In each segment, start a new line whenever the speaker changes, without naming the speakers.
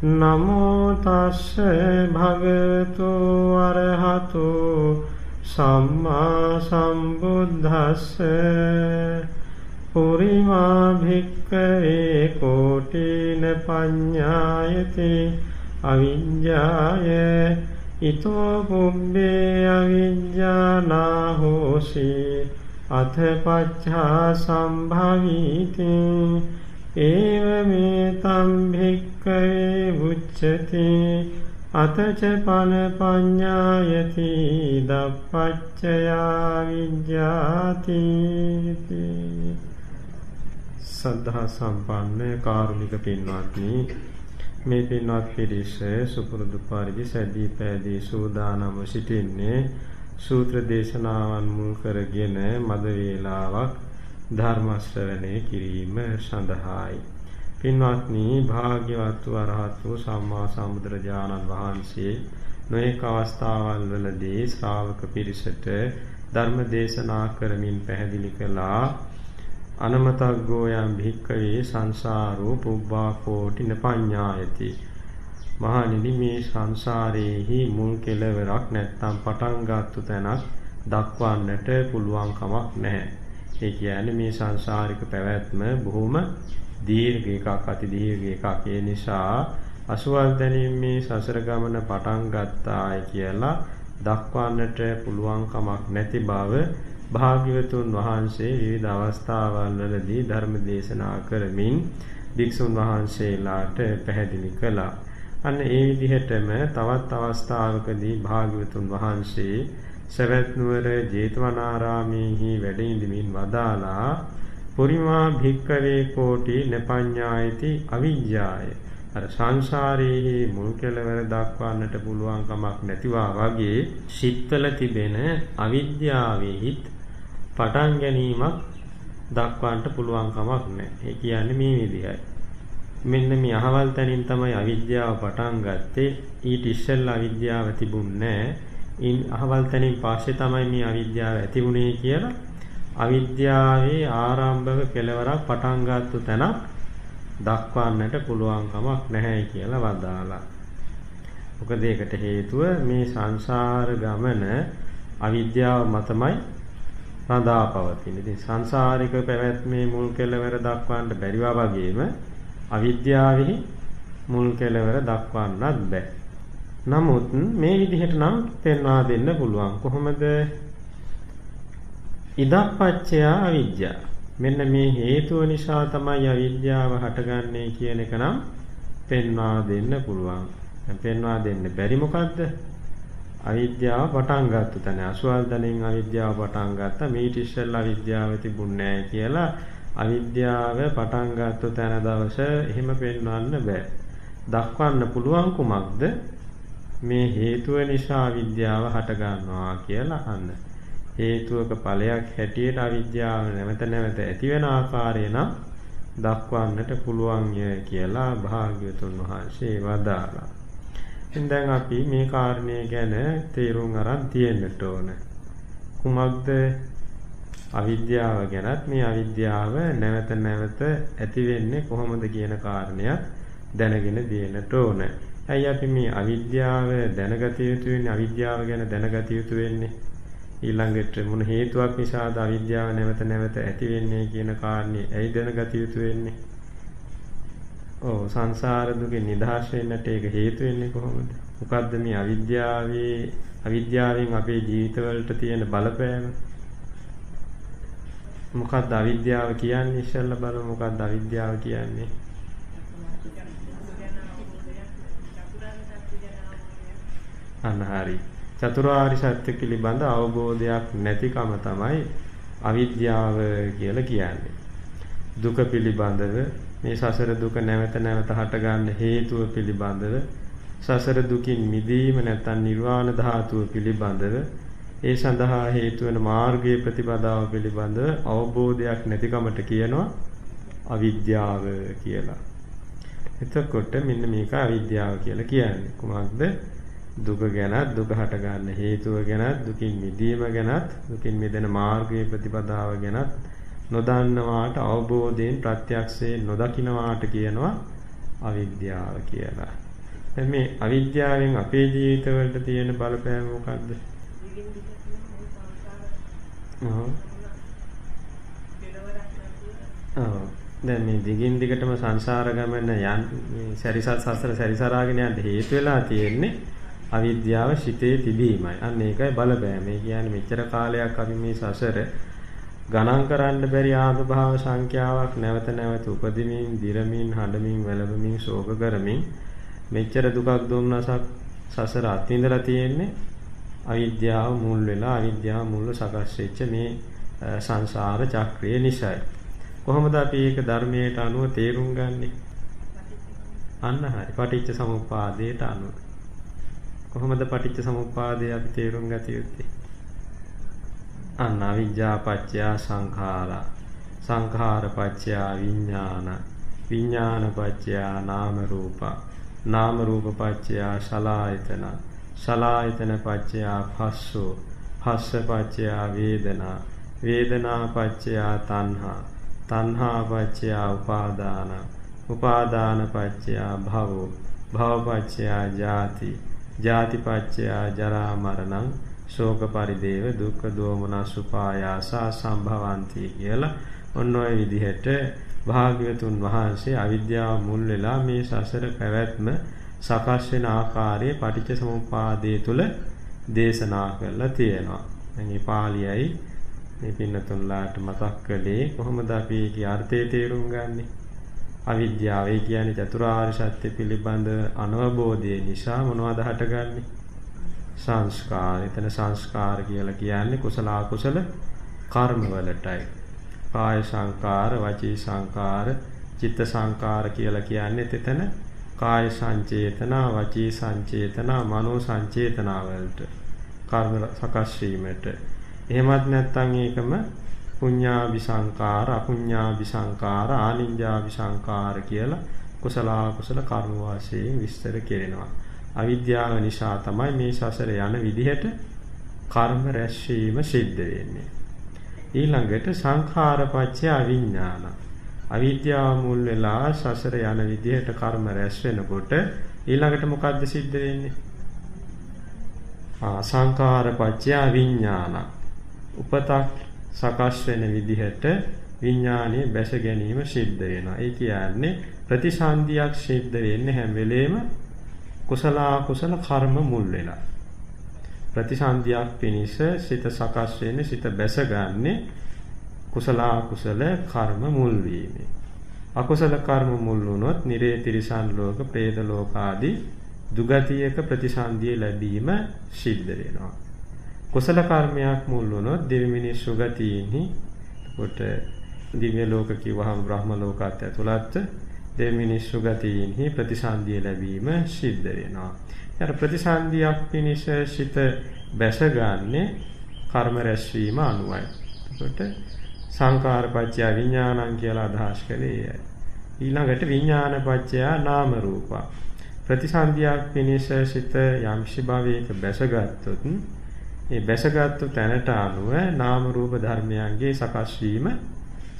නමෝ තස්ස භගවතු අරහතු සම්මා සම්බුද්දස්ස. පුරිමා භික්කවේ කෝටින පඤ්ඤායති අවිඤ්ඤාය. ඊතෝ පුබ්බේ අවිඤ්ඤානා හෝසි අත පච්ඡා සම්භවීති. ඒව මේ තම් භික්කවේ උච්චති අතච පන පඤ්ඤායති දප්පච්චයා විඤ්ඤාති සද්ධා සම්පන්න කාරුණික පින්වත්නි මේ පින්වත් පිරිස සුපුරුදු පරිදි සැදී පැදී සූදානම්ව සිටින්නේ සූත්‍ර දේශනාවන් මුල් කරගෙන මද වේලාවක් ධර්ම ශ්‍රවණය කිරීම සඳහායි. පින්වත්නි භාග්‍යවත් වරහත් වූ සම්මා සම්බුදුරජාණන් වහන්සේ නොඑක අවස්ථාවල් වලදී ශ්‍රාවක පිරිසට ධර්ම දේශනා කරමින් පැහැදිලි කළා අනමතග්ගෝ යම් භික්කවේ සංසාරෝ පුබ්බා කෝටින පඤ්ඤායති මහණෙනි මේ සංසාරයේහි මුල් කෙලවරක් නැත්තම් පටන් ගත්තු තැනක් දක්වන්නට පුළුවන් කමක් නැහැ. ඒ කියන්නේ මේ සංසාරික පැවැත්ම බොහොම දීර්ඝ එකක් අති දීර්ඝ එකක්. ඒ නිසා අසුවල් දැනීම මේ සසර ගමන පටන් ගත්තායි කියලා දක්වන්නට පුළුවන් කමක් නැති බව භාග්‍යවතුන් වහන්සේ විවිධ අවස්ථාවල් වලදී ධර්ම දේශනා කරමින් භික්ෂුන් වහන්සේලාට පැහැදිලි කළා. අන්න ඒ විදිහටම තවත් අවස්ථාවකදී භාග්‍යවතුන් වහන්සේ සවැත් නුවර ජේතවනාරාමේහි වැඩ ඉඳමින් වදාලා පුරිමා භික්කවේ කෝටි නපඤ්ඤායති අවිජ්ජාය අර සංසාරයේ මුල් කෙලවර දක්වන්නට පුළුවන් කමක් නැතිවා වගේ සිත්වල තිබෙන අවිද්‍යාවෙහිත් පටන් ගැනීමක් දක්වන්නට පුළුවන් කමක් නැහැ. ඒ කියන්නේ මේ විදිහයි. මෙන්න මේ අහවල් තැනින් තමයි අවිද්‍යාව පටන් ගත්තේ. ඊට ඉස්සෙල්ලා අවිද්‍යාව තිබුණේ ඉන් අහවල් තැනින් පස්සේ තමයි මේ අවිද්‍යාව ඇති වුණේ කියලා අවිද්‍යාවේ ආරම්භක කෙලවරක් පටන් ගත්තු තැනක් දක්වන්නට පුළුවන් කමක් නැහැ කියලා වදාලා. මොකද ඒකට හේතුව මේ සංසාර ගමන අවිද්‍යාව මතමයි රඳා පවතින. ඉතින් සංසාරික පැවැත්මේ මුල් කෙලවර දක්වන්න බැරිවා වගේම අවිද්‍යාවෙහි මුල් කෙලවර දක්වන්නත් බෑ. නමුත් මේ විදිහට නම් පෙන්වා දෙන්න පුළුවන්. කොහොමද? ඉදප්පච්චය අවිද්‍යාව. මෙන්න මේ හේතුව නිසා තමයි අවිද්‍යාව හටගන්නේ කියන එක නම් පෙන්වා දෙන්න පුළුවන්. දැන් පෙන්වා දෙන්න බැරි මොකද්ද? අවිද්‍යාව පටන් ගත්ත තැන අසුවල් දණෙන් අවිද්‍යාව පටන් ගත්තා මේට ඉස්සෙල්ලා අවිද්‍යාව තිබුණේ නැහැ කියලා අවිද්‍යාව පටන් ගත්ත තැන දවස එහෙම පෙන්වන්න බෑ දක්වන්න පුළුවන් කුමක්ද මේ හේතුව නිසා අවිද්‍යාව හට ගන්නවා කියලා අහන්න හේතුවක ඵලයක් හැටියට අවිද්‍යාව නැවත නැවත ඇති වෙන ආකාරය නම් දක්වන්නට පුළුවන් කියලා භාග්‍යවතුන් වහන්සේ වදාළා ඉතින් දැන් අපි මේ කාරණය ගැන තේරුම් අරන් තියෙන්නට ඕන. කුමක්ද අවිද්‍යාව ගැනත් මේ අවිද්‍යාව නැවත නැවත ඇති වෙන්නේ කොහොමද කියන කාරණයක් දැනගෙන දෙන්නට ඕන. ඇයි අපි මේ අවිද්‍යාව දැනගත යුතු වෙන්නේ අවිද්‍යාව ගැන දැනගත යුතු වෙන්නේ ඊළඟට මොන හේතුවක් නිසාද අවිද්‍යාව නැවත නැවත ඇති වෙන්නේ කියන කාරණේ ඇයි දැනගත යුතු වෙන්නේ ඔව් සංසාර දුකෙන් නිදහස් වෙන්නට ඒක හේතු වෙන්නේ කොහොමද? මොකද්ද මේ අවිද්‍යාවේ අවිද්‍යාවෙන් අපේ ජීවිතවලට තියෙන බලපෑම? මොකද්ද අවිද්‍යාව කියන්නේ ඉස්සෙල්ලා බලමු මොකද්ද අවිද්‍යාව කියන්නේ? අන්න හරි. චතුරාර්ය සත්‍ය පිළිබඳ අවබෝධයක් නැතිකම තමයි අවිද්‍යාව කියලා කියන්නේ. දුක පිළිබඳව මේ සසර දුක නැවත නැවත හටගන්න හේතුව පිළිබඳව සසර දුකින් මිදීම නැත්නම් නිර්වාණ ධාතුව පිළිබඳව ඒ සඳහා හේතු වෙන මාර්ගයේ ප්‍රතිපදාව පිළිබඳව අවබෝධයක් නැතිකමට කියනවා අවිද්‍යාව කියලා. එතකොට මෙන්න මේක අවිද්‍යාව කියලා කියන්නේ. කුමක්ද? දුක ගැනත් දුක හට ගන්න හේතුව ගැනත් දුකින් මිදීම ගැනත් දුකින් මිදෙන මාර්ගයේ ප්‍රතිපදාව ගැනත් නොදන්නවාට අවබෝධයෙන් ප්‍රත්‍යක්ෂයෙන් නොදකින්නවාට කියනවා අවිද්‍යාව කියලා. දැන් මේ අවිද්‍යාවෙන් අපේ ජීවිතවලට තියෙන බලපෑම මොකක්ද? දැන් මේ දිගින් දිගටම සංසාර ගමන යන් මේ සැරිසත් සසර සැරිසරාගෙන යන්න හේතු වෙලා තියෙන්නේ අවිද්‍යාව සිතේ තිබීමයි. අන්න ඒකයි බලපෑම. මේ කියන්නේ මෙච්චර කාලයක් අපි මේ සසර ගණන් කරන්න බැරි ආභාව සංඛ්‍යාවක් නැවත නැවත උපදිමින්, දිරමින්, හඬමින්, වැළපෙමින්, ශෝක කරමින් මෙච්චර දුකක් දුන්නසක් සසර අත්විඳලා තියෙන්නේ අවිද්‍යාව මුල් වෙලා අවිද්‍යාව මුල්ව සකස් වෙච්ච මේ සංසාර චක්‍රය නිසායි. කොහොමද අපි ඒක ධර්මයට අනුව තේරුම් ගන්නෙ? අන්න හරි. පටිච්ච සමුප්පාදයට අනුව. කොහොමද පටිච්ච සමුප්පාදය අපි තේරුම් ගත යුත්තේ? අන්න අවිජ්ජා පත්‍ය සංඛාරා. සංඛාර පත්‍ය විඥාන විඥාන පත්‍ය නාම රූප. නාම රූප පත්‍ය සලායතන සලායතන පත්‍ය භස්සෝ භස්ස පත්‍ය වේදනා. වේදනා පත්‍ය තණ්හා. තණ්හා පත්‍ය උපාදාන. උපාදාන පත්‍ය භවෝ. භව පත්‍ය ජාති. ජාතිපච්චයා ජරා මරණං ශෝක පරිදේව දුක්ඛ දෝමනස් උපායාස සම්භවಂತಿ කියලා ඔන්න ඔය විදිහට භාග්‍යවතුන් වහන්සේ අවිද්‍යාව මුල් වෙලා මේ සසර පැවැත්ම සකස් වෙන ආකාරයේ පටිච්ච සමුප්පාදයේ තුල දේශනා කරලා තියෙනවා. මේ පාළියයි මේ පින්නතුන්ලාට මතක් කළේ කොහොමද අපි ඒකේ අර්ථය තේරුම් ගන්නේ? අවිද්‍යාව ඒ කියන්නේ චතුරාර්ය සත්‍ය පිළිබඳ අනවබෝධය නිසා මොනවද හටගන්නේ? සංස්කාර. එතන සංස්කාර කියලා කියන්නේ කුසල අකුසල කර්ම වලටයි. කාය සංකාර, වචී සංකාර, චිත්ත සංකාර කියලා කියන්නේ එතන කාය සංචේතන, වචී සංචේතන, මනෝ සංචේතන වලට කර්ම සකස් වීමට. එහෙමත් නැත්නම් ඒකම පුඤ්ඤාභි සංකාර, අපුඤ්ඤාභි සංකාර, ආනිඤ්ඤාභි සංකාර කියලා කුසල කුසල කර්ම වාසයෙන් විස්තර කෙරෙනවා. අවිද්‍යාව නිසා තමයි මේ සසර යන විදිහට කර්ම රැස්වීම සිද්ධ වෙන්නේ. ඊළඟට සංඛාරපච්චය විඥාන. අවිද්‍යාව මුල් වෙලා සසර යන විදිහට කර්ම රැස් වෙනකොට ඊළඟට මොකද්ද සිද්ධ වෙන්නේ? ආ සංඛාරපච්චය විඥාන. උපතක් සකස් වෙන විදිහට විඥානයේ බැස ගැනීම සිද්ධ වෙනවා. ඒ කියන්නේ ප්‍රතිසන්දියක් සිද්ධ වෙන්නේ හැම වෙලේම කුසල කුසල කර්ම මුල් වෙලා. ප්‍රතිසන්දියක් පිනිස සිත සකස් වෙන්නේ සිත බැසගන්නේ කුසල කුසල කර්ම මුල් වීමේ. අකුසල කර්ම මුල් වුණොත් නිරේ තිරිසන් ලෝක, പ്രേත ලෝක ආදී දුගතියක ප්‍රතිසන්දිය ලැබීම සිද්ධ වෙනවා. කුසල කර්මයක් මුල් වුණොත් දෙවි මිනිස්සු ගතියිනි කොට දිව්‍ය ලෝක කිව්වහම බ්‍රහ්ම ලෝකات ඇතුළත් දෙවි මිනිස්සු ගතියිනි ප්‍රතිසන්දිය ලැබීම සිද්ධ වෙනවා. ඊට ප්‍රතිසන්දියක් පිණිස සිත බැසගන්නේ කර්ම රැස්වීම අනුවයි. එතකොට සංකාරපච්චය විඥානං කියලා අදහස් කළේ ඊළඟට විඥානපච්චය නාම රූප. ප්‍රතිසන්දියක් පිණිස සිත යම්ෂි භවයක බැසගත්තොත් මේ බැසගත්තු තැනට අනුව නාම රූප ධර්මයන්ගේ සකස් වීම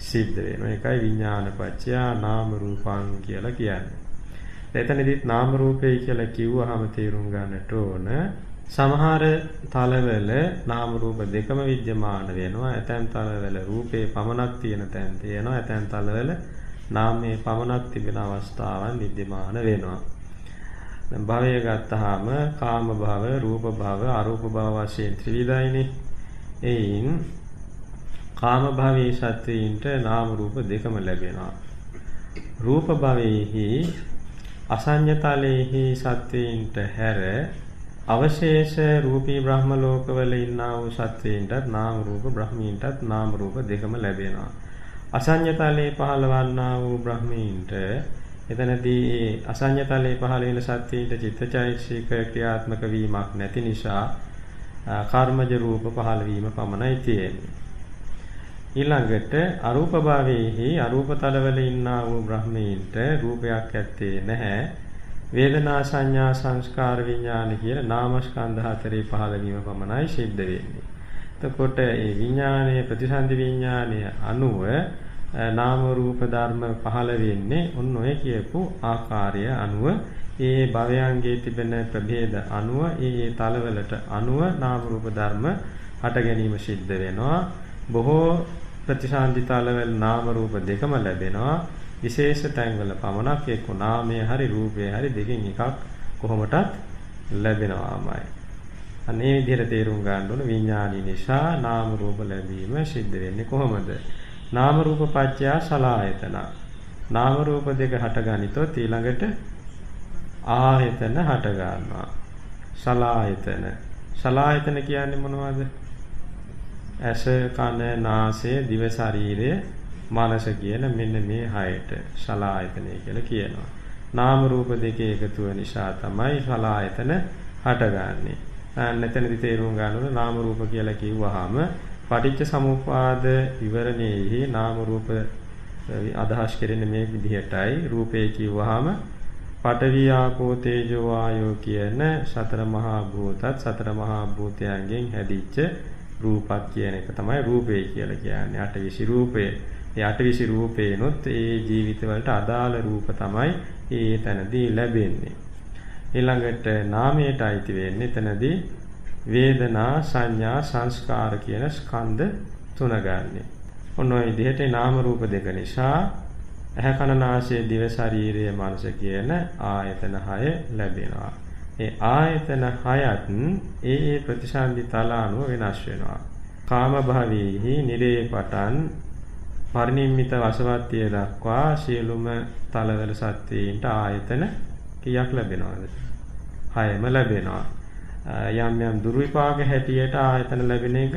සිද්ධ වෙනවා. ඒකයි විඥානපච්චය නාම රූපං කියලා කියන්නේ. එතනදිත් නාම රූපේ කියලා කිව්වහම තේරුම් ගන්නට ඕන සමහර තලවල නාම රූප දෙකම විද්‍යමාන වෙනවා. ඇතැම් තලවල රූපේ පමණක් තියෙන තැන් තියෙනවා. ඇතැම් තලවල නාමයේ පමණක් තිබෙන අවස්ථාවන් විද්‍යමාන වෙනවා. දැන් භවය ගත්තාම කාම භව, රූප භව, අරූප භව වශයෙන් ත්‍රිවිධයිනේ. එයින් කාම භවයේ සත්වයින්ට නාම රූප දෙකම ලැබෙනවා. රූප භවයේහි අසඤ්ඤතලයේහි සත්වයින්ට හැර අවශේෂ රූපී බ්‍රහ්ම ලෝකවල ඉන්නා වූ සත්වයින්ටත් නාම රූප බ්‍රහ්මීන්ටත් නාම රූප දෙකම ලැබෙනවා. අසඤ්ඤතලයේ පහළවන්නා වූ බ්‍රහ්මීන්ට එතනදී අසඤ්ඤතලයේ පහළ වෙන සත්‍යයට චිත්තචෛතසික ක්‍රියාත්මක වීමක් නැති නිසා කර්මජ රූප පහළ වීම පමණයි තියෙන්නේ. ඊළඟට අරූප භාවයේහි අරූප තලවල ඉන්නා වූ බ්‍රහ්මීන්ට රූපයක් ඇත්තේ නැහැ. වේදනා සංඥා සංස්කාර විඥාන කියන නාමස්කන්ධ හතරේ පහළ වීම පමණයි සිද්ධ වෙන්නේ. එතකොට මේ විඥානයේ ප්‍රතිසන්දි විඥානය අනුව නාම රූප ධර්ම පහළ වෙන්නේ ඔන්න ඔය කියපු ආකාරය අනුව. ඒ භවයන්ගේ තිබෙන ප්‍රභේද අනුව ඒ තලවලට අනුව නාම රූප ධර්ම හට ගැනීම සිද්ධ වෙනවා. බොහෝ ප්‍රතිසන්දි තලවල නාම රූප දෙකම ලැබෙනවා. විශේෂ තැන්වල පමණක් එක්ක නාමය හරි රූපය හරි දෙකෙන් එකක් කොහොමටත් ලැබෙනවාමයි. අනේ විදිහට තේරුම් ගන්න ඕන විඥානී නිසා නාම රූප ලැබීම සිද්ධ වෙන්නේ කොහොමද? නාම රූප පත්‍ය සලායතන. නාම රූප දෙක හටගනිතොත් ඊළඟට ආයතන හට ගන්නවා. සලායතන. සලායතන කියන්නේ මොනවද? ඇස, කන, නාසය, දිව, ශරීරය, මනස කියන මෙන්න මේ හයට සලායතනය කියලා කියනවා. නාම රූප දෙකේ එකතුව නිසා තමයි සලායතන හටගන්නේ. නැතනදි තේරුම් ගන්න ඕන නාම රූප කියලා කිව්වහම පටිච්ච සමුප්පාද විවරණයේහි නාම රූප අදහස් කෙරෙන්නේ මේ විදිහටයි රූපේ කිව්වහම පඨවි ආපෝ තේජෝ වායෝ කියන සතර මහා භූතත් සතර මහා භූතයන්ගෙන් හැදිච්ච රූපත් කියන එක තමයි රූපේ කියලා කියන්නේ. අටවිසි රූපේ ඒ අටවිසි රූපේනොත් ඒ ජීවිතවලට අදාළ රූප තමයි ඒ තැනදී ලැබෙන්නේ. ඊළඟට නාමයට අයිති වෙන්නේ එතනදී වේදනා සංඥා සංස්කාර කියන ස්කන්ධ තුන ගන්නෙ. ඔන්න ඔය විදිහට නාම රූප දෙක නිසා ඇහැ කන නාසය දිව ශරීරය මනස කියන ආයතන 6 ලැබෙනවා. ඒ ආයතන 6ත් ඒ ඒ ප්‍රතිසන්දි තල අනුව වෙනස් වෙනවා. කාම භවයේහි නිරේ පටන් පරිනිම්මිත වසවත්තිය දක්වා සියලුම තලවල සත්‍යීන්ට ආයතන කීයක් ලැබෙනවද? 6ම ලැබෙනවා. යම් යම් දුර්විපාක හැටියට ආයතන ලැබෙන එක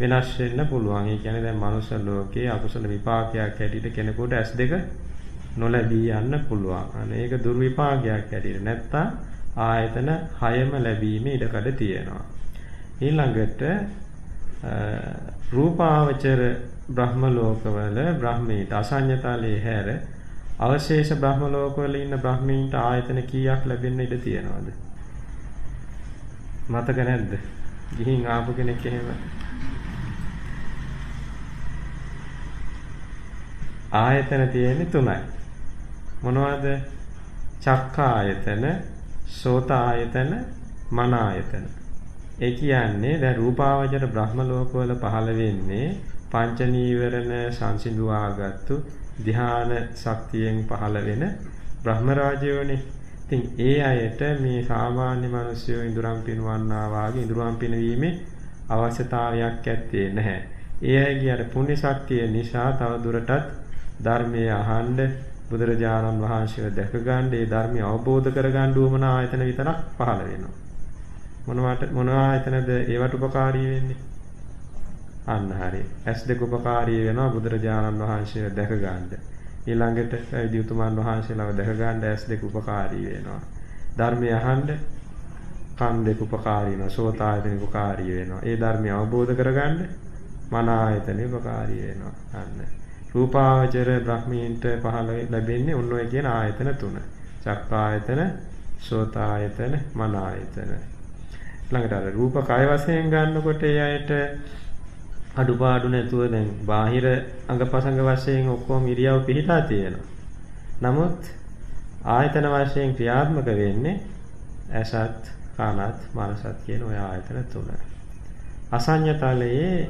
වෙනස් වෙන්න පුළුවන්. ඒ කියන්නේ දැන් මනුෂ්‍ය ලෝකයේ අකුසල විපාකයක් හැටියට කෙනෙකුට S2 නොලැබී යන්න පුළුවන්. අනේ ඒක දුර්විපාකයක් හැටියට නැත්තම් ආයතන 6ම ලැබීමේ ඉඩකඩ තියෙනවා. ඊළඟට රූපාවචර බ්‍රහ්ම ලෝකවල බ්‍රහ්මීට අසඤ්ඤතලයේ හැර අවශේෂ බ්‍රහ්ම ලෝකවල ඉන්න බ්‍රහ්මීන්ට ආයතන කීයක් ලැබෙන්න ඉඩ තියෙනවද? මතක නැද්ද? ගිහින් ආපු කෙනෙක් එහෙම ආයතන තියෙන්නේ තුනයි. මොනවද? චක්ක ආයතන, සෝත ආයතන, මන ආයතන. ඒ කියන්නේ දැන් රූපාවචර බ්‍රහ්ම ලෝකවල පහළ වෙන්නේ පංච නීවරණ සංසිඳුවාගත්තු ධ්‍යාන ශක්තියෙන් පහළ වෙන බ්‍රහ්ම රාජයෝනේ. ඉතින් ඒ අයට මේ සාමාන්‍ය මිනිස්සු ඉඳුරම් පිනවන්නා වාගේ ඉඳුරම් පිනවීමේ අවශ්‍යතාවයක් ඇත්තේ නැහැ. ඒ අයගේ අර පුණ්‍ය ශක්තිය නිසා තව දුරටත් ධර්මයේ අහන්න බුදුරජාණන් වහන්සේව දැක ගන්න ඒ ධර්මය අවබෝධ කර ගන්න උවමන ආයතන විතරක් පහළ වෙනවා. මොනවට මොන ආයතනද ඒවට උපකාරී වෙන්නේ? අන්න හරි. ඇස් දෙක උපකාරී වෙනවා බුදුරජාණන් වහන්සේව දැක ගන්න. ඊළඟට පැවිදි උතුමන් වහන්සේලාව දැක ගන්න ඇස් දෙක උපකාරී වෙනවා. ධර්මය අහන්න කන් දෙක උපකාරී වෙනවා. සෝත ආයතන උපකාරී වෙනවා. ඒ ධර්මය අවබෝධ කරගන්න මන ආයතන උපකාරී වෙනවා. අන්න. රූපාවචර බ්‍රහ්මීන්ට පහළ ලැබෙන්නේ ඔන්න ඔය කියන ආයතන තුන. චක්කායතන, සෝතායතන, මන ආයතන. ළඟට අර රූප කය වශයෙන් ගන්නකොට ඒ අයට අඩුපාඩු නැතුව දැන් බාහිර අංගපසංග වශයෙන් ඔක්කොම ඉරියව් පිහිටා තියෙනවා. නමුත් ආයතන වශයෙන් ක්‍රියාත්මක වෙන්නේ ඇසත්, කනත්, මනසත් කියන ඔය ආයතන තුන. අසඤ්ඤතලයේ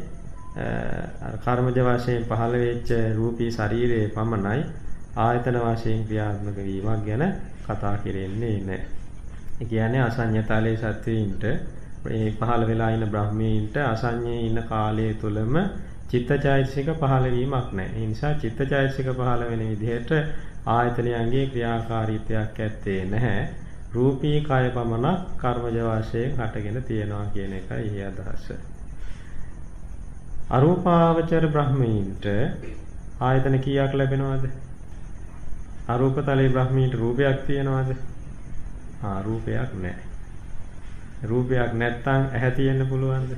කර්මජ වශයෙන් පහළ වෙච්ච රූපී ශරීරයේ පමණයි ආයතන වශයෙන් ක්‍රියාත්මක වීමක් ගැන කතා කෙරෙන්නේ නැහැ. ඒ කියන්නේ අසඤ්ඤතලයේ සත්වයින්ට මේ පහළ වෙලා ඉන්න බ්‍රහ්මීන්ට අසඤ්ඤේ ඉන්න කාලය තුලම චිත්තචෛතසික පහළ වීමක් නැහැ. ඒ නිසා චිත්තචෛතසික පහළ වෙන විදිහට ආයතනයන්ගේ ක්‍රියාකාරීත්වයක් ඇත්තේ නැහැ. රූපී කය පමණක් කර්මජ වශයෙන් හටගෙන තියෙනවා කියන එකයි එහි අදහස. අරූපාවචර බ්‍රහ්මීන්ට ආයතන කීයක් ලැබෙනවද? අරූපතලයේ බ්‍රහ්මීන්ට රූපයක් තියෙනවද? ආ රූපයක් නැහැ. රූපයක් නැත්තම් ඇහැ තියෙන්න පුළුවන්ද?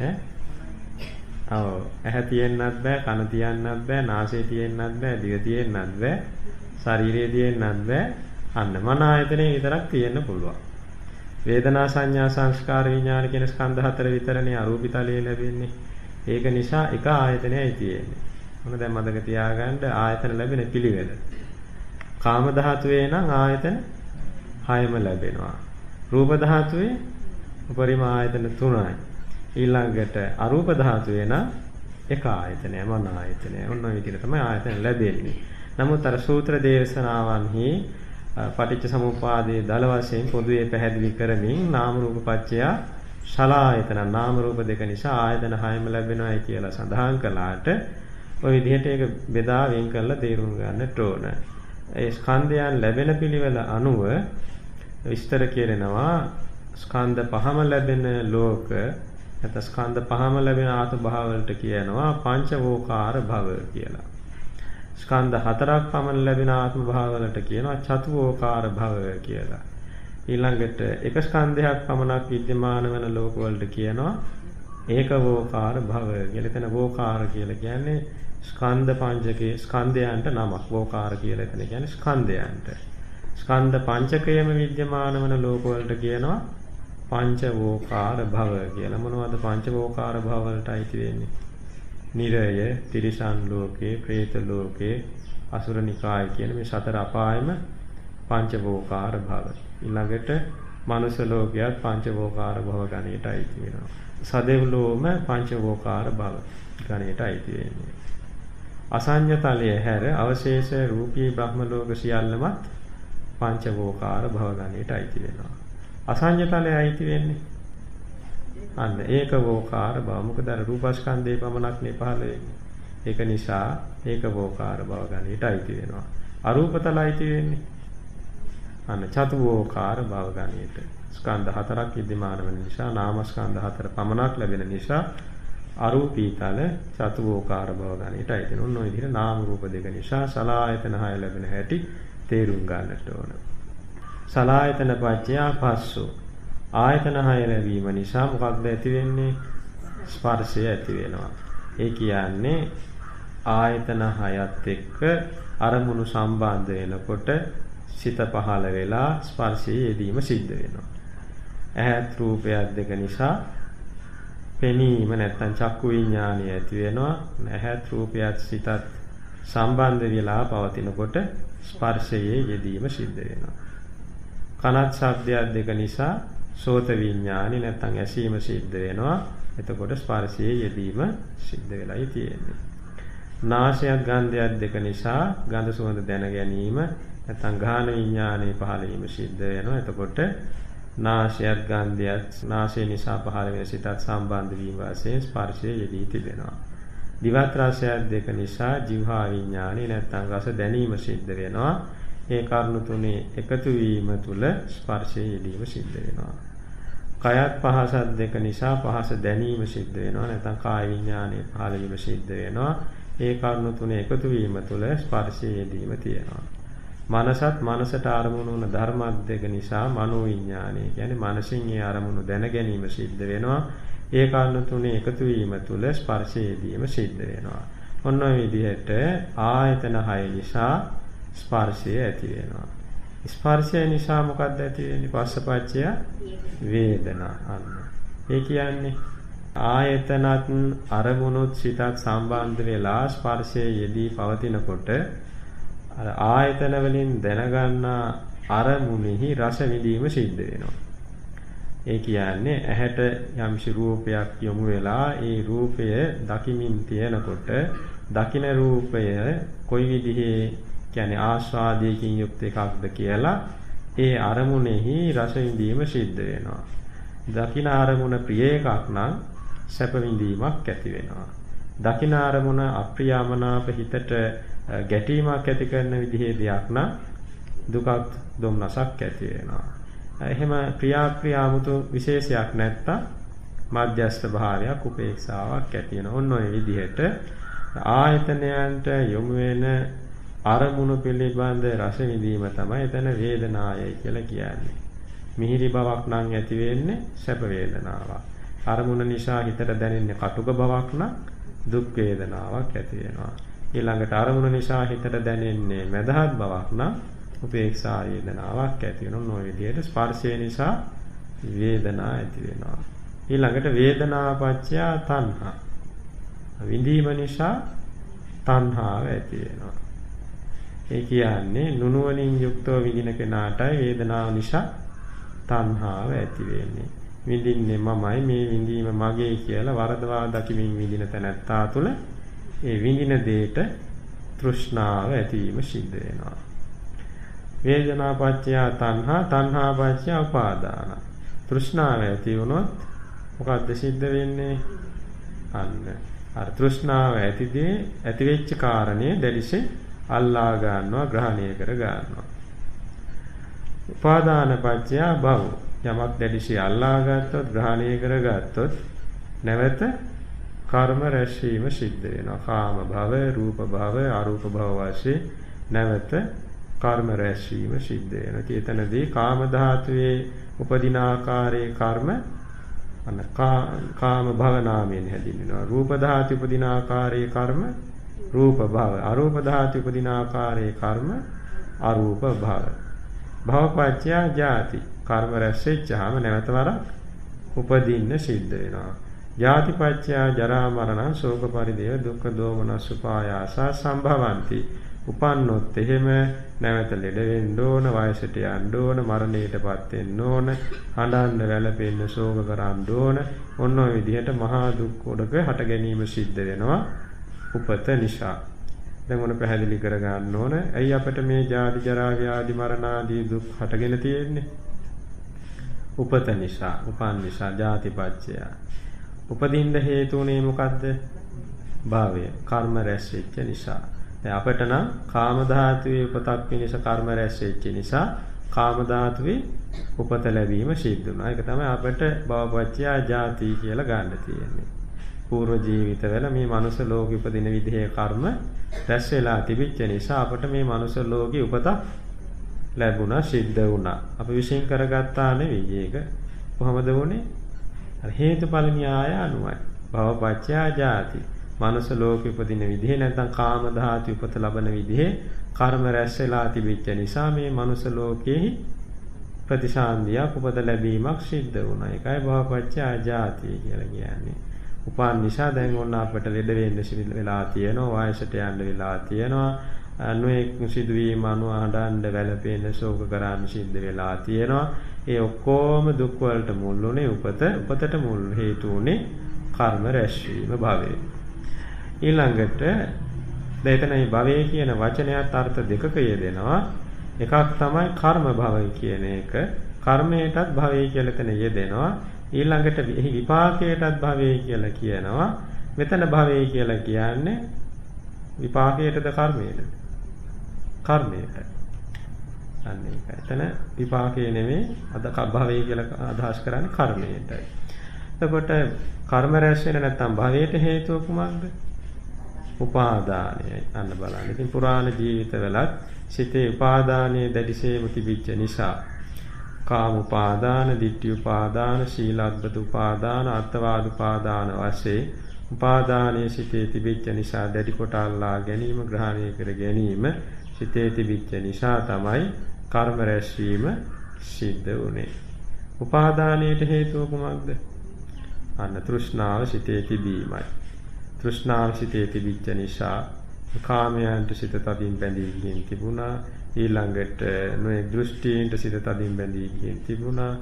ඈ? ඔව් ඇහැ තියෙන්නත් බෑ, කන තියන්නත් බෑ, නාසය තියෙන්නත් බෑ, දිව තියෙන්නත් බෑ, ශරීරය තියෙන්නත් බෑ. අන්න මන ආයතනේ විතරක් තියෙන්න පුළුවන්. වේදනා සංඥා සංස්කාර විඥාන කියන ස්කන්ධ හතර විතරනේ අරූපිතලයේ ලැබෙන්නේ. ඒක නිසා එක ආයතනයයි තියෙන්නේ. මොන දැන් මතක තියාගන්න ආයතන ලැබෙන පිළිවෙල. කාම ධාතුවේ නම් ආයතන 6ම ලැබෙනවා. රූප ධාතුවේ උපරිම ආයතන 3යි. ඊළඟට අරූප ධාතුවේ නම් එක ආයතනය මන ආයතනය. ඔන්න ඔය විදිහට තමයි ආයතන ලැබෙන්නේ. නමුත් අර සූත්‍ර දේශනාවන්හි පටිච්ච සමුප්පාදයේ දල වශයෙන් පොදුවේ පැහැදිලි කරමින් නාම රූප පත්‍ය ශලායතන නාම රූප දෙක නිසා ආයතන හයම ලැබෙනවායි කියලා සඳහන් කළාට ඔය විදිහට ඒක බෙදා වෙන් කරලා තේරුම් ගන්නට ඕන. ඒ ස්කන්ධයන් ලැබෙන පිළිවෙල අනුව විස්තර කෙරෙනවා ස්කන්ධ පහම ලැබෙන ලෝක නැත්නම් ස්කන්ධ පහම ලැබෙන ආත්ම භාවවලට කියනවා පංචවෝකාර භව කියලා. ස්කන්ධ හතරක් පමණ ලැබෙන ආත්ම භාවවලට කියනවා චතුවෝකාර භව කියලා. ඊළඟට එක ස්කන්ධයක් පමණක් विद्यमान වෙන ලෝක වලට කියනවා ඒකවෝකාර භව කියලා. එතන වෝකාර කියලා කියන්නේ ස්කන්ධ පංචකයේ ස්කන්ධයන්ට නමක්. වෝකාර කියලා එතන කියන්නේ ස්කන්ධයන්ට. ස්කන්ධ පංචකයම විද්‍යමාන වන ලෝක වලට කියනවා පංචවෝකාර භව කියලා. මොනවද පංචවෝකාර භව වලට අයිති වෙන්නේ? නිරය, තිරිසන් ලෝකේ, പ്രേත ලෝකේ, අසුර නිකාය කියන මේ සතර අපායම පංචවෝකාර භව. ඊළඟට මනුෂ්‍ය ලෝකයේත් පංචවෝකාර භව ගණයට අයිති වෙනවා. සදෙව්ලෝම පංචවෝකාර භව ගණයට අයිති වෙන්නේ. අසඤ්ඤතලයේ හැර අවශේෂ රූපී බ්‍රහ්ම ලෝක සියල්ලමත් පංචවෝකාර භවගණයට අයිති වෙනවා. අසඤ්ඤතලයේ අයිති වෙන්නේ අන්න ඒකවෝකාර භව. මොකද අර රූපස්කන්ධේ පමණක් නේ පහළ වෙන්නේ. ඒක නිසා ඒකවෝකාර භවගණයට අයිති වෙනවා. අරූපතල අයිති වෙන්නේ අන්න චතුවෝකාර භවගණයට. ස්කන්ධ හතරක් විද්‍යමාන වෙන නිසා නාමස්කන්ධ හතර පමණක් ලැබෙන නිසා අරූපීතල චතුවෝකාර භවගණයට අයිති වෙනවා. ඔන්න ඔය විදිහට නාම රූප දෙක නිසා සලායතන හය ලැබෙන හැටි තේරුම් ගන්නට ඕන. සලායතන පත්‍ය පස්සෝ ආයතන හය ලැබීම නිසා මොකක්ද ඇති වෙන්නේ? ස්පර්ශය ඇති වෙනවා. ඒ කියන්නේ ආයතන හයත් එක්ක අරමුණු සම්බන්ධ වෙනකොට සිත පහළ වෙලා ස්පර්ශයේ යෙදීම සිද්ධ වෙනවා. ඇහත් රූපයක් දෙක නිසා පෙනීම නැත්තම් චක්කු විඥානය ඇති වෙනවා. ඇහත් රූපයත් සිතත් සම්බන්ධ වෙලා පවතිනකොට ස්පර්ශයේ යෙදීම සිද්ධ වෙනවා. කනත් ශබ්දයක් දෙක නිසා සෝත විඥානි නැත්නම් ඇසීම සිද්ධ වෙනවා. එතකොට ස්පර්ශයේ යෙදීම සිද්ධ වෙලයි තියෙන්නේ. නාසයත් ගන්ධයත් දෙක නිසා ගඳ සුවඳ දැන ගැනීම නැත්නම් ගාහන විඥානයේ පහළ වීම සිද්ධ වෙනවා. එතකොට නාසයත් ගන්ධයත් නාසය නිසා පහළ වෙන සිතත් සම්බන්ධ වීම වශයෙන් ස්පර්ශයේ යෙදී තිබෙනවා. දිවත් රසයත් දෙක නිසා જીවහා විඥානේ නැත්නම් රස දැනීම සිද්ධ වෙනවා. ඒ කරුණු තුනේ එකතු වීම තුල ස්පර්ශයේ යෙදීම සිද්ධ වෙනවා. කයත් පහසත් දෙක නිසා පහස දැනීම සිද්ධ වෙනවා. නැත්නම් කාය විඥානේ පහළ වීම සිද්ධ වෙනවා. ඒ කරුණු තුනේ එකතු වීම තුල ස්පර්ශයේ යෙදීම තියෙනවා. මනසත් මනසට අරමුණු වන ධර්මයක් දෙක නිසා මනෝ විඥානය කියන්නේ මනසින් ඒ අරමුණු දැන ගැනීම සිද්ධ වෙනවා. ඒ කාරණ තුනේ එකතු වීම තුල ස්පර්ශයේදීම සිද්ධ වෙනවා. ඔන්න ඔය විදිහට ආයතන 6 නිසා ස්පර්ශය ඇති වෙනවා. ස්පර්ශය නිසා මොකක්ද ඇති වෙන්නේ? පස්සපච්චය වේදනා අන්න. ඒ කියන්නේ ආයතනත් අරමුණුත් සිතත් සම්බන්ධ වෙලා ස්පර්ශයේ යෙදී පවතිනකොට අර ආයතන වලින් දැනගන්නා අරමුණෙහි රස විඳීම සිද්ධ වෙනවා. ඒ කියන්නේ ඇහැට යම්සි රූපයක් යොමු වෙලා ඒ රූපය දකිමින් තියෙනකොට දකින රූපය කොයි විදිහේ කියන්නේ ආස්වාදයකින් යුක්ත එකක්ද කියලා ඒ අරමුණෙහි රස විඳීම සිද්ධ වෙනවා. දකින අරමුණ ප්‍රිය එකක් නම් සැප විඳීමක් ඇති වෙනවා. දකින අරමුණ අප්‍රියමනාප හිතට ගැටීමක් ඇති කරන විදිහේ දෙයක් නම් දුකක් දුම්නසක් ඇති වෙනවා. එහෙම ක්‍රියාක්‍රියාමුතු විශේෂයක් නැත්තම් මධ්‍යස්ථ භාවයක් උපේක්ෂාවක් ඇති වෙන. ඔන්න ඔය විදිහට ආයතනයන්ට යොමු වෙන අරමුණු පිළිබඳ රස විඳීම තමයි එතන වේදනායයි කියලා කියන්නේ. මිහිරි බවක් නම් ඇති වෙන්නේ සැප වේදනාවක්. අරමුණ නිසා හිතට දැනෙන්නේ කටුක බවක් නම් දුක් වේදනාවක් ඇති වෙනවා. ඊළඟට අරමුණ නිසා හිතට දැනෙන්නේ මදහත් බවක් නම් උපේක්ෂා වේදනාවක් ඇති වෙනවා. ඔය විදිහට ස්පර්ශය නිසා වේදනා ඇති වෙනවා. ඊළඟට වේදනාපච්චය තණ්හා. විඳීම නිසා තණ්හාව ඇති වෙනවා. ඒ කියන්නේ නුනුවණින් යුක්තව විඳින කෙනාටයි වේදනාව නිසා තණ්හාව ඇති වෙන්නේ. විඳින්නේ මමයි මේ විඳීම මගේ කියලා වරදවා දකිමින් විඳින තැනැත්තා තුළ ඒ විඳින දෙයට තෘෂ්ණාව ඇතිවීම සිද්ධ වෙනවා. වේදනාපච්චය තණ්හා තණ්හාපච්චය උපාදාන. තෘෂ්ණාව ඇති වුණොත් මොකද්ද සිද්ධ වෙන්නේ? අන්න අර තෘෂ්ණාව ඇතිදී ඇතිවෙච්ච කාරණේ දැඩිසේ අල්ලා ගන්නවා ග්‍රහණය කර ගන්නවා. උපාදාන පත්‍ය භව යමක් දැඩිශී අල්ලා ගත්තොත් ග්‍රහණය කරගත්තොත් නැවත කර්ම රැස්වීම සිද්ධ වෙනවා කාම භව රූප භව අරූප භව වශයෙන් නැවත කර්ම රැස්වීම සිද්ධ වෙනවා චේතනදී කාම ධාතුවේ උපදින ආකාරයේ කර්ම අන්න කාම භව නාමයෙන් හැදින්වෙනවා රූප ධාතු උපදින ආකාරයේ කර්ම රූප භව අරූප ධාතු උපදින ආකාරයේ කර්ම අරූප භව භවපච්චයා ජාති. කර්ම රැස් වෙච්චාම නැවත වරක් උපදින්න සිද්ධ වෙනවා. ජාතිපච්චයා ජරා මරණ ශෝක පරිදේව දුක්ඛ දෝමනස් උපායාස සම්භවಂತಿ. උපන්නොත් එහෙම නැවත ලෙඩ වෙන්න ඕන වයසට යන්න ඕන මරණයටපත් වෙන්න ඕන හඬන්න වැළපෙන්න ශෝක කරන්න ඕන ඔන්න ඔය විදිහට මහා දුක් උඩක හට ගැනීම සිද්ධ වෙනවා උපත නිසා දැන් මොන පැහැදිලි කර ගන්න ඕන. ඇයි අපිට මේ ජාති ජරා ව්‍යාධි මරණ ආදී දුක් හටගෙන තියෙන්නේ? උපත නිසා, උපන් නිසා ජාතිපච්චය. උපදින්න හේතුුනේ මොකද්ද? භාවය, කර්ම රැස් වෙච්ච නිසා. දැන් අපිට නම් කාම ධාතුවේ උපතක් පිණිස කර්ම රැස් වෙච්ච නිසා කාම ධාතුවේ උපත ලැබීම සිද්ධ වුණා. ඒක තමයි අපිට භවපච්චය ජාති කියලා ගන්න තියෙන්නේ. పూర్ව ජීවිතවල මේ මනුස්ස ලෝකෙ උපදින විදිහේ කර්ම රැස් වෙලා තිබිච්ච නිසා අපට මේ මනුස්ස ලෝකෙ උපතක් ලැබුණා සිද්ධ වුණා. අපි විශ්ින් කරගත්තා නෙවෙයි ඒක. කොහොමද වුනේ? අර හේතුඵල න්‍යාය අනුවයි. භවපච්චයා ජාති. මනුස්ස ලෝකෙ උපදින විදිහේ නැත්නම් කාම ධාතු උපත ලබන විදිහේ කර්ම රැස් වෙලා තිබිච්ච නිසා මේ මනුස්ස ලෝකෙහි ප්‍රතිශාන්දියක් උපත ලැබීමක් සිද්ධ වුණා. ඒකයි භවපච්චයා ජාති කියලා කියන්නේ. උපන් නිසා දැන් ඔන්න අපිට ලෙඩ වෙන්න සිදු වෙලා තියෙනවා වයසට යන්න වෙලා තියෙනවා නොඑක් සිදුවීම් අනු අඬන්න වැළපෙන්න ශෝක කරන්න සිද්ධ වෙලා තියෙනවා ඒ ඔක්කොම දුක් වලට මුල් උනේ උපත උපතට මුල් හේතු උනේ කර්ම රැස්වීම භවය ඊළඟට දෙතනයි භවය කියන වචනයත් අර්ථ දෙකක යෙදෙනවා එකක් තමයි කර්ම භවය කියන එක කර්මයටත් භවය කියලා තන යෙදෙනවා ඊළඟට එහි විපාකයටත් භවය කියලා කියනවා. මෙතන භවය කියලා කියන්නේ විපාකයටද කර්මයටද? කර්මයට. අන්න ඒකයි. එතන විපාකය නෙමෙයි අද භවය කියලා අදහස් කරන්නේ කර්මයටයි. එතකොට කර්ම රැස් වෙන නැත්නම් භවයට හේතුව කුමක්ද? උපාදානයයි. අන්න බලන්න. ඉතින් පුරාණ ජීවිතවලත් සිතේ උපාදානයේ දැඩිසේම තිබිච්ච නිසා කාම උපාදාන, ditthi උපාදාන, සීලබ්බත උපාදාන, අත්වාද උපාදාන වශයෙන් උපාදානයේ සිටේ තිබෙච්ච නිසා දැඩි කොට අල්ලා ගැනීම ග්‍රහණය කර ගැනීම සිටේ තිබෙච්ච නිසා තමයි කර්ම රැස්වීම සිද්ධ වුනේ. උපාදානයට හේතුව කුමක්ද? අන්න තෘෂ්ණාව සිටේ තිබීමයි. තෘෂ්ණාව සිටේ තිබිච්ච නිසා කාමයන්ට සිත තදින් බැඳී ගින් තිබුණා. ඊළඟට නොයේ දෘෂ්ටීන්ට සිත තදින් බැඳී ගිහින් තිබුණා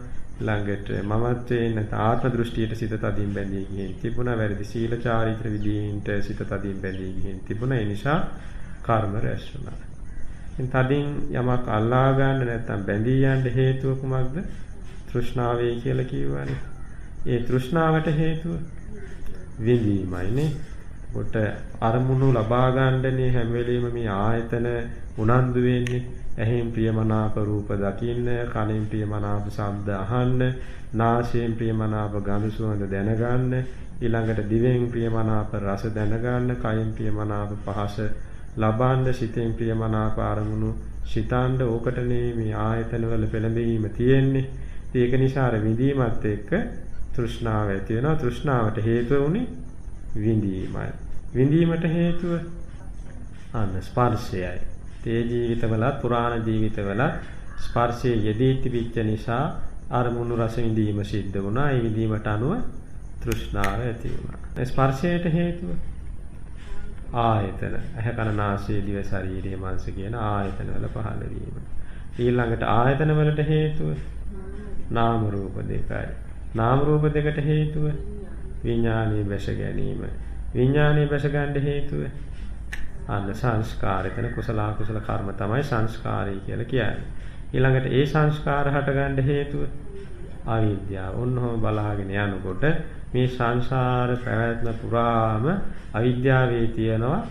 ළඟට මමත්වයෙන් නැත්නම් ආත්ම දෘෂ්ටියට සිත තදින් බැඳී ගිහින් තිබුණා වැරදි සීල චාරිත්‍ර විදීන්ට සිත තදින් බැඳී ගිහින් තිබුණා ඒ නිසා කර්ම රැස් වුණා තදින් යමක් අල්ලා ගන්න නැත්නම් බැඳී යන්න හේතුව කුමක්ද? තෘෂ්ණාවයි කියලා කියවනේ. ඒ තෘෂ්ණාවට හේතුව විඳීමයිනේ. කොට අරමුණු ලබා ගන්නනේ හැම වෙලෙම මේ ආයතන උනන්දු වෙන්නේ. ඇහෙන් ප්‍රියමනාප රූප දකින්න, කනෙන් ප්‍රියමනාප ශබ්ද අහන්න, නාසයෙන් ප්‍රියමනාප ගඳ සුවඳ දැනගන්න, ඊළඟට දිවෙන් ප්‍රියමනාප රස දැනගන්න, කයෙන් ප්‍රියමනාප පහස ලබන්න, සිතෙන් ප්‍රියමනාප අරමුණු සිතන්න ඕකටනේ මේ ආයතන වල පෙළඹීම තියෙන්නේ. ඒක නිසා අර විඳීමත් එක්ක තෘෂ්ණාව ඇති වෙනවා. තෘෂ්ණාවට හේතුව උනේ විඳීමයි. විඳීමට හේතුව අන්න ස්පර්ශයයි. තේ ජීවිතවලත් පුරාණ ජීවිතවලත් ස්පර්ශයේ යෙදී තිබිච්ච නිසා අරමුණු රස විඳීම සිද්ධ වුණා. ඒ විඳීමට අනුව තෘෂ්ණාව ඇති වුණා. ස්පර්ශයට හේතුව ආයතන. ඇහැ කන නාසය දිව ශරීරය මනස කියන ආයතන වල පහළ වීම. ඊළඟට ආයතන වලට හේතුව නාම රූප දෙකයි. නාම රූප දෙකට හේතුව විඥානීය බැස ගැනීම. විඥානීය බැස ගන්න හේතුව අන්න සංස්කාර. එතන කුසල කුසල කර්ම තමයි සංස්කාරය කියලා කියන්නේ. ඊළඟට ඒ සංස්කාර හටගන්න හේතුව අවිද්‍යාව. ඔන්නෝම බලාගෙන යනකොට මේ සංසාර පැවැත්ම පුරාම අවිද්‍යාවේ තියෙනවා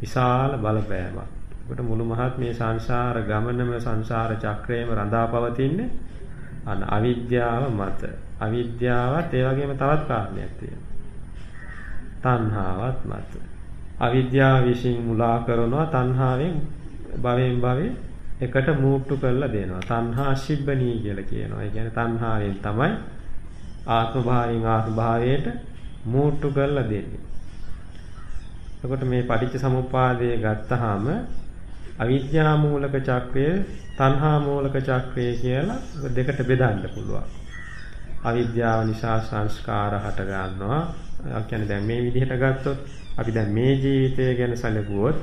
විශාල බලපෑමක්. ඒකට මුළු මහත් මේ සංසාර ගමනම සංසාර චක්‍රයේම රඳා පවතින්නේ අන්න අවිද්‍යාව මත. අවිද්‍යාවත් ඒ වගේම තවත් කාරණයක් තියෙනවා. තණ්හාවත් මත. අවිද්‍යාව විසින් මුලා කරනවා තණ්හාවෙන් භවෙන් භවෙ එකට මූට්ටු කරලා දෙනවා. තණ්හා ශිබ්බණී කියලා කියනවා. ඒ කියන්නේ තණ්හාවෙන් තමයි ආත්ම භාවයෙන් ආත්ම භාවයට මූට්ටු කරලා දෙන්නේ. එතකොට මේ පටිච්ච සමුප්පාදය ගත්තාම අවිද්‍යා මූලක චක්‍රය තණ්හා මූලක චක්‍රය කියලා දෙකට බෙදන්න පුළුවන්. අවිද්‍යාව නිසා සංස්කාර හට ගන්නවා. ඒ කියන්නේ දැන් මේ විදිහට ගත්තොත් අපි දැන් මේ ජීවිතය ගැන සැලකුවොත්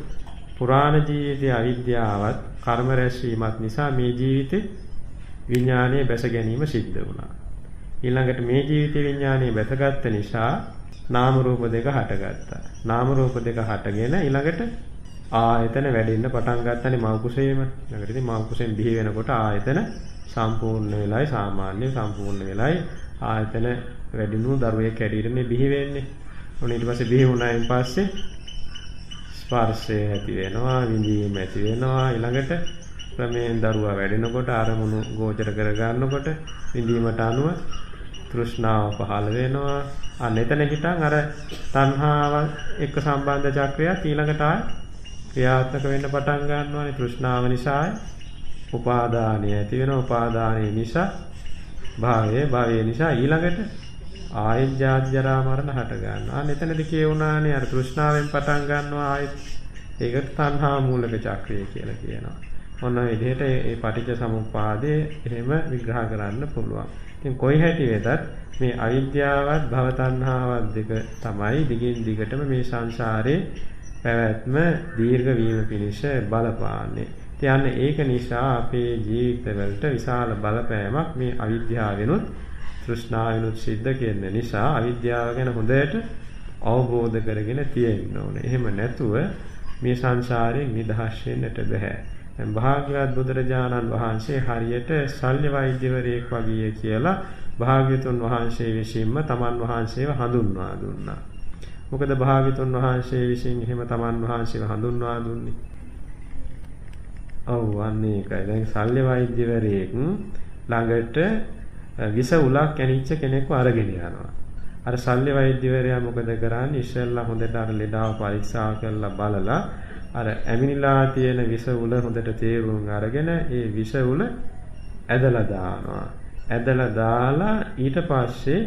පුරාණ ජීවිතයේ අවිද්‍යාවත් කර්ම රැස්වීමත් නිසා මේ ජීවිතේ විඥානයේ බැස ගැනීම සිද්ධ වුණා. ඊළඟට මේ ජීවිත විඥානයේ බැසගත්ත නිසා නාම රූප දෙක හටගත්තා. නාම රූප දෙක හටගෙන ඊළඟට ආයතන වැඩෙන්න පටන් ගත්තනේ මව් කුසේම. ඊළඟට ඉතින් මව් කුසෙන් බිහි වෙනකොට ආයතන සම්පූර්ණ වෙලයි සාමාන්‍ය සම්පූර්ණ වෙලයි ආයතන වැඩිනු දරුවෙක් හැටියටනේ බිහි වෙන්නේ. ඔන්න ඊට පස්සේ බිහි වුණායින් පස්සේ ස්පර්ශය ඇති වෙනවා, විඳීම ඇති වෙනවා. ඊළඟට ක්‍රමයෙන් දරුවා වැඩෙනකොට අරමුණු ගෝචර කර ගන්නකොට විඳීමට අනුව තෘෂ්ණාව පහළ වෙනවා. අන්න එතන හිටන් අර තණ්හාව එක්ක සම්බන්ධ චක්‍රයත් ඊළඟට ආය ක්‍රියාත්මක වෙන්න පටන් ගන්නවානේ තෘෂ්ණාව නිසායි. උපාදානය ඇති වෙන උපාදානයේ නිසා භාවයේ භාවයේ නිසා ඊළඟට ආයෙත් ජාති ජරා මරණ හට ගන්නවා. අන්න එතනදී කියුණානේ අර තෘෂ්ණාවෙන් පටන් ගන්නවා ආයෙත් ඒකට තණ්හා මූලක චක්‍රය කියලා කියනවා. මොන විදිහට මේ පටිච්ච සමුප්පාදේ එහෙම විග්‍රහ කරන්න පුළුවන්. ඉතින් කොයි හැටි වෙතත් මේ අවිද්‍යාවත් භව තණ්හාවත් දෙක තමයි දිගින් දිගටම මේ සංසාරේ පැවැත්ම දීර්ඝ වීම පිණිස බලපාන්නේ. ඉතින් ඒක නිසා අපේ ජීවිතවලට විශාල බලපෑමක් මේ අවිද්‍යාවෙනුත් තෘෂ්ණාවෙනුත් සිද්ධ කියන නිසා අවිද්‍යාව ගැන හොඳට අවබෝධ කරගෙන තියෙන්න ඕනේ. එහෙම නැතුව මේ සංසාරයෙන් නිදහස් වෙන්නට බෑ. දැන් භාග්‍යවත් බුදුරජාණන් වහන්සේ හරියට ශල්්‍ය වෛද්‍යවරයෙක් වගේ කියලා භාග්‍යතුන් වහන්සේ විසින්ම තමන් වහන්සේව හඳුන්වා දුන්නා. මොකද භාග්‍යතුන් වහන්සේ විසින් එහෙම තමන් වහන්සේව හඳුන්වා දුන්නේ. ඔව් අන්නේ ඒකයි. දැන් ශල්්‍ය වෛද්‍යවරයෙක් ළඟට විස උලක් කැණිච්ච කෙනෙක්ව අරගෙන යනවා. අර ශල්්‍ය වෛද්‍යවරයා මොකද කරන්නේ? ඉස්සෙල්ලා හොඳට අර ලෙඩාව පරීක්ෂා කරලා බලලා අර ඇමිනිලා තියෙන විස උල හොඳට තේරුම් අරගෙන ඒ විස උල ඇදලා දානවා. ඇදලා දාලා ඊට පස්සේ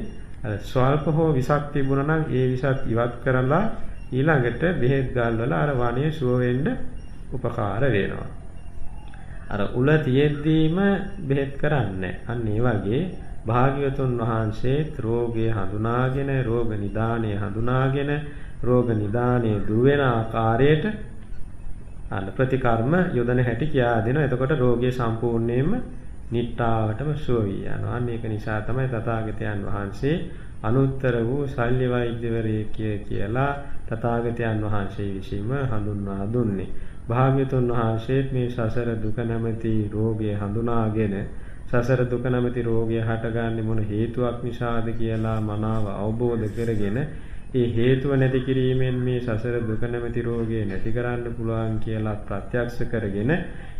අර ස්වල්ප හෝ විසක් තිබුණා නම් ඒ විසත් ඉවත් කරලා ඊළඟට බෙහෙත් ගල්වලා අර වනේ සුව වෙන්න උපකාර වෙනවා. අර උල තියෙද්දීම බෙහෙත් කරන්නේ. අන්න ඒ වගේ භාග්‍යවතුන් වහන්සේ රෝගය හඳුනාගෙන රෝග නිදානය හඳුනාගෙන රෝග නිදානය දුර වෙන ආකාරයට අන්න ප්‍රතිකර්ම යොදන හැටි කියා දෙනවා. එතකොට රෝගය සම්පූර්ණයෙන්ම නිට්ටාවටම සුව වී යනවා. අන්න ඒක නිසා තමයි තථාගතයන් වහන්සේ අනුත්තර වූ ශල්්‍ය වෛද්‍යවරයෙක් කියලා තථාගතයන් වහන්සේ විසින්ම හඳුන්වා දුන්නේ. භාග්‍යතුන් වහන්සේත් මේ සසර දුක නැමැති රෝගය හඳුනාගෙන සසර දුක නැමැති රෝගය හටගන්නේ මොන හේතුවක් නිසාද කියලා මනාව අවබෝධ කරගෙන ඒ හේතුව නැති කිරීමෙන් මේ සසර දුක නැමැති රෝගය නැති කරන්න පුළුවන් කියලා ප්‍රත්‍යක්ෂ කරගෙන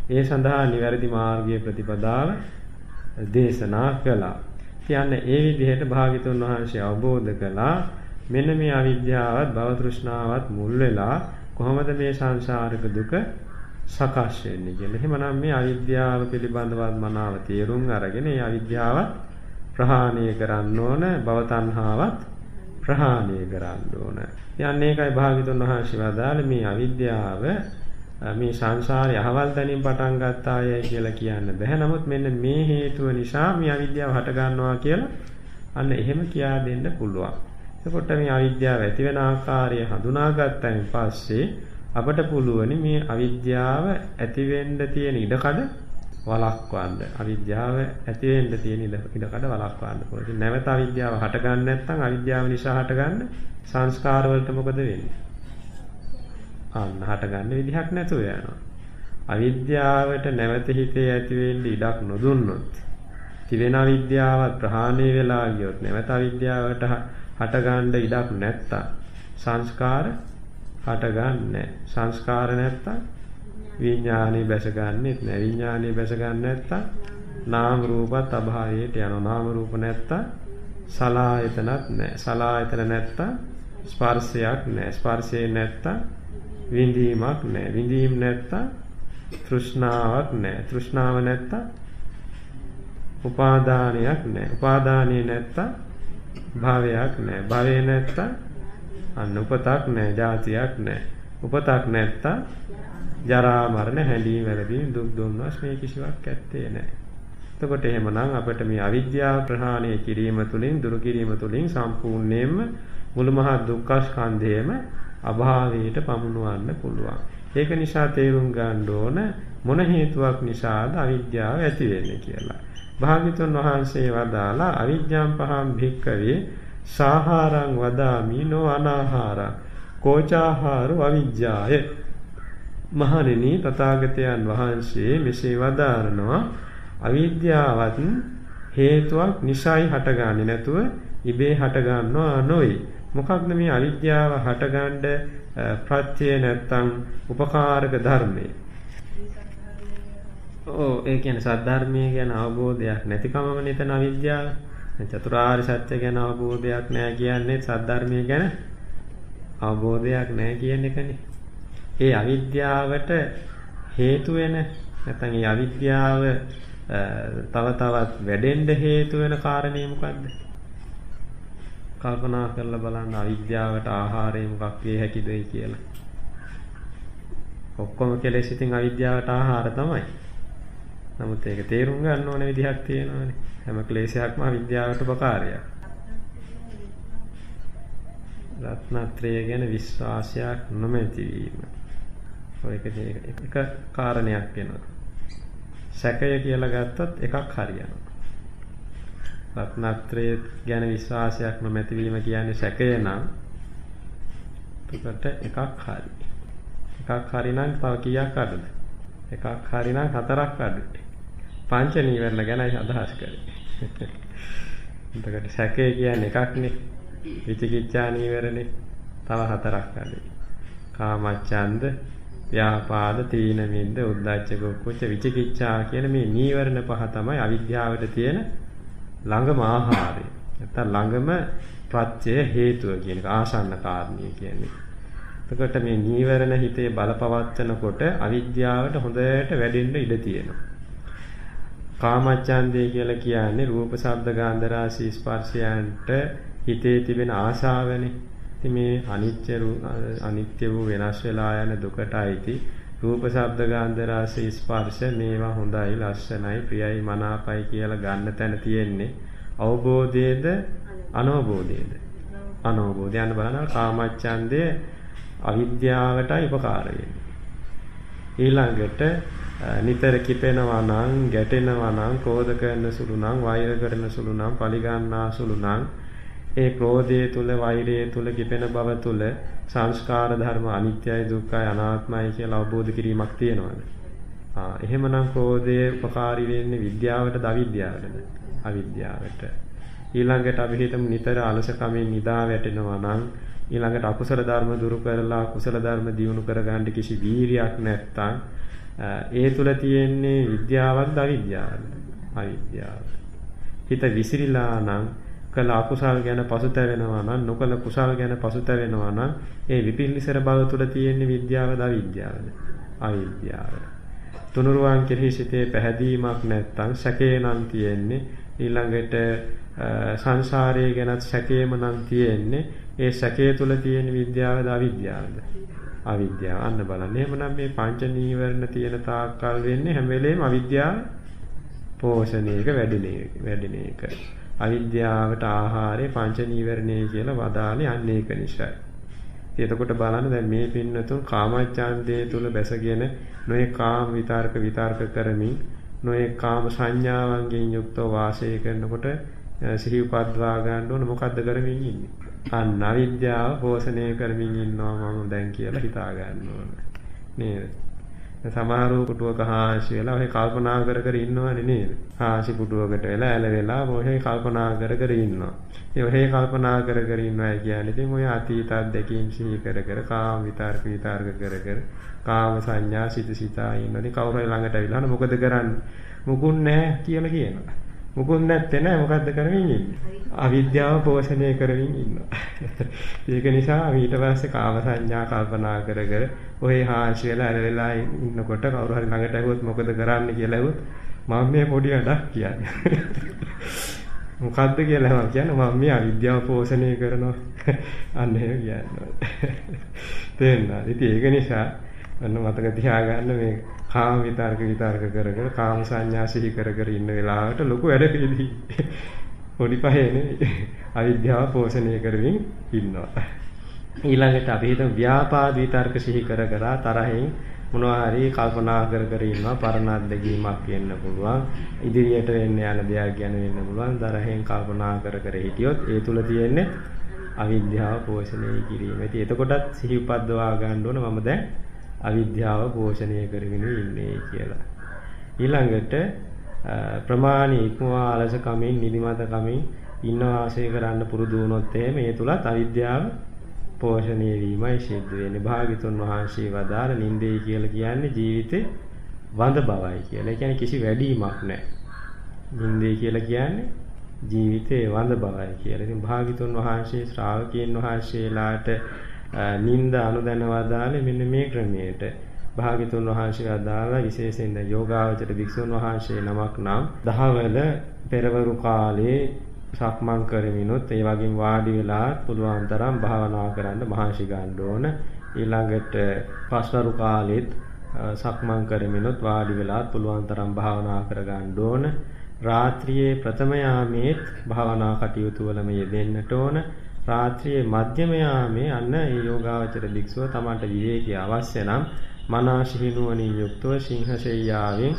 ඒ සඳහා නිවැරදි මාර්ගයේ ප්‍රතිපදාව දේශනා කළා. කියන්නේ ඒ විදිහට භාග්‍යතුන් වහන්සේ අවබෝධ කළා මෙන්න මේ අවිද්‍යාවත් භව තෘෂ්ණාවත් මුල් වෙලා කොහොමද මේ සංසාරික දුක සකස් වෙන්නේ කියලා. එහෙමනම් මේ අවිද්‍යාව පිළිබඳව මනාව තේරුම් අරගෙන මේ අවිද්‍යාව ප්‍රහාණය කරන්න ඕන භව තණ්හාවත් ප්‍රහාණය කරන්න ඕන. යන්නේ ඒකයි භාග්‍යතුන් වහන්සේ වදාළ මේ අවිද්‍යාව මේ සංසාරේ අහවල් තැනින් පටන් ගත්තායයි කියලා කියන්න බෑ. නමුත් මෙන්න මේ හේතුව නිසා මේ අවිද්‍යාව හට ගන්නවා කියලා අන්න එහෙම කියා දෙන්න පුළුවන්. එතකොට මේ අවිද්‍යාව ඇති වෙන ආකාරය හඳුනාගත්තයින් පස්සේ අපට පුළුවනි මේ අවිද්‍යාව ඇති වෙන්න තියෙන ඉඩකඩ වළක්වන්න. අවිද්‍යාව ඇති වෙන්න තියෙන ඉඩකඩ වළක්වන්න පුළුවන්. නැවත අවිද්‍යාව හටගන්න නැත්නම් අවිද්‍යාව නිසා හටගන්න සංස්කාර වලට මොකද වෙන්නේ? අන්න හටගන්න විදිහක් නැතුව යනවා. අවිද්‍යාවට නැවත හිතේ ඇති වෙන්න ඉඩක් නොදුන්නොත් තිබෙන අවිද්‍යාවත් ප්‍රහාණය වෙලා ගියොත් නැවත අවිද්‍යාවට හටගන්න ඉඩක් නැත්තම්. සංස්කාර හටගන්නේ සංස්කාර නැත්තම් විඥානෙ බැසගන්නෙත් නෑ. විඥානෙ බැසගන්න නැත්තම් නාම රූපත් අභාවයට යනවා. නාම රූප නැත්තම් සලායතනත් නෑ. සලායතන නැත්තම් ස්පර්ශයක් නෑ. ස්පර්ශය නැත්තම් විඳීමක් නෑ. විඳීම නැත්තම් තෘෂ්ණාවක් නෑ. තෘෂ්ණාව නැත්තම් උපාදානයක් නෑ. උපාදානිය නැත්තම් භාවයක් නෑ භවය නැත්තම් අන්න උපතක් නෑ ජාතියක් නෑ උපතක් නැත්තම් ජරා මරණ හැඬීම් වැළපීම් දුක් දුම්නස් මේ කිසිවක් ඇත්තේ නෑ එතකොට එහෙමනම් අපිට මේ අවිද්‍යාව ප්‍රහාණය කිරීම තුළින් දුරු කිරීම තුළින් සම්පූර්ණයෙන්ම මුළු මහත් දුක්ඛ ස්කන්ධයම අභාවයට පමුණවන්න පුළුවන්. ඒක නිසා තේරුම් ගන්න ඕන මොන හේතුවක් නිසාද අවිද්‍යාව ඇති වෙන්නේ කියලා. භාග්‍යතුන් වහන්සේ වදාලා අවිද්‍යාම් පහම් භික්කවේ සාහාරං වදාමි නෝ අනාහාරං කෝචාහාරු අවිජ්ජාය. මහණෙනි තථාගතයන් වහන්සේ මෙසේ වදාරනවා අවිද්‍යාවත් හේතුවක් නිසයි හටගන්නේ නැතුව ඉබේ හටගන්නවා නොවේ. මොකක්ද මේ අවිද්‍යාව හටගන්න ප්‍රත්‍ය නැත්තම් උපකාරක ධර්මයේ? ඔව් ඒ කියන්නේ සද්ධර්මයේ ගැන අවබෝධයක් නැතිකමම නිතන අවිද්‍යාව. චතුරාර්ය සත්‍ය ගැන අවබෝධයක් නැහැ කියන්නේ සද්ධර්මයේ ගැන අවබෝධයක් නැහැ කියන එකනේ. ඒ අවිද්‍යාවට හේතු වෙන නැත්නම් ඒ අවිද්‍යාව තව තවත් වැඩෙන්න හේතු වෙන කාරණේ මොකද්ද? කල්පනා කරලා බලන්න අවිද්‍යාවට ආහාරය මොකක් විය හැකිද කියලා. ඔක්කොම කෙලෙස් ඉතින් අවිද්‍යාවට ආහාර තමයි. නමුත් ඒක තේරුම් ගන්න ඕන විදිහක් තියෙනවානේ. හැම ක්ලේශයක්ම අවිද්‍යාවට උපකාරයක්. රත්නත්‍රය ගැන විශ්වාසයක් නොමැති වීම. ඔය එක කාරණයක් වෙනවා. සැකය කියලා ගත්තොත් එකක් හරියනවා. රත්නත්‍රය ගැන විශ්වාසයක් නොමැති වීම කියන්නේ සැකය නම් එතකොට එකක් හරි. එකක් හරි නම් තව කීයක් අඩුද? එකක් හරි නම් හතරක් අඩුයි. පංච නීවරණ ගැනයි අදහස් කරේ. එතකොට සැකේ කියන්නේ එකක්නේ. විචිකිච්ඡා නීවරණේ තව හතරක් අඩුයි. කාමච්ඡන්ද, ව්‍යාපාද, තීන මිද්ද, උද්ධච්ච කුච්ච විචිකිච්ඡා කියන මේ නීවරණ පහ තමයි අවිද්‍යාවට තියෙන ළඟම ආහාරය. නැත්නම් ළඟම ප්‍රත්‍ය හේතුව කියන එක ආසන්න කාරණිය කියන්නේ. එතකොට මේ නීවරණ හිතේ බලපවත්වනකොට අවිද්‍යාවට හොඳට වැඩෙන්න ඉඩ තියෙනවා. කාමච්ඡන්දය කියලා කියන්නේ රූප, ශබ්ද, ගන්ධ රාශි ස්පර්ශයන්ට හිතේ තිබෙන ආශාවනේ. ඉතින් මේ අනිත්‍ය අනිත්‍ය වූ වෙනස් වෙලා යන දුකටයි රූප, ශබ්ද, ගන්ධ රාශි ස්පර්ශ මේවා හොඳයි, ලස්සනයි, ප්‍රියයි, මනාපයි කියලා ගන්න තැන තියෙන්නේ අවබෝධයේද අනවබෝධයේද? අනවබෝධය යන බලනවා කාමච්ඡන්දය අවිද්‍යාවටයි උපකාර වෙන්නේ. ඊළඟට නිතර කිපෙනවා නම් ගැටෙනවා නම් ක්‍රෝධ කරන සුළු නම් වෛර කරන සුළු නම් පරිගන්නා සුළු නම් ඒ ක්‍රෝධය තුල වෛරය තුල කිපෙන බව තුල සංස්කාර ධර්ම අනිත්‍යයි දුක්ඛයි අනාත්මයි කියලා අවබෝධ කිරීමක් තියෙනවද? ආ එහෙමනම් ක්‍රෝධය උපකාරී වෙන්නේ විද්‍යාවටද අවිද්‍යාවටද? අවිද්‍යාවට. ඊළඟට අපි හිතමු නිතර අලසකමින් නිදා වැටෙනවා නම් ඊළඟට අකුසල ධර්ම දුරු කරලා කුසල ධර්ම දියුණු කරගන්න කිසි වීරියක් නැත්තම් ඒ තුල තියෙන්නේ විද්‍යාවක්ද අවිද්‍යාවක්ද? අවිද්‍යාව. හිත විසිරිලා නම් කළ අකුසල් ගැන පසුතැවෙනවා නම් නොකළ කුසල් ගැන පසුතැවෙනවා නම් ඒ විපිල්ලිසර බව තුල තියෙන විද්‍යාවද අවිද්‍යාවද? අවිද්‍යාව. තුනුරුවන් කෙරෙහි සිටේ පැහැදීමක් නැත්නම් සැකේ නම් තියෙන්නේ ඊළඟට සංසාරය ගැනත් සැකේම නම් තියෙන්නේ ඒ සැකේ තුල තියෙන විද්‍යාවද අවිද්‍යාවද? අවිද්‍යාව. අන්න බලන්න. එහෙමනම් මේ පංච නීවරණ තියෙන තාක්කල් වෙන්නේ හැම වෙලේම අවිද්‍යාව පෝෂණයක වැඩින එක. වැඩින එක. අවිද්‍යාවට ආහාරය පංච නීවරණය කියලා වදාළේ අන්න ඒක නිසායි. එතකොට බලන්න දැන් මේ පින්නතුන් කාමච්ඡන්දයේ තුල බැසගෙන නොයේ කාම විතර්ක විතර්ක කරමින් නොයේ කාම සංඥාවන්ගෙන් යුක්තව වාසය කරනකොට සිහි උපද්වා ගන්න ඕන මොකද්ද කරමින් ඉන්නේ? අන්න අවිද්‍යාව පෝෂණය කරමින් ඉන්නවා මම දැන් කියලා හිතා ගන්න ඕන. නේද? සමහරව පුටුවක හාසි වෙලා ඔහේ කල්පනා කර කර ඉන්නවනේ නේද? හාසි පුටුවකට වෙලා ඇල වෙලා ඔහේ කල්පනා කර කර ඉන්නවා. ඒ ඔහේ කල්පනා කර කර ඉන්නවා කියන්නේ ඉතින් ඔය අතීත අත්දැකීම් සිහි කර කර කාම විතර්ක විතර්ක කර කර කාම සංඥා සිත සිතා ඉන්නනේ කවුරු හරි ළඟට ඇවිල්ලා මොකද කරන්නේ? මුකුත් නැහැ කියලා කියනවා. මුකුත් නැත්තේ නෑ මොකද්ද කරමින් ඉන්නේ? අවිද්‍යාව පෝෂණය කරමින් ඉන්නවා. ඒක නිසා ඊට පස්සේ කාම සංඥා කල්පනා කර කර ඔහේ හාන්සි වෙලා ඇල වෙලා ඉන්නකොට කවුරු හරි ළඟට ඇහුවොත් මොකද කරන්න කියලා ඇහුවොත් මම මේ පොඩි අඩක් කියන්නේ. මොකද්ද කියලා මම කියන්නේ මම මේ අවිද්‍යාව පෝෂණය කරනවා. අන්න එහෙම කියන්නේ. තේරෙනවද? ඉතින් ඒක නිසා අන්න මතක තියාගන්න මේ කාම විතර්ක විතර්ක කර කර කාම සංඥා සිහි කර කර ඉන්න වෙලාවට ලොකු වැඩ පිළිවි. පොඩි පහේ නෙවෙයි. අවිද්‍යාව පෝෂණය කරමින් ඉන්නවා. ඊළඟට අපි හිතමු ව්‍යාපාද විතර්ක සිහි කර කර තරහින් මොනවා හරි කල්පනා කර කර ඉන්නවා පරණ අත්දැකීමක් වෙන්න පුළුවන් ඉදිරියට වෙන්න යන දෙයක් ගැන වෙන්න පුළුවන් තරහෙන් කල්පනා කර කර හිටියොත් ඒ තුල තියෙන්නේ අවිද්‍යාව පෝෂණය කිරීම. ඉතින් එතකොටත් සිහි උපද්දවා ගන්න ඕන මම දැන් අවිද්‍යාව පෝෂණය කරගෙන ඉන්නේ කියලා. ඊළඟට ප්‍රමාණී ඉක්මවා අලස කමින් නිදිමත කමින් ඉන්න වාසය කරන්න පුරුදු වුණොත් එහෙම ඒ තුලත් අවිද්‍යාව පෝෂණය වීමයි සිද්ධ වෙන්නේ. භාග්‍යතුන් වහන්සේ වදාළ නින්දේ කියලා කියන්නේ ජීවිතේ වඳ බවයි කියලා. ඒ කියන්නේ කිසි වැඩිමක් නැහැ. නින්දේ කියලා කියන්නේ ජීවිතේ වඳ බවයි කියලා. ඉතින් භාග්‍යතුන් වහන්සේ ශ්‍රාවකයන් වහන්සේලාට නින්ද අනුදැන වදාළේ මෙන්න මේ ක්‍රමයට. භාග්‍යතුන් වහන්සේ අදාළ විශේෂයෙන් යෝගාවචර භික්ෂුන් වහන්සේ නමක් නම් දහවල පෙරවරු කාලේ සක්මන් කරමිනුත් ඒ වගේම වාඩි වෙලා පුළුවන් තරම් භාවනා කරන්න මහන්සි ගන්න ඕන. ඊළඟට පස්වරු කාලෙත් සක්මන් කරමිනුත් වාඩි වෙලා පුළුවන් තරම් භාවනා කර ගන්න ඕන. රාත්‍රියේ ප්‍රථම යාමේත් භාවනා කටයුතු වලම යෙදෙන්නට ඕන. රාත්‍රියේ මධ්‍යම යාමේ අන්න ඒ යෝගාවචර භික්ෂුව තමන්ට විවේකී අවශ්‍ය නම් මනාශිහිනුවණින් යුක්තව සිංහසෙයියාවෙන්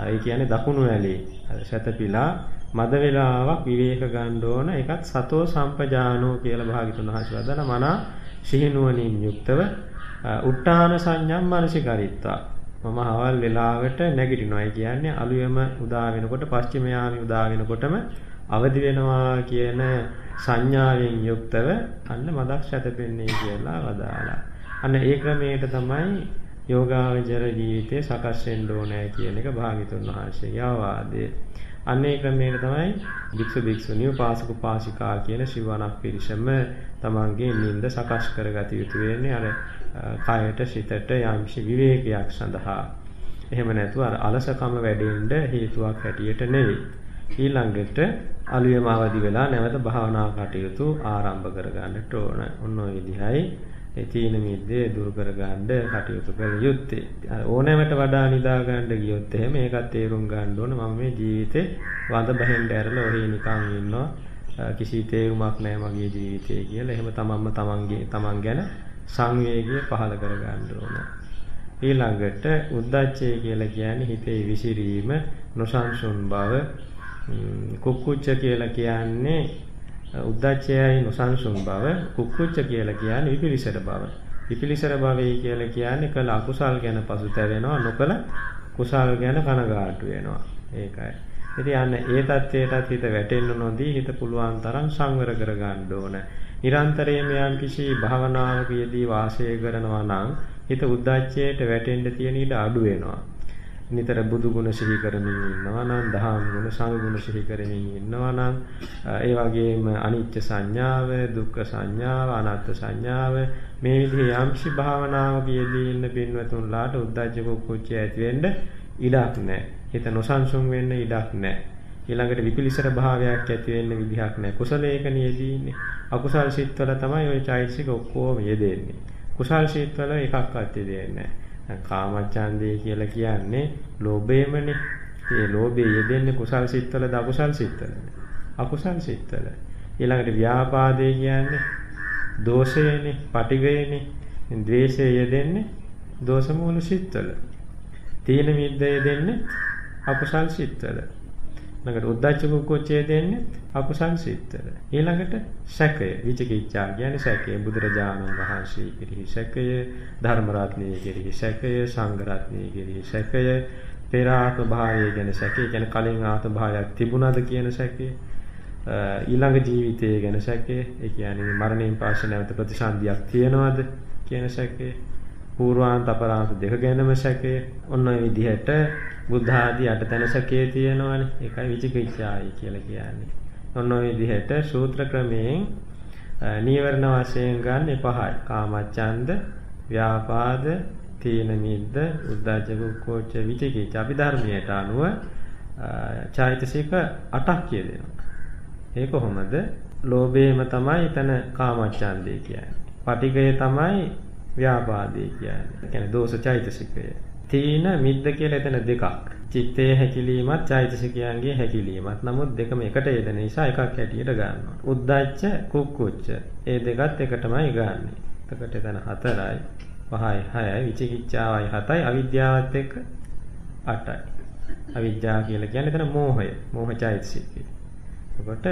ඒ කියන්නේ දකුණු ඇලේ සැතපීලා මද වේලාවක් විවේක ගන්න ඕන ඒකත් සතෝ සම්පජානෝ කියලා භාගිතුන් වහන්සේ වදන මනා සිහිනුවණින් යුක්තව උට්ටාන සංඥම් මානසිකරිත්වා මම හවල් වෙලාවට නැගිටිනවා. ඒ කියන්නේ අලුයම උදා වෙනකොට පස්චිම යාමි උදා වෙනකොටම අවදි වෙනවා කියන සංඥාවෙන් යුක්තව අන්න මදක් සැතපෙන්නේ කියලා වදාලා. අන්න ඒ ක්‍රමයට තමයි යෝගාවචර ජීවිතේ සකස් වෙන්න ඕනේ කියන එක භාග්‍යතුන් වහන්සේගේ අවවාදය. අන්නේ ක්‍රමයට තමයි භික්ෂු භික්ෂුණී උපාසක උපාසිකා කියන සිවණක් පිරිසම තමන්ගේ නිින්ද සකස් කරගත යුතු වෙන්නේ අර කායයට සිතට යම්ෂි විවේකයක් සඳහා. එහෙම නැතුව අර අලසකම වැඩෙන්න හේතුවක් හැටියට නෙවෙයි. ඊළඟට අලුයම අවදි වෙලා නැවත භාවනා කටයුතු ආරම්භ කරගන්නට ඕන. ඔන්න ඔය විදිහයි ඒ තීන මිද්දේ දුරු කරගන්න කටයුතු කළ යුත්තේ. ඕනෑමට වඩා නිදා ගන්න ගියොත් එහෙම ඒකත් තේරුම් ගන්න ඕන මම මේ ජීවිතේ වඳ බහෙන්ඩ ඇරලා ඔහේ නිකන් ඉන්නවා. කිසි තේරුමක් නැහැ මගේ ජීවිතේ කියලා. එහෙම තමන්ම තමන්ගේ තමන් ගැන සංවේගය පහළ කර ගන්න ඕන. ඊළඟට උද්දච්චය කියලා කියන්නේ හිතේ විසිරීම, නොසන්සුන් බව, කුක්කුච්ච කියලා කියන්නේ උද්දච්චයයි නොසන්සුන් බව කුක්කුච්ච කියලා කියන්නේ විපිලිසර බව. විපිලිසර භවයි කියලා කියන්නේ කළ අකුසල් ගැන පසුතැවෙනවා නොකළ කුසල් ගැන කනගාටු වෙනවා. ඒකයි. ඉතින් අන්න ඒ தත්වයටත් හිත වැටෙන්න නොදී හිත පුළුවන් තරම් සංවර කර ගන්න ඕන. නිරන්තරයෙන්ම යම් කිසි භාවනාවක යෙදී වාසය කරනවා නම් හිත උද්දච්චයට වැටෙන්න තියෙන ඉඩ අඩු වෙනවා. නිතර බුදු ගුණ සිහි කරමින් ඉන්නවා නම් දහම් ගුණ සංඝ ගුණ සිහි කරමින් ඉන්නවා නම් ඒ වගේම අනිත්‍ය සංඥාව දුක්ඛ සංඥාව අනාත්ම සංඥාව මේ විදිහේ යම්සි භාවනාවක යෙදී ඉන්න පින්වතුන්ලාට උද්දච්ච කුච්චය ඇති වෙන්න ඉඩක් නැහැ. හිත නොසන්සුන් වෙන්න ඉඩක් නැහැ. ඊළඟට විපිලිසර භාවයක් ඇති වෙන්න විදිහක් නැහැ. කුසලයක නියදී ඉන්නේ. අකුසල් සිත්වල තමයි ওই චෛතසික ඔක්කොම යෙදෙන්නේ. කුසල් සිත්වල එකක්වත් යෙදෙන්නේ නැහැ. කාමච්ඡන්දේ කියලා කියන්නේ ලෝභයමනේ. ඒ ලෝභය යෙදෙන්නේ කුසල් සිත්වලද අකුසල් සිත්වලද? අකුසල් සිත්වල. ඊළඟට ව්‍යාපාදේ කියන්නේ දෝෂයනේ, පටිඝයනේ. ද්වේෂය යෙදෙන්නේ දෝෂ මූල සිත්වල. තීන මිද්ද යෙදෙන්නේ අකුසල් සිත්වල. ඊළඟට උද්දච්ච කුච්චය දෙන්නේ අකුසල් සිත්තර. ඊළඟට සැකය. විචිකිච්ඡා කියන්නේ සැකය. බුදුරජාණන් වහන්සේ කෙරෙහි සැකය ධර්ම රත්නයේ කෙරෙහි සැකය සංඝ රත්නයේ කෙරෙහි සැකය පෙර ආත්ම භාවය ගැන සැකය. කියන්නේ කලින් ආත්ම භාවයක් තිබුණාද කියන සැකය. ඊළඟ ජීවිතය ගැන සැකය. ඒ කියන්නේ මරණයෙන් පස්සේ නැවත ප්‍රතිසන්දියක් තියනවද කියන සැකය. පූර්වාන්ත අපරාධ දෙක ගැනම සැකය. ඔන්න ඔය විදිහට බුද්ධ ආදී අටතන සැකයේ තියෙනවානේ. ඒකයි විචිකිච්ඡායි කියලා කියන්නේ. ඔන්න ඔය විදිහට සූත්‍ර ක්‍රමයෙන් නීවරණ වශයෙන් ගන්න පහයි කාමච්ඡන්ද ව්‍යාපාද තීන මිද්ද උද්ධච්ච කුච්ච විචිකිච්ඡා අපි ධර්මයට අනුව චෛතසික 8ක් කියදෙනවා. ඒ කොහොමද? ලෝභයම තමයි එතන කාමච්ඡන්දේ කියන්නේ. පටිඝය තමයි ව්‍යාපාදේ කියන්නේ. ඒ කියන්නේ දෝෂ චෛතසිකය. තීන මිද්ද කියලා එතන දෙකක්. චිත්තයේ හැකිලීමත් චෛතසිකයන්ගේ හැකිලීමත්. නමුත් දෙකම එකට යෙදෙන නිසා එකක් හැටියට ගන්නවා. උද්දච්ච කුක්කුච්ච. ඒ දෙකත් එකටමයි ගන්නෙ. එතකොට එතන 4යි, 5යි, 6යි, විචිකිච්ඡාවයි 7යි, අවිද්‍යාවත් එක්ක 8යි. අවිද්‍යාව කියලා කියන්නේ එතන මෝහය. මෝහ චෛතසිකය. එතකොට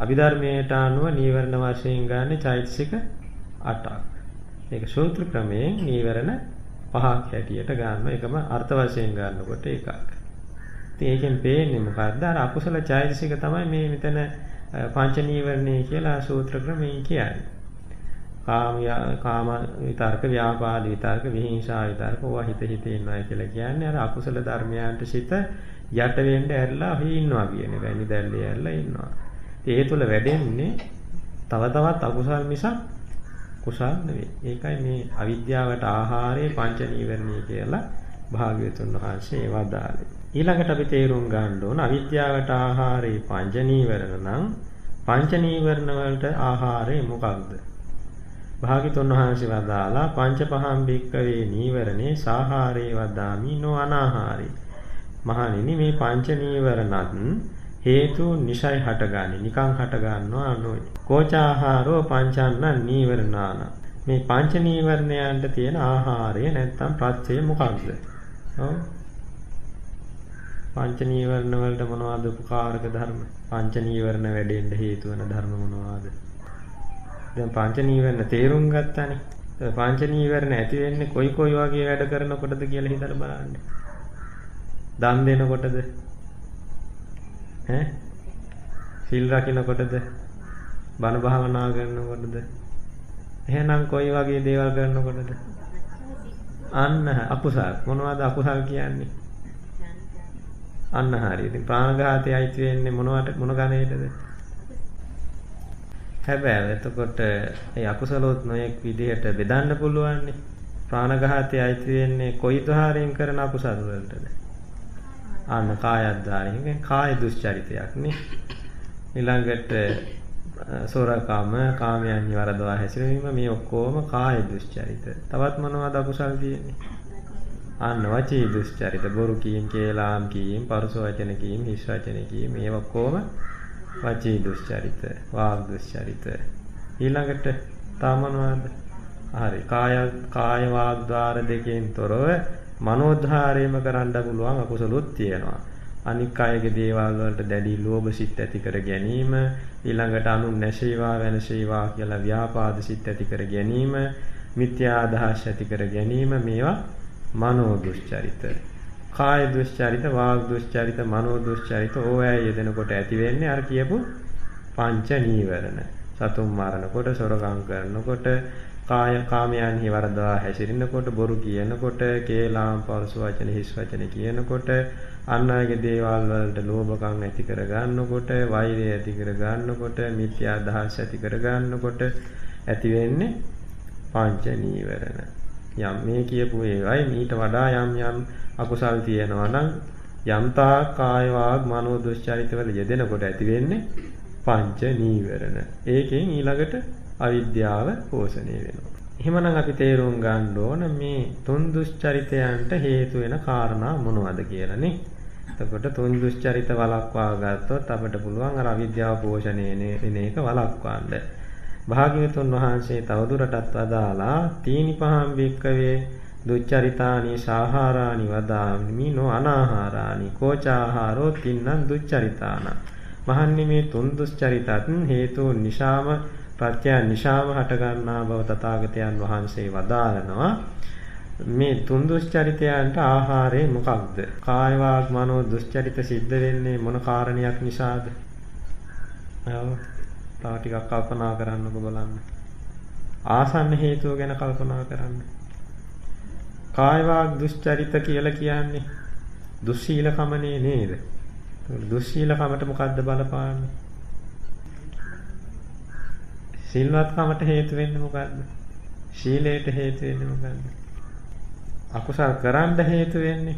අභිධර්මයට අනුව නීවරණ වශයෙන් ගන්න චෛතසික 8ක්. ඒක සූත්‍ර ක්‍රමයෙන් නීවරණ පහක් හැටියට ගන්න එකම අර්ථ වශයෙන් ගන්නකොට එකක්. ඉතින් ඒකෙන් පේන්නේ මොකද්ද? අර අකුසල චෛතසික තමයි මේ මෙතන පංච නීවරණේ කියලා සූත්‍ර ක්‍රමයෙන් කියන්නේ. කාම කාම විතර්ක, ව්‍යාපාද විතර්ක, විහිංසා විතර්ක, ඕවා හිත හිත ඉන්නවා කියලා කියන්නේ අර අකුසල ධර්මයන්ට සිත යට වෙන්න ඇරලා ඔහි ඉන්නවා කියන එකයි. නිදැල්ලේ ඇරලා ඉන්නවා. ඒ තුල වැඩෙන්නේ තව තවත් අකුසල් මිසක් කුසල් නෙවෙයි. ඒකයි මේ අවිද්‍යාවට ආහාරයේ පංච නීවරණය කියලා භාග්‍යවතුන් වහන්සේ වදාළේ. ඊළඟට අපි තේරුම් ගන්න ඕන අවිද්‍යාවට ආහාරයේ පංච නීවරණ නම් පංච නීවරණ වලට ආහාරය මොකක්ද? භාග්‍යවතුන් වහන්සේ වදාලා පංච පහම් බික්කවේ නීවරණේ සාහාරේ වදාමි නො අනාහාරේ. මහණෙනි මේ පංච නීවරණත් හේතු නිසයි හටගන්නේ. නිකං හට ගන්නවා නොයි කෝචාහාරෝ පංචන්නන් නීවරණාන. මේ පංච නීවරණයන්ට තියෙන ආහාරය නැත්තම් ප්‍රත්‍යය මොකක්ද? ඔව්. පංච නීවරණ වලට මොනවද උපකාරක ධර්ම? පංච නීවරණ වැඩෙන්න හේතු වෙන ධර්ම මොනවද? දැන් පංච නීවරණ තේරුම් ගත්තානේ. පංච නීවරණ ඇති වෙන්නේ කොයි කොයි වගේ වැඩ කරනකොටද කියලා හිතලා බලන්න. දන් දෙනකොටද? ඈ සිල් රකින්නකොටද බණ භාවනා කරනකොටද එහෙනම් කොයි වගේ දේවල් කරනකොටද අන්න අකුසල් මොනවද අකුසල් කියන්නේ අන්න හරිය. ඉතින් ප්‍රාණඝාතය අයිති වෙන්නේ මොනවට මොන ගණේටද? හැබැයි එතකොට ඒ අකුසලොත් නොයෙක් විදිහට බෙදන්න පුළුවන් නේ. ප්‍රාණඝාතය අයිති වෙන්නේ කොයි ධාරයෙන් කරන අකුසල වලටද? අන්න කායද්දාරයෙන් කාය දුස්චරිතයක් නේ. ඊළඟට සෝරකාම කාමයන් වරදවා හැසිරීම මේ ඔක්කොම කාය දුස්චරිත. තවත් මොනවද අකුසල් තියෙන්නේ? අන්න වචී දුස්චරිත. බොරු කීම් කේලාම් කීම් පරුස වචන කීම් හිස් වචන කීම් මේ ඔක්කොම වචී දුස්චරිත වාග් දුස්චරිත. ඊළඟට තව මොනවද? හරි. කාය කාය වාග් ద్వාර දෙකෙන් තොරව මනෝධාරයම කරන්න පුළුවන් අකුසලොත් තියෙනවා. අනික් අයගේ දේවල් වලට දැඩි ලෝභ සිත් ඇති කර ගැනීම ඊළඟට අනුන් නැසීවා වෙනසීවා කියලා ව්‍යාපාද සිත් ඇති කර ගැනීම මිත්‍යා අදහස් ඇති කර ගැනීම මේවා මනෝ දුස්චරිත කාය දුස්චරිත වාග් දුස්චරිත මනෝ දුස්චරිත ඕවැය යෙදෙනකොට ඇති වෙන්නේ අර කියපු පංච නීවරණ සතුන් මරනකොට සොරකම් කරනකොට කාය කාමයන්හි වරදවා හැසිරෙනකොට බොරු කියනකොට කේලාම් පරුස වචන හිස් වචන කියනකොට අන් අයගේ දේවල් වලට ලෝභකම් ඇති කර ගන්නකොට වෛරය ඇති කර ගන්නකොට මිත්‍යා අදහස් ඇති කර ගන්නකොට ඇති වෙන්නේ පංච නීවරණ. යම් මේ කියපු ඒවයි මීට වඩා යම් යම් අකුසල් තියෙනවා නම් යම්තා කාය වාග් මනෝ දුස්චරිතවල යෙදෙනකොට ඇති වෙන්නේ පංච නීවරණ. ඒකෙන් ඊළඟට අවිද්‍යාව පෝෂණය වෙනවා. එහෙමනම් අපි තේරුම් ගන්න ඕන මේ තුන් දුෂ්චරිතයන්ට හේතු වෙන කාරණා මොනවද කියලානේ. එතකොට තුන් දුෂ්චරිත වළක්වා ගත්තොත් අපිට පුළුවන් අර අවිද්‍යාව පෝෂණය වෙන එක වළක්වන්න. භාග්‍යවතුන් වහන්සේ තවදුරටත් වදාලා තීනි පහම් වික්කවේ දුච්චරිතානි සාහාරානි වදාමි නෝ අනාහාරානි කෝචාහාරෝ තින්නම් දුච්චරිතාන මහන්නේ මේ තුන් දුස්චරිතත් හේතු නිසාම ප්‍රත්‍යයන් නිශාම හටගන්නා බව තථාගතයන් වහන්සේ වදාරනවා මේ තුන් දුස්චරිතයන්ට ආහාරය මොකක්ද? කාය වාග් මනෝ දුස්චරිත සිද්ධ වෙන්නේ මොන කාරණයක් නිසාද? ඔව්. තව ටිකක් කල්පනා කරන්නකො බලන්න. ආසන්න හේතුව ගැන කල්පනා කරන්න. කාය වාග් දුස්චරිත කියලා කියන්නේ දුස්සීලකමනේ නේද? දුස්සීලකමට මොකද්ද බලපාන්නේ? සිල්වත්කමට හේතු වෙන්නේ මොකද්ද? ශීලයට හේතු වෙන්නේ මොකද්ද? අකුසල් කරන්න හේතු වෙන්නේ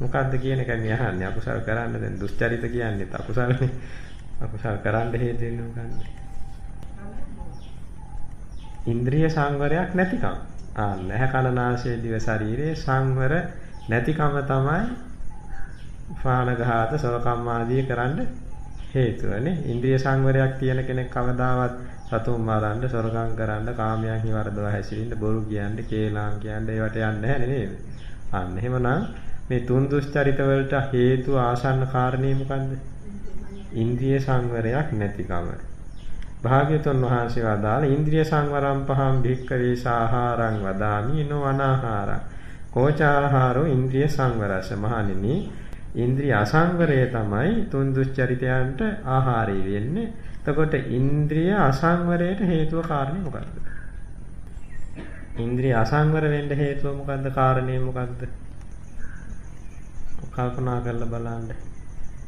මොකද්ද කියන එකනේ අහන්නේ. අකුසල් කරන්න දැන් දුස්චරිත කියන්නේ අකුසල්නේ. අකුසල් කරන්න හේතු වෙන්නේ මොකද්ද? ඉන්ද්‍රිය සංවරයක් නැතිකම. ආ නැහැ කලනාශය දිව ශරීරයේ සංවර නැතිකම තමයි ප්‍රාණඝාත සවකම් ආදී කරන්න හේතුවනේ. ඉන්ද්‍රිය සංවරයක් තියෙන කෙනෙක් කවදාවත් සතුන් මරන්න, සොරකම් කරන්න, කාමයන්හි වරදවා හැසිරෙන්න, බොරු කියන්න, කේලාම් කියන්න ඒවට යන්නේ නැහැ නේද? අන්න එහෙමනම් මේ තුන් දුස්චරිත වලට හේතු ආසන්න කාරණේ මොකන්ද? ඉන්ද්‍රිය සංවරයක් නැතිකම. භාග්‍යතුන් වහන්සේ වදාළ ඉන්ද්‍රිය සංවරම් පහම් භික්කවේ සාහාරං වදාමි නොවනාහාරං. කෝචාහාරෝ ඉන්ද්‍රිය සංවරස මහණෙනි ඉන්ද්‍රිය අසංවරය තමයි තුන් දුස්චරිතයන්ට ආහාරය වෙන්නේ. එතකොට ඉන්ද්‍රිය අසංවරයට හේතුව කාරණේ මොකද්ද? ඉන්ද්‍රිය අසංවර වෙන්න හේතුව මොකද්ද? කාරණේ මොකද්ද? කල්පනා කරලා බලන්න.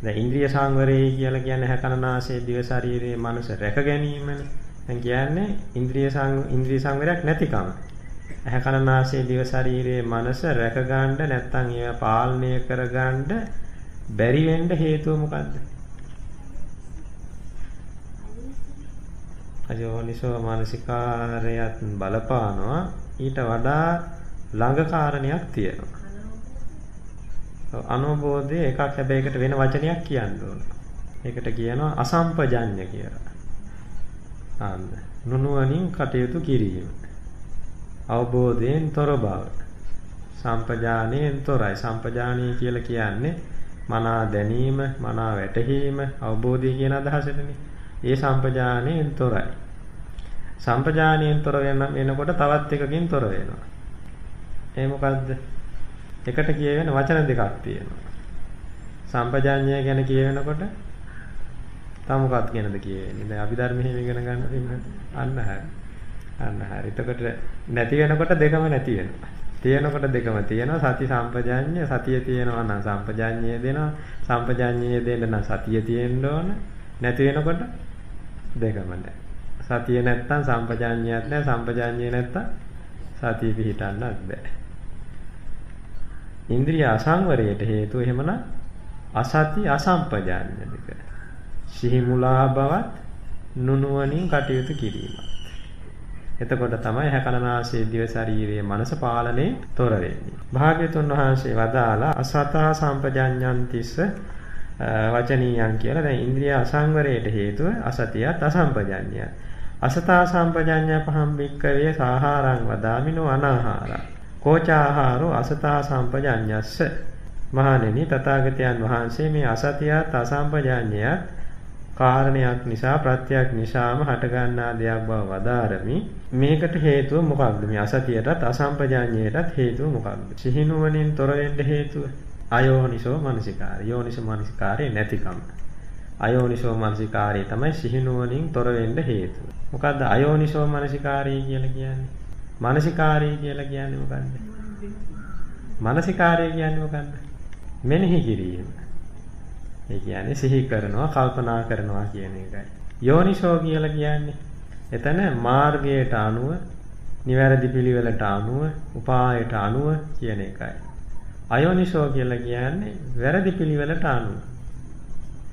දැන් ඉන්ද්‍රිය සංවරය කියලා කියන්නේ හැකනනාසයේ දිව ශරීරයේ මනස රැක ගැනීමනේ. දැන් කියන්නේ ඉන්ද්‍රිය සං ඉන්ද්‍රිය සංවරයක් නැතිකම. හැකනනාසයේ දිව ශරීරයේ මනස රැක ගන්න නැත්නම් ඒවා පාලනය කර ගන්න බැරි වෙන්න හේතුව මොකද්ද? අයෝනිසෝ මානසිකාරයත් බලපානවා ඊට වඩා ළඟ කාරණයක් තියෙනවා. අනුබෝධය එකක් හැබැයි ඒකට වෙන වචනයක් කියන්න ඕන. ඒකට කියනවා අසම්පජඤ්ඤ කියලා. ආන්න නුනුවණින් කටයුතු කිරීම. අවබෝධයෙන් තොර බව. සම්පජානයෙන් තොරයි. සම්පජානීය කියලා කියන්නේ මනා දැනීම, මනා වැටහීම, අවබෝධය කියන අදහසටනේ. ඒ සම්පජානයෙන් තොරයි. සම්පජානයෙන් තොර වෙන වෙනකොට තවත් එකකින් තොර වෙනවා. ඒ මොකද්ද? එකට කියවෙන වචන දෙකක් තියෙනවා. සම්පජාඤ්ඤය ගැන කියවෙනකොට තව මොකක්ද කියනද කියවෙන්නේ. දැන් අභිධර්මයේ ඉගෙන ගන්න තියෙන අන්න හරි. අන්න හරි. එතකොට නැති වෙනකොට දෙකම නැති වෙනවා. තියෙනකොට දෙකම තියෙනවා. සති සම්පජාඤ්ඤය සතිය තියෙනවා නම් සම්පජාඤ්ඤය දෙනවා. සම්පජාඤ්ඤය දෙන්න නම් සතිය තියෙන්න ඕන. නැති වෙනකොට දෙකම නැහැ. සතිය නැත්තම් සම්පජාඤ්ඤයක් නැහැ. සම්පජාඤ්ඤය නැත්තම් සතිය පිහිටන්නත් බෑ. ඉන්ද්‍රිය අසංවරයට හේතුව එහෙමනම් අසති අසම්පජාඤ්ඤ දෙක. සිහි මුලා බවත් නුනුවණින් කටයුතු කිරීමත්. එතකොට තමයි හැකලනාශයේ දිව ශරීරයේ මනස පාලනේ තොර වෙන්නේ. භාග්‍යතුන් වහන්සේ වදාලා අසතා සම්පජාඤ්ඤන්තිස්ස වචනීයන් කියලා. දැන් ඉන්ද්‍රිය අසංවරයට හේතුව අසතියත් අසම්පජඤ්ඤය. අසතා සම්පජඤ්ඤය පහම් බික්කවේ සාහාරං වදාමිනෝ අනාහාරං. කෝචාහාරෝ අසතා සම්පජඤ්ඤස්ස මහණෙනි තථාගතයන් වහන්සේ මේ අසතියත් අසම්පජාඤ්ඤයත් කාරණයක් නිසා ප්‍රත්‍යක් නිසාම හටගන්නා දෙයක් බව වදාරමි. මේකට හේතුව මොකක්ද? මේ අසතියටත් අසම්පජාඤ්ඤයටත් හේතුව මොකක්ද? සිහිනුවණින් තොර වෙන්න හේතුව? අයෝනිසෝ මනසිකාරය යෝනිසෝ මනසිකාරය නැතිකම අයෝනිසෝ මනසිකාරය තමයි සිහිනුවණින් තොර වෙන්න හේතුව මොකද්ද අයෝනිසෝ මනසිකාරය කියලා කියන්නේ මනසිකාරය කියලා කියන්නේ මොකද්ද මනසිකාරය කියන්නේ මොකද්ද මෙනෙහි කිරීම. ඒ කියන්නේ සිහි කරනවා, කල්පනා කරනවා කියන එකයි. යෝනිසෝ කියලා කියන්නේ එතන මාර්ගයට අනුව, නිවැරදි පිළිවෙලට අනුව, උපායට අනුව කියන එකයි. අයෝනිසෝ කියලා කියන්නේ වැරදි පිළිවෙලට අනුව.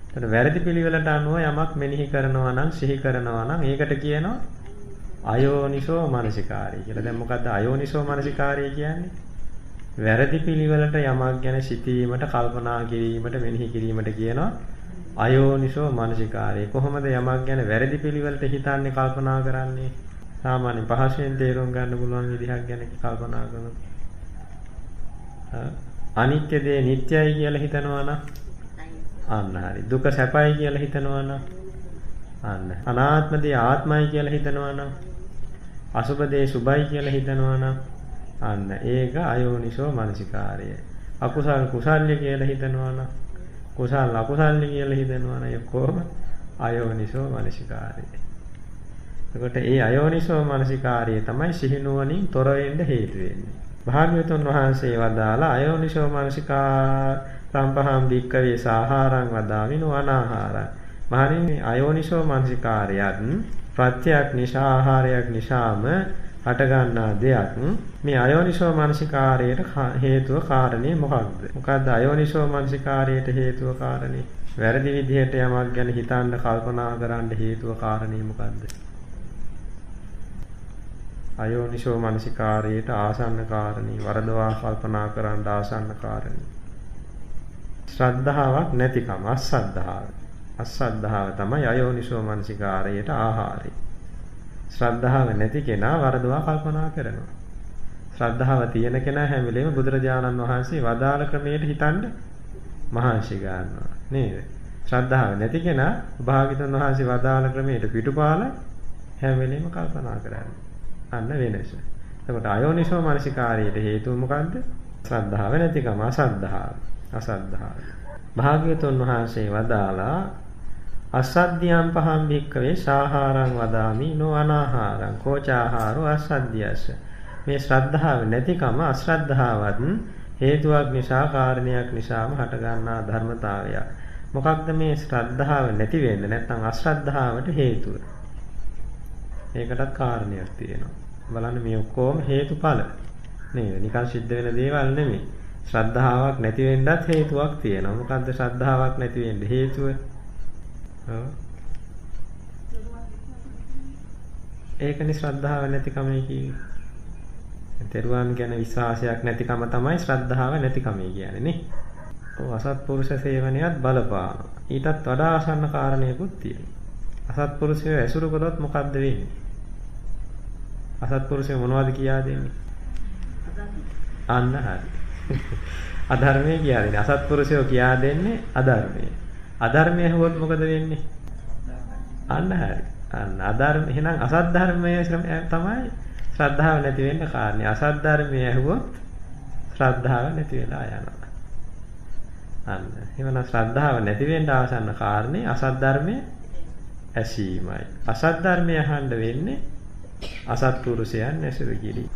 එතන වැරදි පිළිවෙලට අනුව යමක් මෙනෙහි කරනවා නම්, සිහි කරනවා නම් ඒකට කියනවා අයෝනිසෝ මනසිකාරය කියලා. දැන් මොකද්ද අයෝනිසෝ මනසිකාරය කියන්නේ? වැරදි පිළිවෙලට යමක් ගැන සිතීමට කල්පනා කිරීමට මෙනෙහි කිරීමට කියනවා අයෝනිසෝ මනසිකාරය. කොහොමද යමක් ගැන වැරදි පිළිවෙලට හිතන්නේ කල්පනා කරන්නේ? සාමාන්‍ය පහසෙන් තේරුම් ගන්න පුළුවන් විදිහක් ගැන කල්පනා කරනකොට. අනිත්‍ය දේ නිට්ටයයි කියලා හිතනවා නම් අන්න හරි. දුක සැපයි කියලා හිතනවා නම් අන්න. අනාත්ම දේ ආත්මයි කියලා හිතනවා නම් අසුබ දේ සුබයි කියලා හිතනවා නම් අන්න ඒක අයෝනිසෝ මනසිකාරය. අකුසල් කුසල්ය කියලා හිතනවා නම් කුසල් අකුසල්ය කියලා හිතනවා නම් කොහොම අයෝනිසෝ මනසිකාරය. එතකොට ඒ අයෝනිසෝ මනසිකාරය තමයි සිහිනුවණින් තොර වෙන්න හේතු වෙන්නේ. භාග්‍යවතුන් වහන්සේ වදාලා අයෝනිසෝ මනසිකා සම්පහම් වික්කවේ සාහාරං වදාවිනෝ අනාහාරං. මහණෙනි අයෝනිසෝ මනසිකාරයත් ප්‍රත්‍යක් නිසා ආහාරයක් නිසාම හටගන්නා දෙයක් මේ අයෝනිසෝ මනසිකාරයට හේතුව කාරණේ මොකක්ද? මොකද්ද අයෝනිසෝ මනසිකාරයට හේතුව කාරණේ? වැරදි විදිහට යමක් ගැන හිතන්න කල්පනා කරන්න හේතුව කාරණේ මොකද්ද? අයෝනිසෝ මනසිකාරයට ආසන්න කාරණේ වරදවා කල්පනා කරන්න ආසන්න කාරණේ. ශ්‍රද්ධාවක් නැතිකම අසද්ධාව. අසද්ධාව තමයි අයෝනිසෝ මනසිකාරයට ආහාරය. ශ්‍රද්ධාව නැති කෙනා වරදවා කල්පනා කරනවා. ශ්‍රද්ධාව තියෙන කෙනා හැම වෙලෙම බුදුරජාණන් වහන්සේ වදාළ ක්‍රමයට හිතන්න මහන්සි ගන්නවා නේද? ශ්‍රද්ධාව නැති කෙනා භාග්‍යතුන් වහන්සේ වදාළ ක්‍රමයට පිටුපාල හැම වෙලෙම කල්පනා කරන්නේ. අන්න වෙනස. එතකොට අයෝනිසෝ මනසිකාරයට හේතුව මොකද්ද? ශ්‍රද්ධාව නැතිකම අසද්ධාව. අසද්ධාව. භාග්‍යතුන් වහන්සේ වදාලා අසද්ධියම් පහම් භික්කවේ සාහාරං වදාමි නෝ අනාහාරං කෝචාහාරෝ අසද්ධියස මේ ශ්‍රද්ධාව නැතිකම අශ්‍රද්ධාවත් හේතුවක් නිසා කාරණයක් නිසාම හටගන්නා ධර්මතාවයක් මොකක්ද මේ ශ්‍රද්ධාව නැති වෙන්නේ නැත්නම් අශ්‍රද්ධාවට හේතුව ඒකටත් කාරණයක් තියෙනවා බලන්න මේ ඔක්කොම හේතුඵල නේද නිකන් සිද්ධ වෙන දේවල් නෙමෙයි ශ්‍රද්ධාවක් නැති වෙන්නත් හේතුවක් තියෙනවා මොකද්ද ශ්‍රද්ධාවක් නැති වෙන්න හේතුව ඒකනේ ශ්‍රද්ධාව නැතිකමයි කියන්නේ. තෙරුවන් ගැන විශ්වාසයක් නැතිකම තමයි ශ්‍රද්ධාව නැතිකම කියන්නේ නේ. ඔව් අසත්පුරුෂ සේවනයත් බලපානවා. ඊටත් වඩා ආසන්න කාරණයකුත් තියෙනවා. අසත්පුරුෂය ඇසුරු කළොත් මොකද්ද වෙන්නේ? අසත්පුරුෂය මොනවද කියා දෙන්නේ? අන්න හරි. අධර්මයේ කියා දෙන්නේ. අසත්පුරුෂයෝ කියා දෙන්නේ අධර්මයේ. අධර්මය හුවොත් මොකද වෙන්නේ? අන්න හරි. අන්න අධර්ම එහෙනම් අසත් ධර්මය තමයි ශ්‍රද්ධාව නැති වෙන්න කාරණේ. අසත් ධර්මය ඇහුවොත් ශ්‍රද්ධාව නැති වෙලා යනවා. අන්න. එහෙනම් ශ්‍රද්ධාව නැති වෙන්න ආසන්න කාරණේ අසත් ධර්මයේ ඇසීමයි. අසත් ධර්මය අහන්න වෙන්නේ අසත් පුරුෂයන් ඇසුරු කිරීම.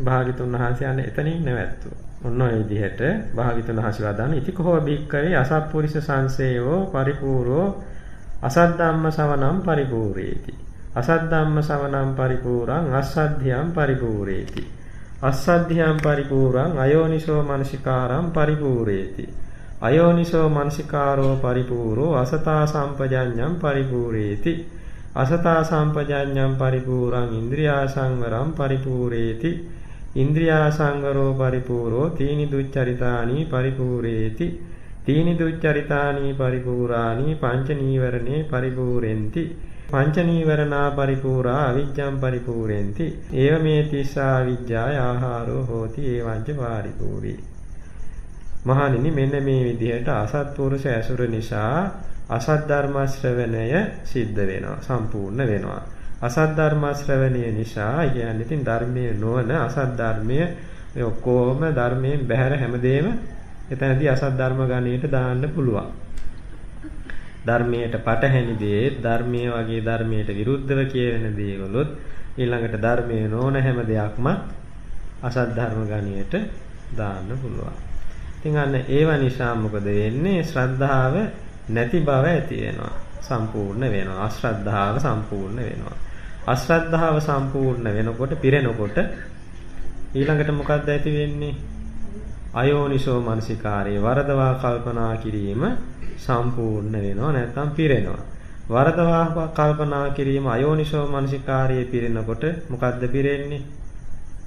භාග්‍යතුන් වහන්සේ යන්නේ එතනින් නැවැත්තුවා. ඔන්න ඔය විදිහට භාග්‍යතුන් වහන්සේ වදාන ඉතිකෝ බික්කවේ අසත්පුරිස සංසේයෝ පරිපූර්වෝ අසද්ධම්ම සවනම් පරිපූර්ේති අසද්ධම්ම සවනම් පරිපූර්ණං අසද්ධියම් පරිපූර්ේති අසද්ධියම් පරිපූර්ණං අයෝනිසෝ මනසිකාරම් පරිපූර්ේති අයෝනිසෝ මනසිකාරෝ පරිපූර්ණෝ අසතා සම්පජඤ්ඤම් පරිපූර්ේති අසතා සම්පජඤ්ඤම් පරිපූර්ණං ඉන්ද්‍රියා සංවරම් පරිපූර්ේති ඉන්ද්‍රියා සංවරෝ පරිපූර්ණෝ තීනි දුච්චරිතානි පරිපූර්ේති තීනි දුච්චරිතානි පරිපූරානි පංච නීවරණේ පරිපූරෙන්ති පංච නීවරණා පරිපූරා අවිජ්ජං පරිපූරෙන්ති ඒව මේ තිස්සා විජ්ජාය ආහාරෝ හෝති ඒවංච පාරිපූරී මහණෙනි මෙන්න මේ විදිහට අසත්පුරුෂ ඇසුර නිසා අසත් ධර්ම ශ්‍රවණය සිද්ධ වෙනවා සම්පූර්ණ වෙනවා අසත් ධර්ම ශ්‍රවණය නිසා කියන්නේ ඉතින් ධර්මයේ නොවන අසත් ධර්මයේ මේ ඔක්කොම ධර්මයෙන් බැහැර හැමදේම එතනදී අසත් ධර්ම ගණයට දාන්න පුළුවන් ධර්මයට පටහැනි දේ ධර්මයේ වගේ ධර්මයට විරුද්ධව කියන දේවලුත් ඊළඟට ධර්මයේ නොවන හැම දෙයක්ම අසත් ධර්ම ගණයට දාන්න පුළුවන්. ඉතින් අන්න ඒව නිසා මොකද වෙන්නේ? ශ්‍රද්ධාව නැති බව ඇති වෙනවා. සම්පූර්ණ වෙනවා. අශ්‍රද්ධාව සම්පූර්ණ වෙනවා. අශ්‍රද්ධාව සම්පූර්ණ වෙනකොට පිරෙනකොට ඊළඟට මොකක්ද ඇති වෙන්නේ? අයෝනිසෝ මනසිකාරයේ වරදවා කල්පනා කිරීම සම්පූර්ණ වෙනවා නැත්නම් පිරෙනවා. වරදවා කල්පනා කිරීම අයෝනිසෝ මනසිකාරයේ පිරෙනකොට මොකද්ද පිරෙන්නේ?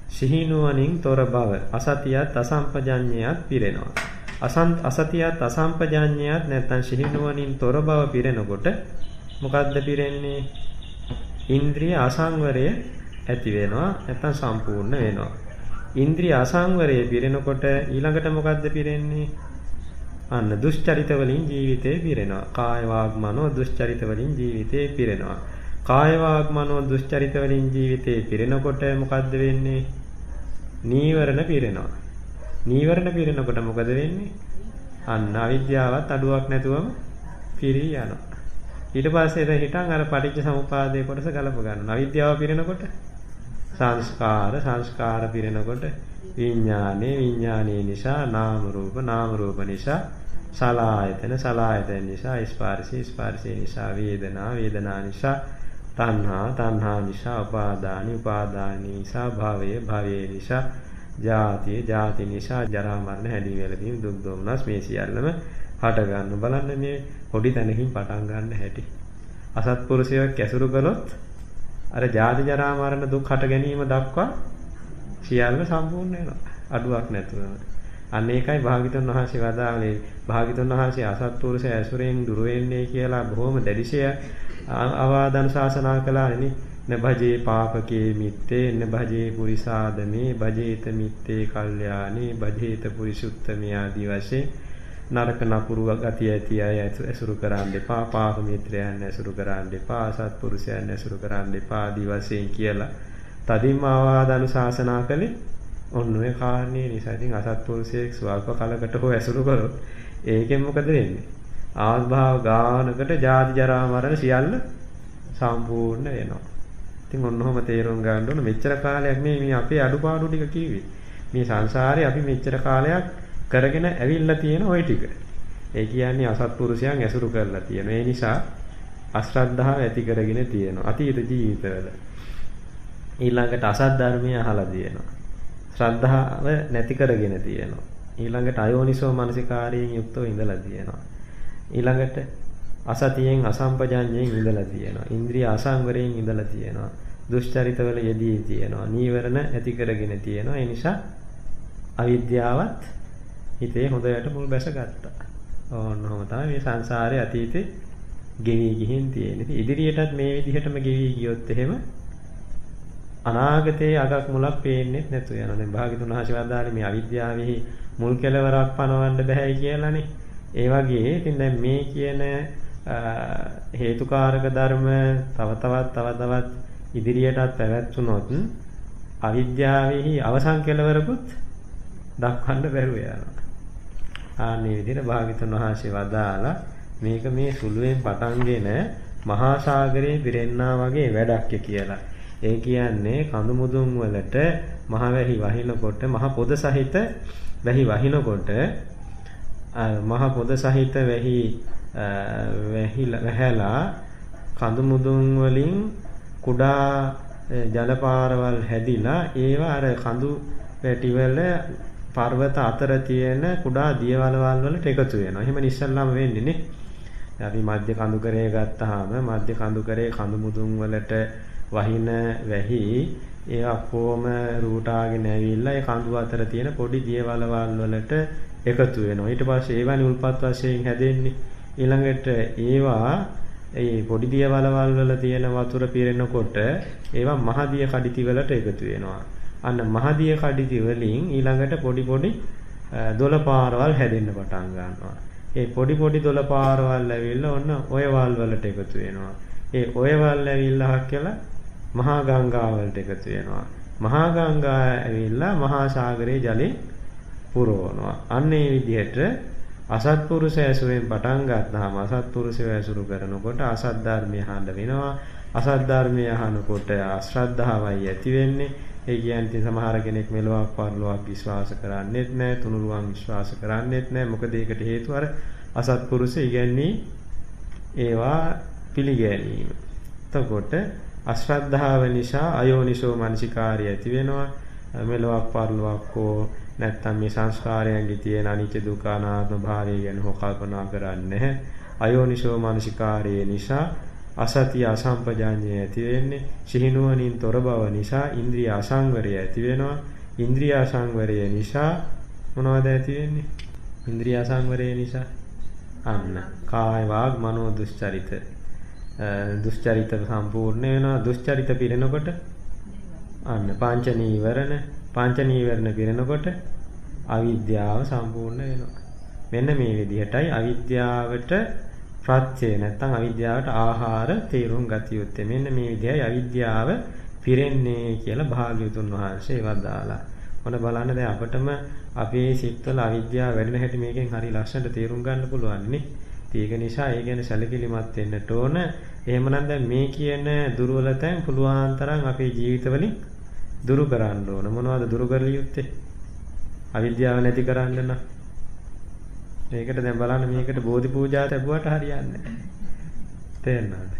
සිහිනුවණින් තොර බව අසතියත් අසම්පජඤ්ඤයත් පිරෙනවා. අසන් අසතියත් අසම්පජඤ්ඤයත් නැත්නම් සිහිනුවණින් තොර බව පිරෙනකොට මොකද්ද පිරෙන්නේ? ඉන්ද්‍රිය අසංවරය ඇති වෙනවා නැත්නම් සම්පූර්ණ වෙනවා. ඉන්ද්‍රිය අසංවරය පිරෙනකොට ඊළඟට මොකද්ද පිරෙන්නේ? අන්න දුෂ්චරිත වලින් ජීවිතේ පිරෙනවා. කාය වාග් මනෝ දුෂ්චරිත වලින් ජීවිතේ පිරෙනවා. කාය වාග් මනෝ දුෂ්චරිත වලින් ජීවිතේ පිරෙනකොට මොකද්ද වෙන්නේ? නීවරණ පිරෙනවා. නීවරණ පිරෙනකොට මොකද වෙන්නේ? අන්න අවිද්‍යාවත් අඩුවක් නැතුවම පිරී යනවා. ඊට පස්සේ එතන හිටන් අර පටිච්ච සමුපාදයේ කොටස ගලප ගන්නවා. අවිද්‍යාව පිරෙනකොට සංස්කාර සංස්කාර පිරෙනකොට විඥානේ විඥානේ නිසා නාම රූප නාම රූප නිසා සලායතන සලායතන නිසා ස්පර්ශී ස්පර්ශේ නිසා වේදනා වේදනා නිසා තණ්හා තණ්හා නිසා උපාදානි උපාදානි නිසා භවය භවය නිසා ජාතිය ජාති නිසා ජරා මරණ හැදී වෙලදී දුක් දුම්නස් මේ සියල්ලම හට ගන්න බලන්න මේ පොඩි තැනකින් පටන් ගන්න හැටි අසත්පුරුෂයෙක් ඇසුරු කළොත් අර ජාති ජරා මරණ දුක් හට ගැනීම දක්වා සියල්ල සම්පූර්ණ වෙනවා. අඩුවක් නැතුවම. අන්න ඒකයි භාගිතුන් වහන්සේ වදාළේ භාගිතුන් වහන්සේ අසත්පුරුෂ ඇසුරෙන් දුර වෙන්නේ කියලා බොහොම දැඩිශය අවවාදන ශාසනා කළානේ. නභජේ පාපකේ මිත්තේ නභජේ පුරිසාදමේ භජේත මිත්තේ කල්යාණේ භජේත පුරිසුත්තමේ ආදී වශයෙන් නරක නපුරු ගතිය ඇති අය ඇසුරු කරන්න එපා පාප මිත්‍රයන් ඇසුරු කරන්න එපා අසත්පුරුෂයන් ඇසුරු කරන්න එපා ආදී වශයෙන් කියලා තදින්ම ආවාද අනුශාසනා කළේ ඔන්න ඔය කාරණේ නිසා ඉතින් අසත්පුරුෂයෙක් ස්වල්ප කලකට හෝ ඇසුරු කරොත් ඒකෙන් මොකද වෙන්නේ? ආස්භාව ගානකට ජාති ජරා මරණ සියල්ල සම්පූර්ණ වෙනවා. ඉතින් ඔන්නෝම තේරුම් ගන්න ඕන මෙච්චර කාලයක් මේ මේ අපේ අඩුපාඩු ටික කිව්වේ. මේ සංසාරේ අපි මෙච්චර කාලයක් කරගෙන ඇවිල්ලා තියෙන ওই ටික. ඒ කියන්නේ අසත්පුරුෂයන් ඇසුරු කරලා තියෙන. ඒ නිසා අශ්‍රද්ධාව ඇති කරගෙන තියෙනවා. අතීත ජීවිතවල. ඊළඟට අසත් ධර්මය අහලා තියෙනවා. ශ්‍රද්ධාව නැති කරගෙන තියෙනවා. ඊළඟට අයෝනිසෝ මනසිකාරයෙන් යුක්තව ඉඳලා තියෙනවා. ඊළඟට අසතියෙන් අසම්පජාඤ්ඤයෙන් ඉඳලා තියෙනවා. ඉන්ද්‍රිය අසංවරයෙන් ඉඳලා තියෙනවා. දුෂ්චරිතවල යෙදී තියෙනවා. නීවරණ ඇති කරගෙන තියෙනවා. ඒ නිසා අවිද්‍යාවත් හිතේ හොඳට මුල් බැස ගත්තා. ඕනෝම තමයි මේ සංසාරයේ අතීතේ ගෙවි ගිහින් තියෙන්නේ. ඉදිරියටත් මේ විදිහටම ගෙවි ගියොත් එහෙම අනාගතයේ අගක් මුලක් පේන්නේ නැතු යනවා. දැන් භාග්‍යතුන් වහන්සේ වදාළේ මේ අවිද්‍යාවෙහි මුල් කෙලවරක් පනවන්න බෑයි කියලානේ. ඒ වගේ ඉතින් දැන් මේ කියන හේතුකාරක ධර්ම තව තවත් තව තවත් ඉදිරියටත් පැවැත්වුනොත් අවිද්‍යාවෙහි අවසන් කෙලවරකුත් දක්වන්න බැරුව යනවා. ආන්නේ විදිහට භාග්‍යතුන් වහන්සේ වදාලා මේක මේ සුළුවෙන් පටන්ගෙන මහා සාගරේ පිරෙන්නා වගේ වැඩක් කියලා. ඒ කියන්නේ කඳු මුදුන් වලට මහ වැහි වහිනකොට මහ පොද සහිත වැහි වහිනකොට මහ පොද සහිත වැහි වැහිලා වැහැලා කඳු මුදුන් වලින් කුඩා ජල පාරවල් හැදිලා ඒවා අර කඳු පැටිවල පර්වත අතර තියෙන කුඩා දියවලවල් වලට එකතු වෙනවා. එහෙම ඉස්සල්ලාම වෙන්නේ නේ. අපි මධ්‍ය කඳු කරේ ගත්තාම මධ්‍ය කඳු කරේ කඳු මුදුන් වලට වහින වැහි ඒ ඔක්කොම රූටාගෙන ඇවිල්ලා ඒ කඳු අතර තියෙන පොඩි දියවලවල් වලට එකතු වෙනවා. ඊට පස්සේ ඒවනි උල්පත් වශයෙන් හැදෙන්නේ. ඊළඟට ඒවා ඒ පොඩි දියවලවල් වල තියෙන වතුර පිරෙනකොට ඒවා මහදිය කඩਿති වලට එකතු වෙනවා. අන්න මහදිය කඩਿති වලින් ඊළඟට පොඩි පොඩි දොළ පාරවල් හැදෙන්න පටන් ගන්නවා. ඒ පොඩි පොඩි දොළ පාරවල් ඇවිල්ලා ඔන්න ඔය වල් වලට එකතු වෙනවා. ඒ ඔය වල් ඇවිල්ලා කියලා මහා ගංගා වලට එකතු වෙනවා. මහා ගංගා ඇවිල්ලා මහා සාගරයේ ජලෙ පුරවනවා. අන්න ඒ විදිහට අසත්පුරුෂ ඇසුරෙන් පටන් ගත්තාම අසත්පුරුෂය ඇසුරු කරනකොට අසත් ධර්මය අහන්න වෙනවා. අසත් ධර්මය අහනකොට අශ්‍රද්ධාවයි ඇති වෙන්නේ. ඒ කියන්නේ සමහර කෙනෙක් මෙලොවක් පරලොවක් විශ්වාස කරන්නේත් නැහැ, තුනුරුවන් විශ්වාස කරන්නේත් නැහැ. මොකද ඒකට හේතුව අර අසත්පුරුෂ ඉගැන්වී ඒවා පිළිගැනීම. එතකොට අශ්‍රද්ධාව නිසා අයෝනිසෝ මනසිකාරය ඇති වෙනවා. මෙලොවක් පරලොවක් හෝ නැත්තම් මේ සංස්කාරයන්ගේ තියෙන අනිත්‍ය දුක්ඛ අනාත්ම භාවය ගැන හෝ කල්පනා කරන්නේ අයෝනිසෝ මනසිකාරය නිසා අසතිය අසම්පජාඤ්ඤය ඇති වෙන්නේ. සිහිනුවණින් තොර බව නිසා ඉන්ද්‍රිය අසංවරය ඇති වෙනවා. ඉන්ද්‍රිය අසංවරය නිසා මොනවද ඇති වෙන්නේ? ඉන්ද්‍රිය අසංවරය නිසා? අන්න. කාය වාග් මනෝ දුස්චරිත. දුස්චරිත සම්පූර්ණ වෙනවා. දුස්චරිත පිරෙනකොට අන්න. පංච නීවරණ පංච නීවරණ පිරෙනකොට අවිද්‍යාව සම්පූර්ණ වෙනවා මෙන්න මේ විදිහටයි අවිද්‍යාවට ප්‍රත්‍ය නැත්නම් අවිද්‍යාවට ආහාර තේරුම් ගත යුත්තේ. මෙන්න මේ විදිහයි අවිද්‍යාව පිරෙන්නේ කියලා භාග්‍යවතුන් වහන්සේ වදාලා. මොන බලන්න දැන් අපිටම අපේ සිත්වල අවිද්‍යාව වැඩෙන හැටි මේකෙන් හරි ලස්සනට තේරුම් ගන්න පුළුවන් නේ. ඒක නිසා ඒ ගැන සැලකිලිමත් වෙන්නට ඕන. එහෙමනම් දැන් මේ කියන දුර්වලතෙන් පුළුවන් තරම් අපේ ජීවිතවලින් දුරු කරන්න ඕන. මොනවද දුරු කරලිය යුත්තේ? අවිද්‍යාව නැති කරන්න නම් මේකට දැන් බලන්න මේකට බෝධි පූජා ලැබුවට හරියන්නේ නැහැ. තේරෙනවද?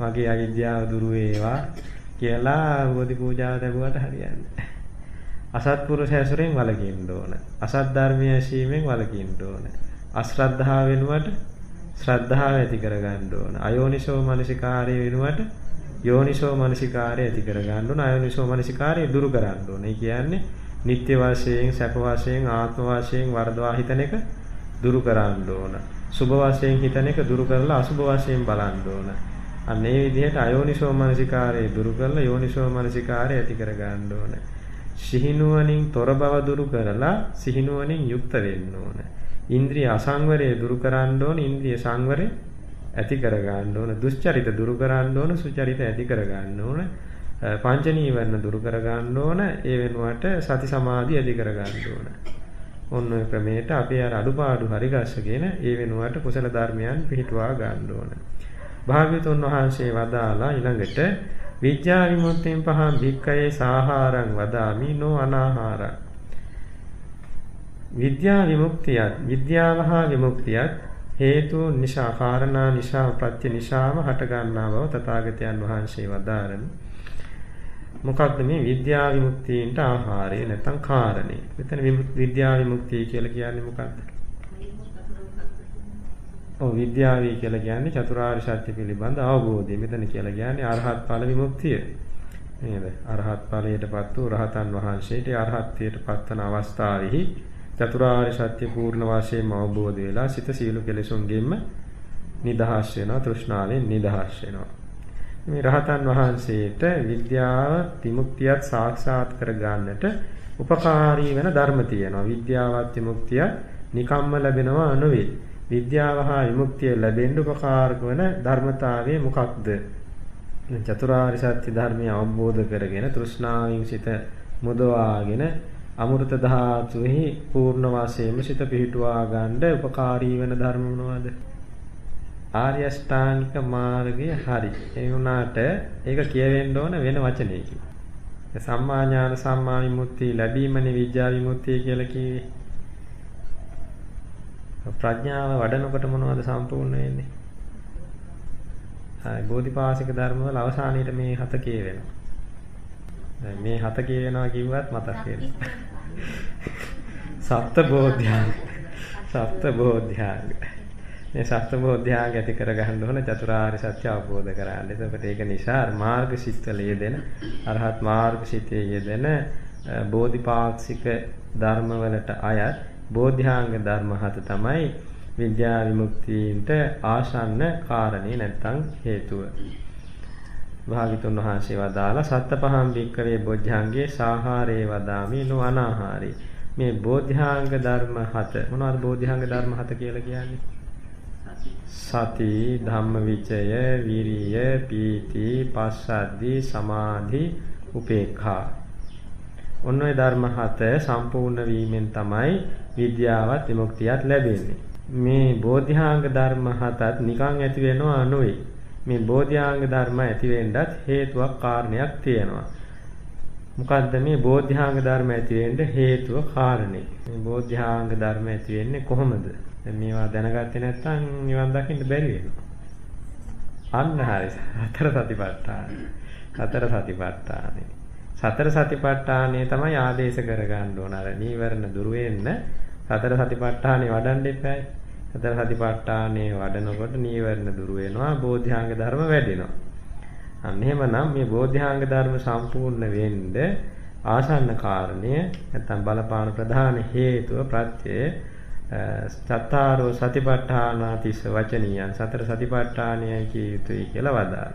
මගේ අවිද්‍යාව දුරු වේවා කියලා බෝධි පූජාව ලැබුවට හරියන්නේ නැහැ. අසත්පුරුෂ ඇසුරෙන් වළකින්න ඕන. අසත් ධර්මයේ ඇසීමෙන් වළකින්න ඕන. අශ්‍රද්ධාව වෙනුවට ශ්‍රද්ධාව ඇති කරගන්න ඕන. අයෝනිසෝ මනසිකාරය වෙනුවට යෝනිසෝ මනසිකාරය ඇති කරගන්න ඕන. අයෝනිසෝ මනසිකාරය දුරු කරන්න ඕන. ඒ කියන්නේ නිත්‍ය වාසයෙන්, සැප වාසයෙන්, ආත්ම වාසයෙන් වර්ධවා හිතන එක දුරු කරන්න ඕන. සුභ වශයෙන් හිතන එක දුරු කරලා අසුභ වශයෙන් බලන්න ඕන. අන්න ඒ විදිහට අයෝනිසෝ මනසිකාරය දුරු කරලා යෝනිසෝ මනසිකාරය ඇති කර ගන්න ඕන. සිහිනුවණින් තොර බව දුරු කරලා සිහිනුවණින් යුක්ත වෙන්න ඕන. ඉන්ද්‍රිය අසංවරය දුරු කරන්න ඕන. ඉන්ද්‍රිය සංවරය ඇති කර ගන්න ඕන. දුස්චරිත දුරු කරන්න ඕන. සුචරිත ඇති කර ගන්න ඕන. පංච නීවරණ දුරු කර ගන්න ඕන. ඒ වෙනුවට සති සමාධි ඇති කර ගන්න ඕන. ඔන්න ඔය ක්‍රමයට අපේ අර අඩුපාඩු හරි ගස්සගෙන ඒ වෙනුවට කුසල ධර්මයන් පිහිටුවා ගන්න ඕන. භාග්‍යතුන් වහන්සේ වදාලා ඊළඟට විද්‍යා විමුක්තියෙන් පහන් භික්කයේ සාහාරං වදාමි නෝ අනාහාරං. විද්‍යා විමුක්තියත් විද්‍යාව හා විමුක්තියත් හේතු නිසා කාරණා නිසා ප්‍රත්‍ය නිසාම හට ගන්නා බව තථාගතයන් වහන්සේ වදාරන මොකක්ද මේ විද්‍යා විමුක්තියට ආහාරය නැත්නම් කාරණේ. මෙතන විද්‍යා විමුක්තිය කියලා කියන්නේ මොකක්ද? ඔව් විද්‍යාවී කියලා කියන්නේ චතුරාර්ය සත්‍ය පිළිබඳ අවබෝධය. මෙතන කියලා කියන්නේ අරහත් ඵල විමුක්තිය. නේද? අරහත් ඵලයටපත් වූ රහතන් වහන්සේට අරහත්ත්වයට පත්වන අවස්ථාවෙහි චතුරාර්ය සත්‍ය පූර්ණ වශයෙන්ම අවබෝධ වෙලා සිත සීල කෙලෙසුන්ගෙන්ම නිදහස් වෙනවා, තෘෂ්ණාවෙන් නිදහස් වෙනවා. මේ රහතන් වහන්සේට විද්‍යාව විමුක්තියත් සාක්ෂාත් කර ගන්නට උපකාරී වෙන ධර්ම තියෙනවා. විද්‍යාවත් විමුක්තිය නිකම්ම ලැබෙනවා නෙවෙයි. විද්‍යාව හා විමුක්තිය ලැබෙන්න උපකාරක වෙන ධර්මතාවය මොකක්ද? චතුරාර්ය සත්‍ය ධර්මය අවබෝධ කරගෙන තෘෂ්ණාවෙන් සිත මුදවාගෙන අමෘත ධාතුෙහි පූර්ණ වාසයෙන්ම සිත පිහිටුවා ගන්න උපකාරී වෙන ධර්ම මොනවද? ආර්ය අෂ්ටාංගික මාර්ගය හරි. ඒ වුණාට ඒක කියවෙන්න ඕන වෙන වචනයකින්. සම්මා ඥාන සම්මා විමුක්තිය ලැබීමනේ විද්‍යා විමුක්තිය කියලා කිව්වේ. ප්‍රඥාව වඩනකොට මොනවද සම්පූර්ණ වෙන්නේ? හරි බෝධිපාසික ධර්මවල අවසානයේට මේ හත කියවෙනවා. දැන් මේ හත කියවෙනවා කිව්වත් මතක් වෙනවා. සප්ත බෝධ්‍යාංග. සප්ත බෝධ්‍යාංග. මේ සත්‍යබෝධ්‍යාග ඇති කරගන්න ඕන චතුරාර්ය සත්‍ය අවබෝධ කරගන්න. එතකොට ඒක නිසා මාර්ග සිත්වල යෙදෙන අරහත් මාර්ග සිතේ යෙදෙන බෝධිපාක්ෂික ධර්මවලට අයත් බෝධ්‍යාංග ධර්ම හත තමයි විද්‍යා විමුක්තියට ආසන්න කාරණේ නැත්තම් හේතුව. භාගිතුන් වහන්සේ වදාලා සත්ත පහම් වික්කවේ බොජ්ජංගේ සාහාරේ වදාමි නො අනාහාරේ මේ බෝධ්‍යාංග ධර්ම හත මොනවද බෝධ්‍යාංග ධර්ම හත කියලා කියන්නේ? සති. ධම්මවිචය විරිය පීති පස්සද්ධි සමාධි උපේක්ඛා. ඔන්න ඔය ධර්ම හත සම්පූර්ණ වීමෙන් තමයි විද්‍යාවත් විමුක්තියත් ලැබෙන්නේ. මේ බෝධ්‍යාංග ධර්ම හතත් නිකන් ඇති වෙනවා නෙවෙයි මේ බෝධ්‍යාංග ධර්ම ඇති වෙන්නත් හේතුවක් කාරණයක් තියෙනවා මොකද්ද මේ බෝධ්‍යාංග ධර්ම ඇති වෙන්න හේතුව කාරණේ මේ බෝධ්‍යාංග ධර්ම ඇති වෙන්නේ කොහොමද දැන් මේවා දැනගත්තේ නැත්නම් නිවන් දකින්න බැරි වෙනවා. අන්න හරි. සතර සතිපට්ඨාන. සතර සතිපට්ඨානෙ. සතර සතිපට්ඨානෙ තමයි ආදේශ කරගන්න ඕන. අර නීවරණ දුරු වෙන්න සතර සතිපට්ඨානෙ වඩන්න එපායි. සතර සතිපට්ඨානෙ වඩනකොට නීවරණ දුරු වෙනවා, බෝධ්‍යාංග ධර්ම වැඩෙනවා. අන්න එහෙමනම් මේ බෝධ්‍යාංග ධර්ම සම්පූර්ණ වෙන්න ආසන්න කාරණය නැත්නම් බලපාන ප්‍රධාන හේතුව ප්‍රත්‍යය සත්තාරෝ සතිපට්ඨානාතිස්ස වචනියන් සතර සතිපට්ඨානයයි කිය යුතුයි කියලා වදාළා.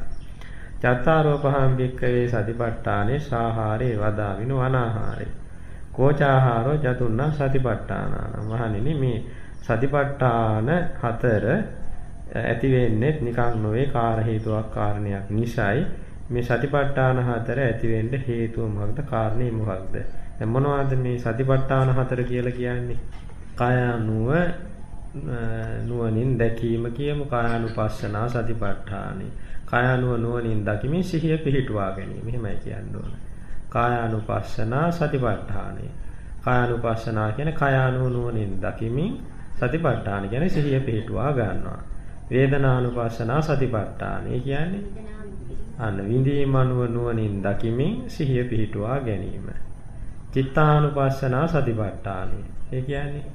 චත්තාරෝ පහම් වික්කවේ සතිපට්ඨානේ සාහාරේ වදාවිනු අනාහාරේ. කෝචාහාරෝ චතුන්න සතිපට්ඨානාන. මහණෙනි මේ සතිපට්ඨාන හතර ඇති වෙන්නේ නිකන් නොවේ කාර හේතුවක් කාරණයක් නිසායි. මේ සතිපට්ඨාන හතර ඇති වෙන්න හේතුව මොකක්ද? කාරණේ මොකක්ද? දැන් මොනවද මේ සතිපට්ඨාන හතර කියලා කියන්නේ? කාය නුව නුවණින් දැකීම කියමු. කායानुපස්සනා සතිපට්ඨානෙ. කායනුව නුවණින් දකිමින් සිහිය පිහිටුවා ගැනීම. එහෙමයි කියන්න ඕන. කායानुපස්සනා සතිපට්ඨානෙ. කායानुපස්සනා කියන්නේ කායනුව නුවණින් දකිමින් සතිපට්ඨාන කියන්නේ සිහිය පිහිටුවා ගන්නවා. වේදනානුපස්සනා සතිපට්ඨාන. ඒ කියන්නේ අන්න විඳීම අනුව නුවණින් දකිමින් සිහිය පිහිටුවා ගැනීම. චිත්තානුපස්සනා සතිපට්ඨාන. ඒ කියන්නේ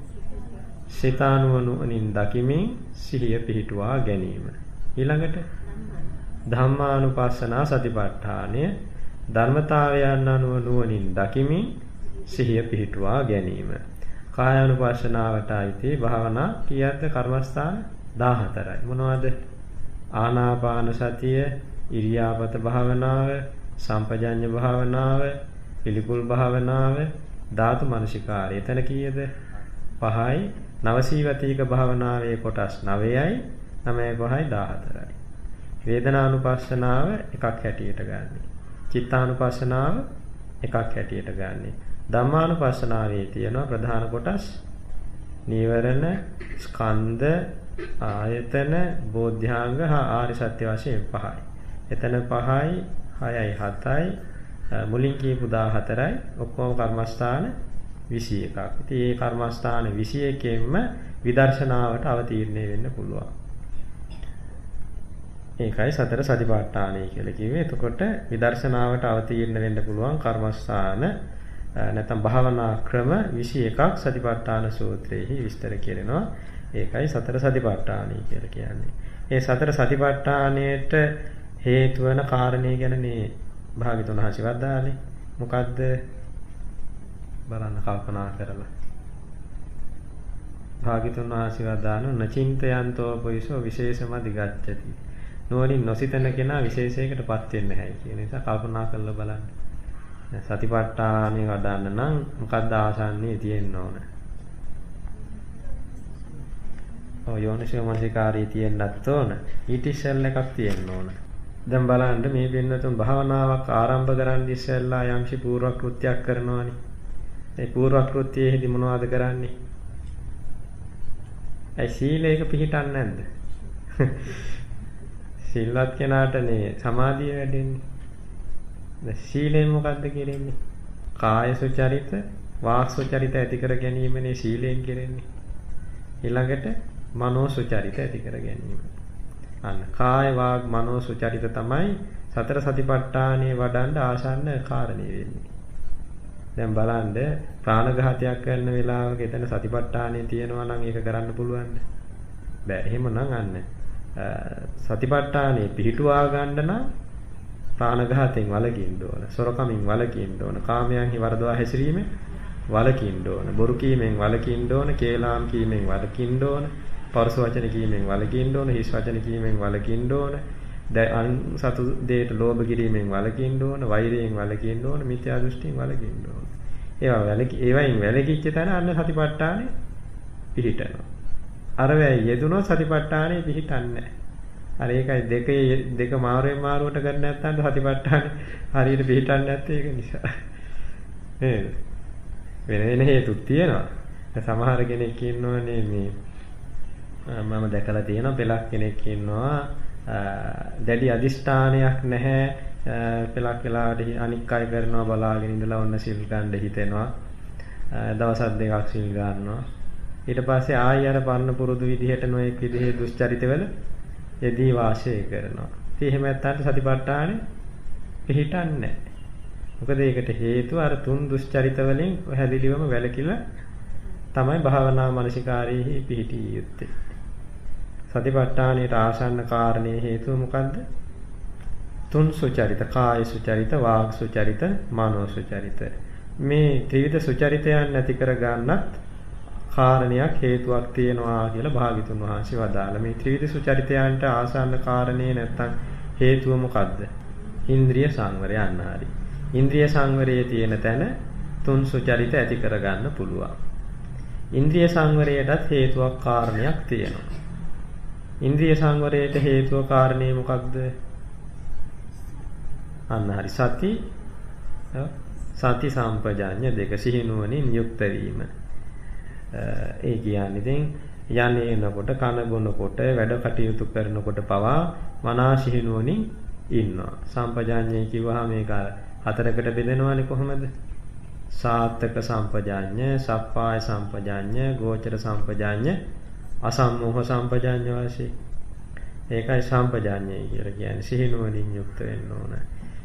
සිතානුවනුවණින් දකිමින් සිහිය පිහිටුවා ගැනීම. ඊළඟට ධම්මානුපස්සනා සතිපට්ඨානය ධර්මතාවයන් අනුව නුවණින් දකිමින් සිහිය පිහිටුවා ගැනීම. කායානුපස්සනාවට අයිති භාවනා කීයක්ද කර්මස්ථාන 14යි. මොනවද? ආනාපාන සතිය, ඉරියාපත භාවනාව, සම්පජඤ්ඤ භාවනාව, පිළිකුල් භාවනාව, ධාතු මනසිකාරය. එතන කීයද? 5යි නවසීවතීක භාවනාවේ කොටස් 9යි 9යි 5යි 14යි. වේදනානුපස්සනාව එකක් හැටියට ගන්නෙ. චිත්තානුපස්සනාව එකක් හැටියට ගන්නෙ. ධම්මානුපස්සනාවේ තියෙන ප්‍රධාන කොටස් නීවරණ, ස්කන්ධ, ආයතන, බෝධ්‍යාංග හා ආරි සත්‍ය වශයෙන් පහයි. එතන 5යි, 6යි, 7යි මුලින් කියපු 14යි ඔක්කොම කර්මස්ථාන 21ක්. ඉතින් මේ කර්මස්ථාන 21කින්ම විදර්ශනාවට අවතීර්ණය වෙන්න පුළුවන්. ඒකයි සතර සතිපට්ඨානයි කියලා කිව්වේ. එතකොට විදර්ශනාවට අවතීර්ණ වෙන්න පුළුවන් කර්මස්ථාන නැත්නම් භාවනා ක්‍රම 21ක් සතිපට්ඨාන සූත්‍රයේ විස්තර කෙරෙනවා. ඒකයි සතර සතිපට්ඨානයි කියලා කියන්නේ. ඒ සතර සතිපට්ඨානයේට හේතු වෙන කාරණේ ගැන මේ භාග්‍යතුන් වහන්සේ වදාළේ. මොකද්ද? බලන්න කල්පනා කරලා. භාග්‍යතුන් වහන්සේ වදාන නචින්තයන්තෝ පුයිසෝ විශේෂම දිගච්ඡති. නුවණින් නොසිතන කෙනා විශේෂයකටපත් වෙන්නේ නැහැ කියන නිසා කල්පනා කරලා බලන්න. සතිපට්ඨානෙ වඩන්න නම් මොකද්ද ආසන්නේ තියෙන්න ඕන? ඔය යෝනිසෝ මනසිකාරී තියෙන්නත් ඕන. ඊට ඉස්සෙල්ල එකක් තියෙන්න ඕන. දැන් බලන්න මේ පින්නතුන් භාවනාවක් ආරම්භ කරන්න ඉස්සෙල්ලා යම්ෂි පූර්ව කෘත්‍යයක් කරනවානේ. ඒ පූර්ව කෘත්‍යයේදී මොනවද කරන්නේ? ඒ සීලයක පිළිටන්නේ නැද්ද? සිල්වත් කෙනාටනේ සමාධිය වැඩෙන්නේ. දැන් සීලෙන් මොකද්ද කෙරෙන්නේ? කාය සුචරිත, වාක් සුචරිත ඇති කර ගැනීමනේ සීලෙන් කෙරෙන්නේ. ඊළඟට මනෝ සුචරිත ඇති කර ගැනීම. අන්න කාය වාග් මනෝ සුචරිත තමයි සතර සතිපට්ඨානයේ වඩන්න ආසන්න කාරණේ වෙන්නේ. දැන් බලන්න ප්‍රාණඝාතයක් කරන වෙලාවක එතන සතිපට්ඨානෙ තියෙනවා නම් ඒක කරන්න පුළුවන්ද? බෑ. එහෙමනම් අන්න සතිපට්ඨානෙ පිහිටුවා ගන්න නම් ප්‍රාණඝාතයෙන් වළකින්න ඕන. සොරකමින් වළකින්න ඕන. කාමයන්හි වරදවා හැසිරීමෙන් වළකින්න ඕන. බොරු කීමෙන් වළකින්න ඕන. කේලාම් කීමෙන් වළකින්න ඕන. පරස වචන කීමෙන් වළකින්න ඕන. හිස් වචන කීමෙන් වළකින්න ඕන. අන් සතු දෙයට ලෝභ කිරීමෙන් වළකින්න ඕන, වෛරයෙන් වළකින්න ඕන, මිත්‍යා දෘෂ්ටියෙන් වළකින්න ඕන. ඒවා වැලකි ඒවයින් වැලකිච්ච තැන අන්න සතිපට්ඨානෙ පිහිටනවා. අර වැය යෙදුනොත් සතිපට්ඨානෙ පිහිටන්නේ නැහැ. අර ඒකයි දෙකේ දෙක මාරුවෙන් මාරුවට ගන්න නැත්නම් සතිපට්ඨාන හරියට පිළිටන්නේ නැත්තේ ඒක නිසා. නේද? වෙන වෙන හේතුත් තියෙනවා. සමහර කෙනෙක් ඉන්නවනේ මේ මම දැකලා තියෙනවා පෙලක් කෙනෙක් ඉන්නවා දැඩි අදිෂ්ඨානයක් නැහැ පෙලක් වෙලාවට අනික් අය කරනවා බලාගෙන ඉඳලා ඔන්න සිල් ගන්න හිතෙනවා දවසක් දෙකක් සිල් ගන්නවා ඊට පස්සේ ආයෙ අර පරණ පුරුදු විදිහට නොඑක් විදිහේ දුස්චරිතවල යෙදී වාසය කරනවා. ඉතින් එහෙම නැත්නම් සතිපට්ඨානෙ පිළිටන්නේ නැහැ. මොකද ඒකට හේතුව අර තුන් දුෂ්චරිත වලින් හැදිලිවම වැළකීලා තමයි භාවනා මානසිකාරයේ පිහිටිය යුත්තේ. සතිපට්ඨානයට ආසන්න කාරණේ හේතුව මොකද්ද? තුන් සුචරිත, කාය සුචරිත, වාග් සුචරිත, මනෝ සුචරිත. මේ ත්‍රිවිධ සුචරිතයන් නැති කර ගන්නත් කාරණයක් හේතුවක් තියෙනවා කියලා භාග්‍යතුන් වහන්සේ වදාළ මේ ත්‍රිවිධ සුචරිතයන්ට ආසන්න කාරණේ නැත්තම් හේතුව මොකද්ද? ඉන්ද්‍රිය සංවරය අන්නාරි. ඉන්ද්‍රිය සංවරයේ තියෙන තැන තුන් සුචරිත ඇති කරගන්න පුළුවන්. ඉන්ද්‍රිය සංවරයටත් හේතුවක් කාරණයක් තියෙනවා. ඉන්ද්‍රිය සංවරයට හේතුව කාරණේ මොකක්ද? අන්න හරි සති සති සම්පජාඤ්ඤ දෙක සිහිනුවණින් යුක්ත වීම. ඒ කියන්නේ ඉතින් යන්නේ එනකොට කන බොනකොට වැඩ කටයුතු කරනකොට පවා මනාශිහිනුවණින් ඉන්නවා. සම්පජාඤ්ඤය කිව්වහම මේක හතරකට බෙදෙනවානේ කොහොමද? සාත්තක සම්පජාඤ්ඤ, සප්පාය සම්පජාඤ්ඤ, ගෝචර සම්පජාඤ්ඤ, අසම්මෝහ සම්පජාඤ්ඤ වශයෙන්. ඒකයි සම්පජාඤ්ඤය කියලා කියන්නේ සිහිනුවණින් යුක්ත වෙන්න ඕන.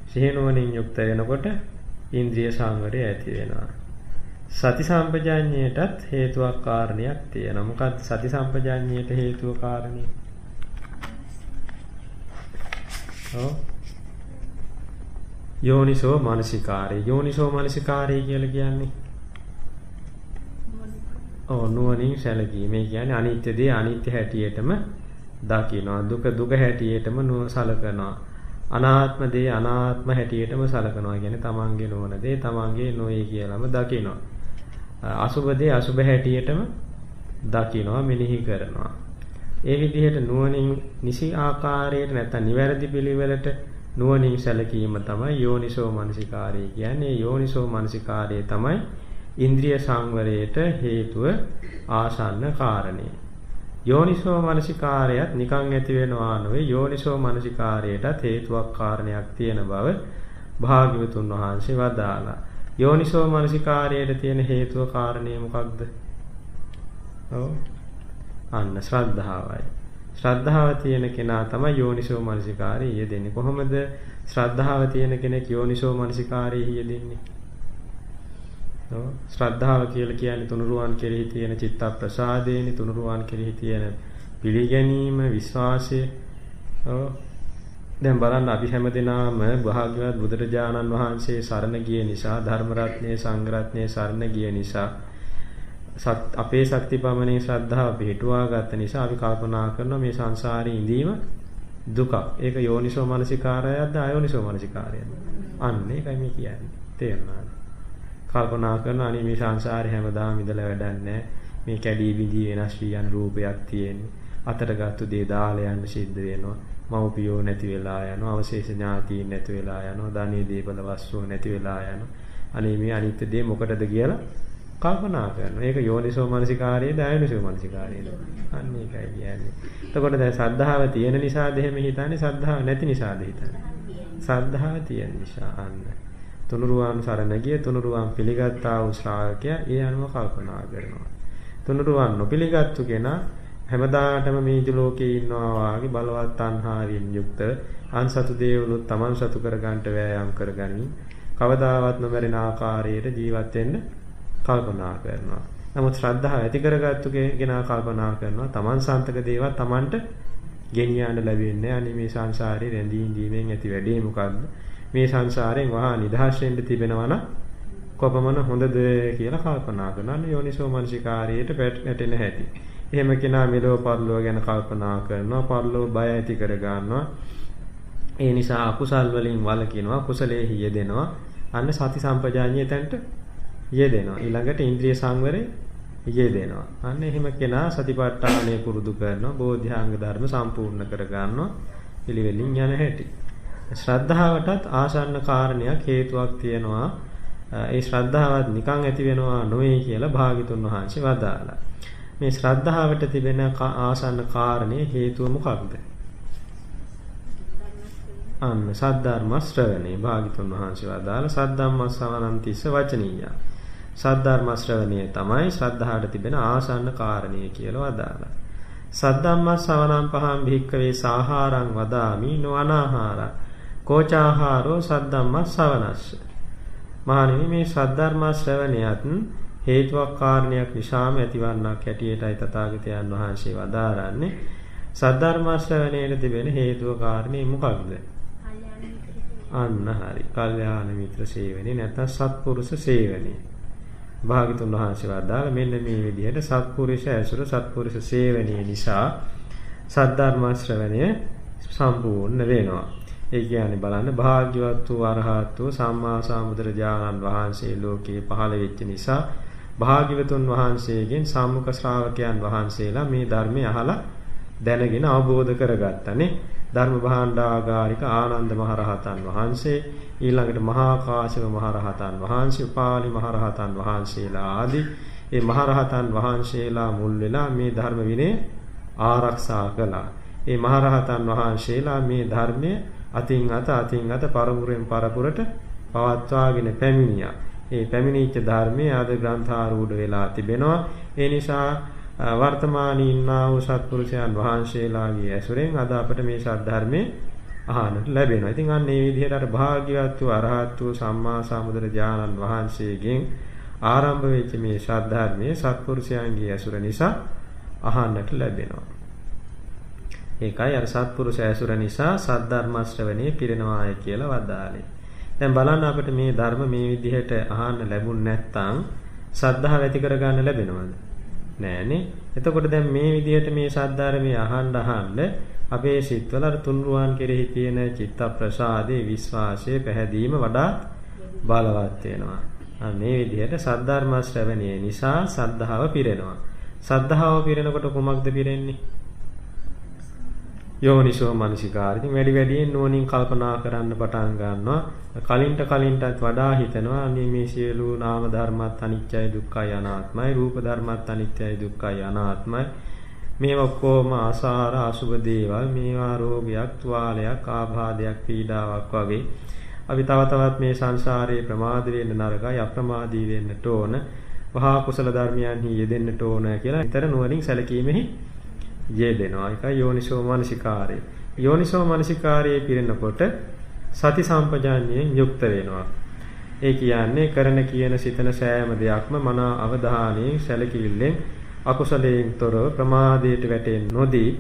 සිහිනුවණින් යුක්ත වෙනකොට ඉන්ද්‍රිය සංවරය ඇති වෙනවා. සති සම්පජාඤ්ඤයටත් හේතුවක් කාරණයක් තියෙනවා. මොකක්ද සති සම්පජාඤ්ඤයට හේතුව කාරණේ? ඔව්. යෝනිසෝ මානසිකාරය. යෝනිසෝ මානසිකාරය කියලා කියන්නේ ඔව් නුවණින් සැලකීම. ඒ කියන්නේ අනිත්‍ය දේ අනිත්‍ය හැටියටම දකිනවා. දුක දුක හැටියටම සලකනවා. අනාත්ම දේ අනාත්ම හැටියටම සලකනවා. කියන්නේ තමන්ගේ නොවන දේ තමන්ගේ නොවේ කියලාම දකිනවා. අසුබ දේ අසුබ හැටියටම දකිනවා මෙනෙහි කරනවා. ඒ විදිහට නුවණින් නිසි ආකාරයට නැත්නම් නිවැරදි පිළිවෙලට නුවණින් සැලකීම තමයි යෝනිසෝ මනසිකාරය කියන්නේ. යෝනිසෝ මනසිකාරය තමයි ඉන්ද්‍රිය සංවරයට හේතුව ආසන්න කාරණේ. යෝනිසෝ මනසිකාරයත් නිකන් ඇති වෙනවා නෙවෙයි යෝනිසෝ මනසිකාරයටත් හේතුවක් කාරණයක් තියෙන බව භාග්‍යවතුන් වහන්සේ වදාලා. යෝනිසෝ මනසිකාරයට තියෙන හේතුව කාරණේ මොකක්ද? ඔව්. අන්න ශ්‍රද්ධාවයි. ශ්‍රද්ධාව තියෙන කෙනා තමයි යෝනිසෝ මනසිකාරය යෙදෙන්නේ. කොහොමද ශ්‍රද්ධාව තියෙන කෙනෙක් යෝනිසෝ මනසිකාරයේ යෙදෙන්නේ? ඔව්. ශ්‍රද්ධාව කියලා කියන්නේ තුනුරුවන් කෙරෙහි තියෙන චිත්ත ප්‍රසාදේනි තුනුරුවන් කෙරෙහි තියෙන පිළිගැනීම, විශ්වාසය. ඔව්. දැන් බලන්න අපි හැමදෙනාම භාග්‍යවත් බුදුරජාණන් වහන්සේ සරණ ගිය නිසා ධර්ම රත්නයේ සංඝ රත්නයේ සරණ ගිය නිසා අපේ ශක්ති පමණේ ශ්‍රද්ධාව පිටුවා ගත්ත නිසා අපි කල්පනා කරනවා මේ සංසාරේ ඉඳීම දුක. ඒක යෝනිසෝ මනසිකාරයක්ද අයෝනිසෝ මනසිකාරයක්ද? අන්න ඒකයි මේ කියන්නේ. තේරුණාද? කල්පනා කරන අනේ මේ සංසාරේ හැමදාම ඉඳලා වැඩක් නැහැ. මේ කැඩී බිඳී වෙනස් වී යන රූපයක් තියෙන්නේ. අතරගත්තු දේ දාලා යන්න සිද්ධ වෙනවා. මව්පියෝ නැති වෙලා යනවා අවශේෂ ඥාතීන් නැති වෙලා යනවා ධනෙ දීපල වස්තුව නැති වෙලා යනවා. අනේ මේ අනිත්‍ය දේ මොකටද කියලා කල්පනා කරනවා. ඒක යෝනිසෝ මනසිකාරයේද අයෝනිසෝ මනසිකාරයේද? අන්න ඒකයි කියන්නේ. එතකොට දැන් සද්ධාව තියෙන නිසාද එහෙම හිතන්නේ? සද්ධාව නැති නිසාද හිතන්නේ? සද්ධාව තියෙන නිසා අන්න. තුනුරුවන් සරණ ගිය තුනුරුවන් පිළිගත්තා වූ ශ්‍රාවකයා ඒ අනුව කල්පනා කරනවා. තුනුරුවන් නොපිළිගත්තු කෙනා හැමදාටම මේ ලෝකේ ඉන්නවා වාගේ බලවත් තණ්හාවෙන් යුක්ත අන්සතු දේවලුත් Taman සතු කරගන්නට වෑයම් කරගනිමින් කවදාවත් නොමරෙන ආකාරයට ජීවත් වෙන්න කල්පනා කරනවා. නමුත් ශ්‍රද්ධාව ඇති කරගත්තු කෙනා කල්පනා කරනවා Taman සන්තක දේවල් Tamanට ගෙනියන්න ලැබෙන්නේ අනේ මේ සංසාරේ රැඳී ඉඳීමෙන් ඇති වැඩේ මොකද්ද? මේ සංසාරයෙන් වහා නිදහස් වෙන්න තිබෙනවා නම් කොපමණ හොඳද කියලා කල්පනා කරනවා. යෝනිසෝ මනසිකාරයට පැටෙන හැටි. එහෙම කෙනා මෙලොව පරලොව ගැන කල්පනා කරනවා පරලොව බය ඇති කර ගන්නවා ඒ නිසා අකුසල් වලින් වළකිනවා කුසලයේ යෙදෙනවා අන්න සති සම්පජාඤ්ඤය තැන්ට යෙදෙනවා. ඊළඟට ඉන්ද්‍රිය සංවරේ යෙදෙනවා. අන්න එහෙම කෙනා සතිපට්ඨානය පුරුදු කරනවා. බෝධිආංග ධර්ම සම්පූර්ණ කර ගන්නවා. පිළිවෙලින් යන හැටි. ශ්‍රද්ධාවටත් ආසන්න කාරණයක් හේතුවක් තියෙනවා. ඒ ශ්‍රද්ධාවත් නිකන් ඇති වෙනවා නොවේ කියලා භාග්‍යතුන් වහන්සේ වදාලා. මේ ශ්‍රද්ධාවට තිබෙන ආසන්න කාරණේ හේතුව මොකක්ද? අන්න සද්ධර්ම ශ්‍රවණේ භාග්‍යතුන් වහන්සේ වදාළ සද්ධම්ම සවනන්තිස්ස වචනීය. සද්ධර්ම ශ්‍රවණය තමයි ශ්‍රද්ධාවට තිබෙන ආසන්න කාරණේ කියලා වදාළා. සද්ධම්ම සවනම් පහම් භික්කවේ සාහාරං වදාමි නොඅනාහාරං කෝචාහාරෝ සද්ධම්ම සවනස්ස මහණෙනි මේ සද්ධර්ම ශ්‍රවණයත් හේතුවක් කාරණයක් නිසාම ඇතිවන්නක් හැටියටයි තථාගතයන් වහන්සේ වදාරන්නේ සද්ධර්ම ශ්‍රවණයට තිබෙන හේතුව කාරණේ මොකක්ද? අන්න හරි. කල්යාණ මිත්‍ර සේවනේ නැත්නම් සත්පුරුෂ සේවනේ. භාගතුන් වහන්සේ වදාළ මෙන්න මේ විදිහට සත්පුරුෂ ඇසුර සත්පුරුෂ සේවනයේ නිසා සද්ධර්ම ශ්‍රවණය සම්පූර්ණ වෙනවා. ඒ කියන්නේ බලන්න භාග්‍යවත් වූ අරහත් වූ සම්මා සම්බුදුරජාණන් වහන්සේ ලෝකේ පහළ වෙච්ච නිසා භාග්‍යවතුන් වහන්සේගෙන් සම්මුඛ ශ්‍රාවකයන් වහන්සේලා මේ ධර්මය අහලා දැනගෙන අවබෝධ කරගත්තනේ ධර්ම භාණ්ඩාගාරික ආනන්ද මහරහතන් වහන්සේ ඊළඟට මහා කාශ්‍යප මහරහතන් වහන්සේ උපාලි මහරහතන් වහන්සේලා ආදී ඒ මහරහතන් වහන්සේලා මුල් වෙලා මේ ධර්ම විනය ආරක්ෂා කළා. ඒ මහරහතන් වහන්සේලා මේ ධර්මයේ අතින් අත අතින් අත පරපුරෙන් පරපුරට පවත්වාගෙන පැමිණියා. ඒ පැමිණිච්ච ධර්මයේ ආද ග්‍රන්ථාරූඪ වෙලා තිබෙනවා. ඒ නිසා වර්තමානයේ ඉන්නා වූ සත්පුරුෂයන් වහන්සේලාගේ ඇසුරෙන් අද අපට මේ සද්ධර්මයේ අහන්නට ලැබෙනවා. ඉතින් අන්න මේ විදිහට අර භාග්‍යවත් වූ අරහත් වූ සම්මා සම්බුදුරජාණන් වහන්සේගෙන් ආරම්භ වෙච්ච මේ සද්ධර්මයේ සත්පුරුෂයන්ගේ ඇසුර නිසා අහන්නට ලැබෙනවා. ඒකයි අර සත්පුරුෂ ඇසුර නිසා සද්ධර්ම ශ්‍රවණේ පිරෙනවාය කියලා වදාළේ. දැන් බලන්න අපිට මේ ධර්ම මේ විදිහට අහන්න ලැබුණ නැත්නම් සද්ධාව ඇති කරගන්න ලැබෙනවද? නෑනේ. එතකොට දැන් මේ විදිහට මේ සද්ධර්මයේ අහන්න අහන්න අපේ සිත්වල අර තුන්රුවන් කෙරෙහි තියෙන චිත්ත ප්‍රසාදේ විශ්වාසයේ පැහැදීම වඩා බලවත් වෙනවා. මේ විදිහට සද්ධර්ම ශ්‍රවණය නිසා සද්ධාව පිරෙනවා. සද්ධාව පිරෙනකොට කුමක්ද පිරෙන්නේ? යෝනිසෝ මනසිකාර. ඉතින් වැඩි වැඩියෙන් නුවණින් කල්පනා කරන්න පටන් ගන්නවා. කලින්ට කලින්ටත් වඩා හිතනවා අනේ මේ සියලු නාම ධර්මත් අනිත්‍යයි දුක්ඛයි අනාත්මයි. රූප ධර්මත් අනිත්‍යයි දුක්ඛයි අනාත්මයි. මේ ඔක්කොම ආසාර අසුබ දේවල් මේවා රෝගයක්, තුවාලයක්, ආබාධයක්, පීඩාවක් වගේ. අපි තව තවත් මේ සංසාරේ ප්‍රමාද වෙන්න නරකයි, අප්‍රමාදී වෙන්නට ඕන. වහා කුසල ධර්මයන්හි යෙදෙන්නට ඕන කියලා නිතර නුවණින් සැලකීමෙහි යෙදෙනවා. ඒකයි යෝනිසෝ මනසිකාරය. යෝනිසෝ මනසිකාරයේ පිරෙනකොට සති සම්පජාඤ්ඤයෙන් යුක්ත වෙනවා. ඒ කියන්නේ කරන කියන සිතන සෑම දෙයක්ම මන අවධානයෙන් සැලකිල්ලෙන් අකුසලයෙන් තොරව ප්‍රමාදයට වැටෙන්නේ නොදී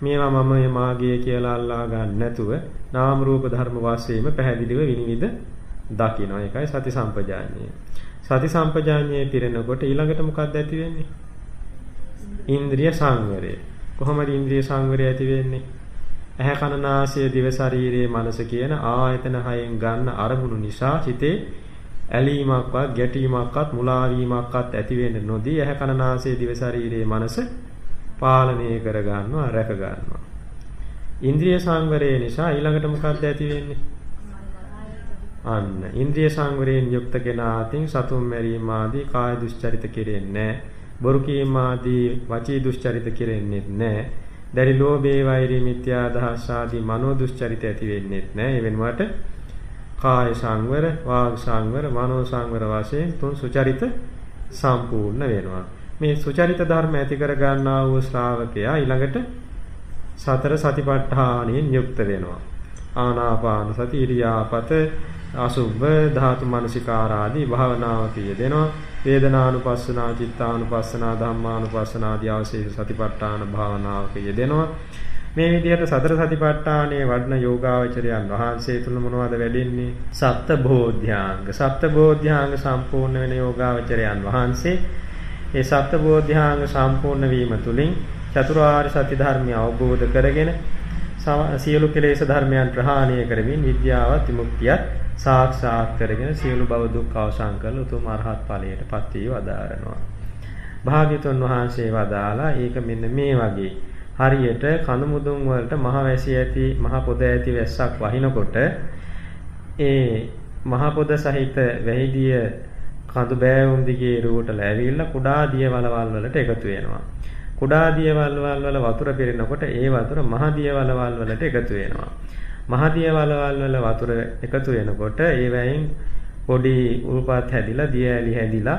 මේවා මම මාගේ කියලා අල්ලා ගන්න නැතුව නාම රූප ධර්ම වාසයේම පැහැදිලිව විනිවිද දකින්න. ඒකයි සති සම්පජාඤ්ඤය. සති සම්පජාඤ්ඤයේ පිරෙනකොට ඊළඟට මොකක්ද ඇති වෙන්නේ? ඉන්ද්‍රිය සංවරය. කොහොමද ඉන්ද්‍රිය සංවරය ඇති වෙන්නේ? ඇහැ කන නාසය දිව ශරීරයේ මනස කියන ආයතන හයෙන් ගන්න අරමුණු නිසා සිතේ ඇලීමක්වත් ගැටීමක්වත් මුලා වීමක්වත් ඇති වෙන්නේ නොදී ඇහැ කන නාසය දිව ශරීරයේ මනස පාලනය කර ගන්නවා රැක ගන්නවා. ඉන්ද්‍රිය සංවරය නිසා ඊළඟට මොකක්ද ඇති වෙන්නේ? අන්න ඉන්ද්‍රිය සංවරයෙන් යුක්ත කෙනා අතින් සතුම් මැරීම ආදී කාය දුස්චරිත කෙරෙන්නේ නැහැ. බොරු කීම ආදී වචී දුස්චරිත කෙරෙන්නේ නැහැ. දැරි ලෝභේ වෛරී මිත්‍යා දහස් ආදී මනෝ දුස්චරිත ඇති වෙන්නේ නැහැ. ඒ වෙනුවට කාය සංවර, වාග් සංවර, මනෝ සංවර වශයෙන් තුන් සුචරිත සම්පූර්ණ වෙනවා. මේ සුචරිත ධර්ම ඇති කර ගන්නා වූ ශ්‍රාවකයා ඊළඟට සතර සතිපට්ඨානයෙන් යුක්ත වෙනවා. ආනාපාන සති ඉරියාපත අසුභ ධාතු මනසිකාරාදී භාවනාවක යෙදෙනවා. වේදනානුපස්සනා, චිත්තානුපස්සනා, ධම්මානුපස්සනා ආදී අවශේෂ සතිපට්ඨාන භාවනාවක යෙදෙනවා. මේ විදිහට සතර සතිපට්ඨානයේ වඩන යෝගාවචරයන් වහන්සේ තුල මොනවද වැඩෙන්නේ? සප්ත බෝධ්‍යාංග. සප්ත බෝධ්‍යාංග සම්පූර්ණ වෙන යෝගාවචරයන් වහන්සේ ඒ සප්ත බෝධ්‍යාංග සම්පූර්ණ වීම තුලින් චතුරාර්ය සත්‍ය ධර්මය අවබෝධ කරගෙන සියලු කෙලෙස් ධර්මයන් ප්‍රහාණය කරමින් විද්‍යාවත් විමුක්තියත් සාක්ෂාත් කරගෙන සියලු භව දුක් අවසන් කළ උතුම් අරහත් ඵලයට පත් වී වදාරනවා. භාග්‍යතුන් වහන්සේ වදාලා ඒක මෙන්න මේ වගේ හරියට කඳු මුදුන් වලට මහ වැසි ඇති මහ පොද ඇති වැස්සක් වහිනකොට ඒ මහ පොද සහිත වැහිදිය කඳු බෑවුම් දිගේ රුවට ලැබිලා කුඩා දිය වලවල් වලට එකතු වෙනවා. කුඩා දිය වලවල් වල වතුර පිරෙනකොට ඒ වතුර මහ දිය වලවල් වලට එකතු වෙනවා. මහ දිය වලවල් වල වතුර එකතු වෙනකොට ඒ වයින් පොඩි උල්පත් හැදිලා දිය ඇලි හැදිලා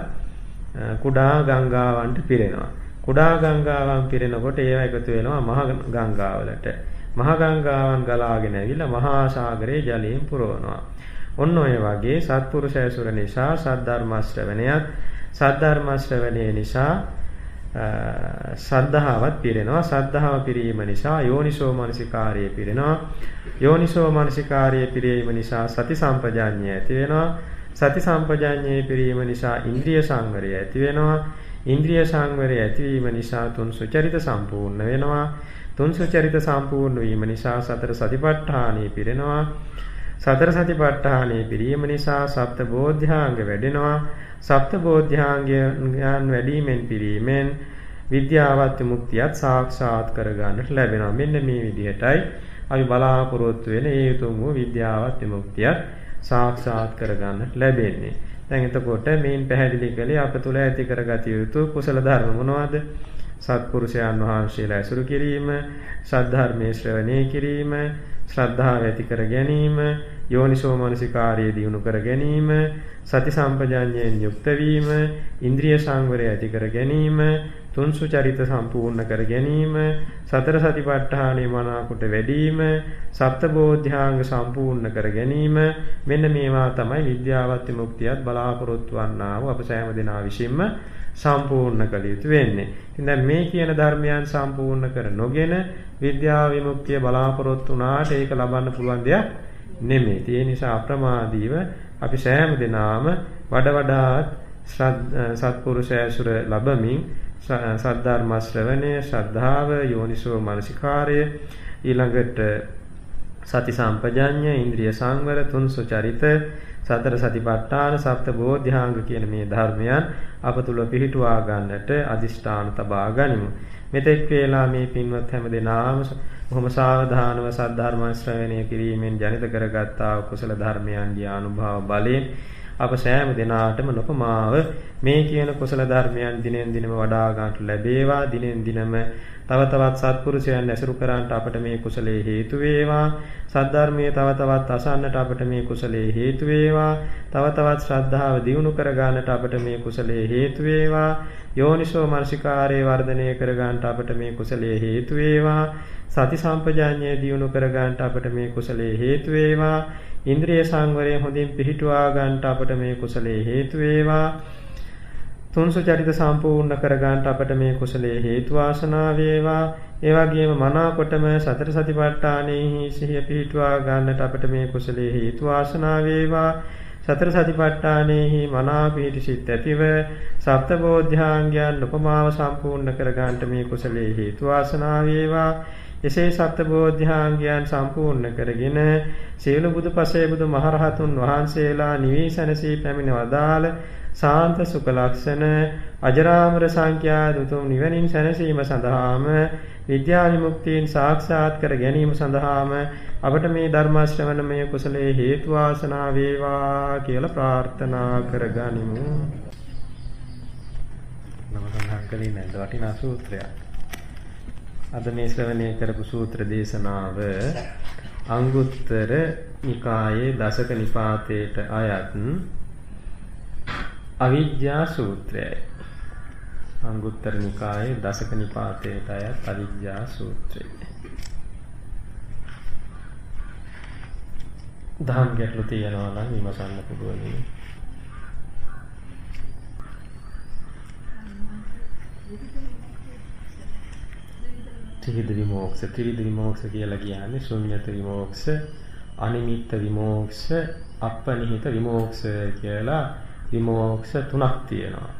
කුඩා ගංගාවන්ට පිරෙනවා. කුඩා ගංගාවන් පිරෙනකොට ඒවා එකතු වෙනවා මහ ගංගාවලට. මහ ගංගාවන් ගලාගෙන ඇවිල්ලා මහා සාගරයේ ජලයෙන් පුරවනවා. ඔන්න ඔය වගේ සත්පුරුෂ ඇසුර නිසා සද්ධර්ම ශ්‍රවණයත් සද්ධර්ම ශ්‍රවණය නිසා සද්ධාවත් පිරෙනවා. සද්ධාව පිරීම නිසා යෝනිසෝ මනසිකාර්යය පිරෙනවා. යෝනිසෝ මනසිකාර්යය පිරීම නිසා සති සම්පජාඤ්ඤය ඇති වෙනවා. සති සම්පජාඤ්ඤය පිරීම නිසා ඉන්ද්‍රිය සංවරය ඇති වෙනවා. ඉන්ද්‍රිය සංවරය ඇතිවීම නිසා තුන් සුචරිත සම්පූර්ණ වෙනවා. තුන් සුචරිත සම්පූර්ණ වීම නිසා සතර සතිපට්ඨානෙ පිරෙනවා. සතර සතිපට්ඨානෙ පිරීම නිසා සප්ත බෝධ්‍යාංග වැඩෙනවා සප්ත බෝධ්‍යාංගයන් වැඩිමෙන් පිරීමෙන් විද්‍යාවත් මුක්තියත් සාක්ෂාත් කරගන්නට ලැබෙනවා. මෙන්න මේ විදිහටයි අපි බලාපොරොත්තු වෙන ඒ උතුම් වූ විද්‍යාවත් මුක්තියත් සාක්ෂාත් කරගන්නට ලැබෙන්නේ. දැන් එතකොට මේන් පැහැදිලි කළේ අප තුළ ඇති කරගatiya යුතු කුසල ධර්ම මොනවද? සත්පුරුෂයන් වහන්සේලා ඇසුරු කිරීම, සද්ධර්මයේ ශ්‍රවණය කිරීම, ශ්‍රද්ධාව ඇති කර ගැනීම, යෝනිසෝ මනසිකාර්යය දියුණු කර ගැනීම, සති සම්පජාඤ්ඤයෙන් යුක්ත වීම, ඉන්ද්‍රිය සංවරය ඇති කර ගැනීම, තුන්සු චරිත සම්පූර්ණ කර ගැනීම, සතර සතිපට්ඨානෙ මනාකොට වැඩිම, සප්තබෝධ්‍යාංග සම්පූර්ණ කර ගැනීම, මෙන්න මේවා තමයි විද්‍යාවත් මුක්තියත් බලාපොරොත්තු වන්නා වූ අප සෑම දෙනා විසින්ම සම්පූර්ණ කළ යුතු වෙන්නේ. ඉතින් දැන් මේ කියන ධර්මයන් සම්පූර්ණ කර නොගෙන විද්‍යාව විමුක්තිය බලාපොරොත්තු වුණාට ඒක ලබන්න පුළුවන් දෙයක් නෙමෙයි. ඒ නිසා අප්‍රමාදීව අපි සෑම දිනාම වඩ වඩාත් සත්පුරුෂ ඇසුර ලැබමින් සද්ධර්ම ශ්‍රවණය, ශ්‍රද්ධාව, යෝනිසෝ මනසිකාරය ඊළඟට සති සම්පජඤ්ඤ, ඉන්ද්‍රිය සංවර, තුන් සුචරිත, සතර සතිපට්ඨාන, සප්ත බෝධ්‍යාංග කියන මේ ධර්මයන් අප තුල පිහිටුවා ගන්නට අදිෂ්ඨාන තබා ගනිමු. මෙතෙක් වේලා මේ පින්වත් හැම දෙනාම බොහොම සාවධානව සද්ධර්ම ශ්‍රවණය කිරීමෙන් ජනිත කරගත්තා කුසල ධර්මයන්ගේ අනුභව බලයෙන් අප සෑම දිනාටම නොපමාව මේ කියන කුසල ධර්මයන් දිනෙන් දිනම වඩා ගන්නට ලැබේවා. දිනෙන් දිනම තව තවත් සත්පුරුෂයන් ඇසුරු කරන්නට අපට මේ කුසලයේ හේතු වේවා. සද්ධර්මයේ තව තවත් අසන්නට අපට මේ කුසලයේ හේතු වේවා. තව තවත් ශ්‍රද්ධාව දියුණු කර ගන්නට අපට මේ කුසලයේ හේතු වේවා. යෝනිසෝ මනසිකාරයේ වර්ධනය කර ගන්නට අපට මේ කුසලයේ හේතු වේවා. සති සම්පජාඤ්ඤය දියුණු කර ගන්නට අපට මේ කුසලයේ හේතු වේවා. ඉන්ද්‍රිය සංවරය හොඳින් පිහිටුවා ගන්නට අපට මේ කුසලයේ හේතු වේවා. තුන්සු චරිත සම්පූර්ණ කර ගන්නට අපට මේ කුසලයේ හේතු වාසනා වේවා. ඒ වගේම මනාකොටම සතර සතිපට්ඨානෙහි සිහිය පිහිටුවා ගන්නට අපට මේ කුසලයේ හේතු වාසනා වේවා. සතර සතිපට්ඨානෙහි මනා පිහිටි සිත් ඇතිව සප්තබෝධ්‍යාංගයන් උපමාව සම්පූර්ණ කර ගන්නට මේ කුසලයේ හේතු වාසනා වේවා. එසේ සත්බෝධ්‍යාංගයන් සම්පූර්ණ කරගෙන සියලු බුදුපසේ බුදු මහරහතුන් වහන්සේලා නිවිසනසී පැමිණ වදාළ සාන්ත සුඛ ලක්ෂණ අජරාමර සංඛ්‍යා දුතුම් නිවනින් සැනසීම සඳහාම විද්‍යා විමුක්තියෙන් සාක්ෂාත් කර ගැනීම සඳහාම අපට මේ ධර්ම ශ්‍රවණමය කුසලයේ හේතු වාසනා වේවා කියලා ප්‍රාර්ථනා කරගනිමු. නමස්කාර කලින් නේද වටිනා සූත්‍රයක්. අද මේ ශ්‍රවණය කරපු සූත්‍ර දේශනාව අංගුත්තර නිකායේ දසක නිපාතේට අයත් අවිජ්ජා සූත්‍රයයි. අංගුත්තර නිකායේ දසක නිපාතේට අයත් අවිජ්ජා සූත්‍රය. දහම් ගැටලු තියෙනවා නම් විමසන්න පුළුවන්. ත්‍රිවිධ විමෝක්ෂ ත්‍රිවිධ විමෝක්ෂ කියලා කියන්නේ ශුන්්‍යත විමෝක්ෂ අනිමිත්ත විමෝක්ෂ අපනිහිත විමෝක්ෂ කියලා විමෝක්ෂ තුනක් තියෙනවා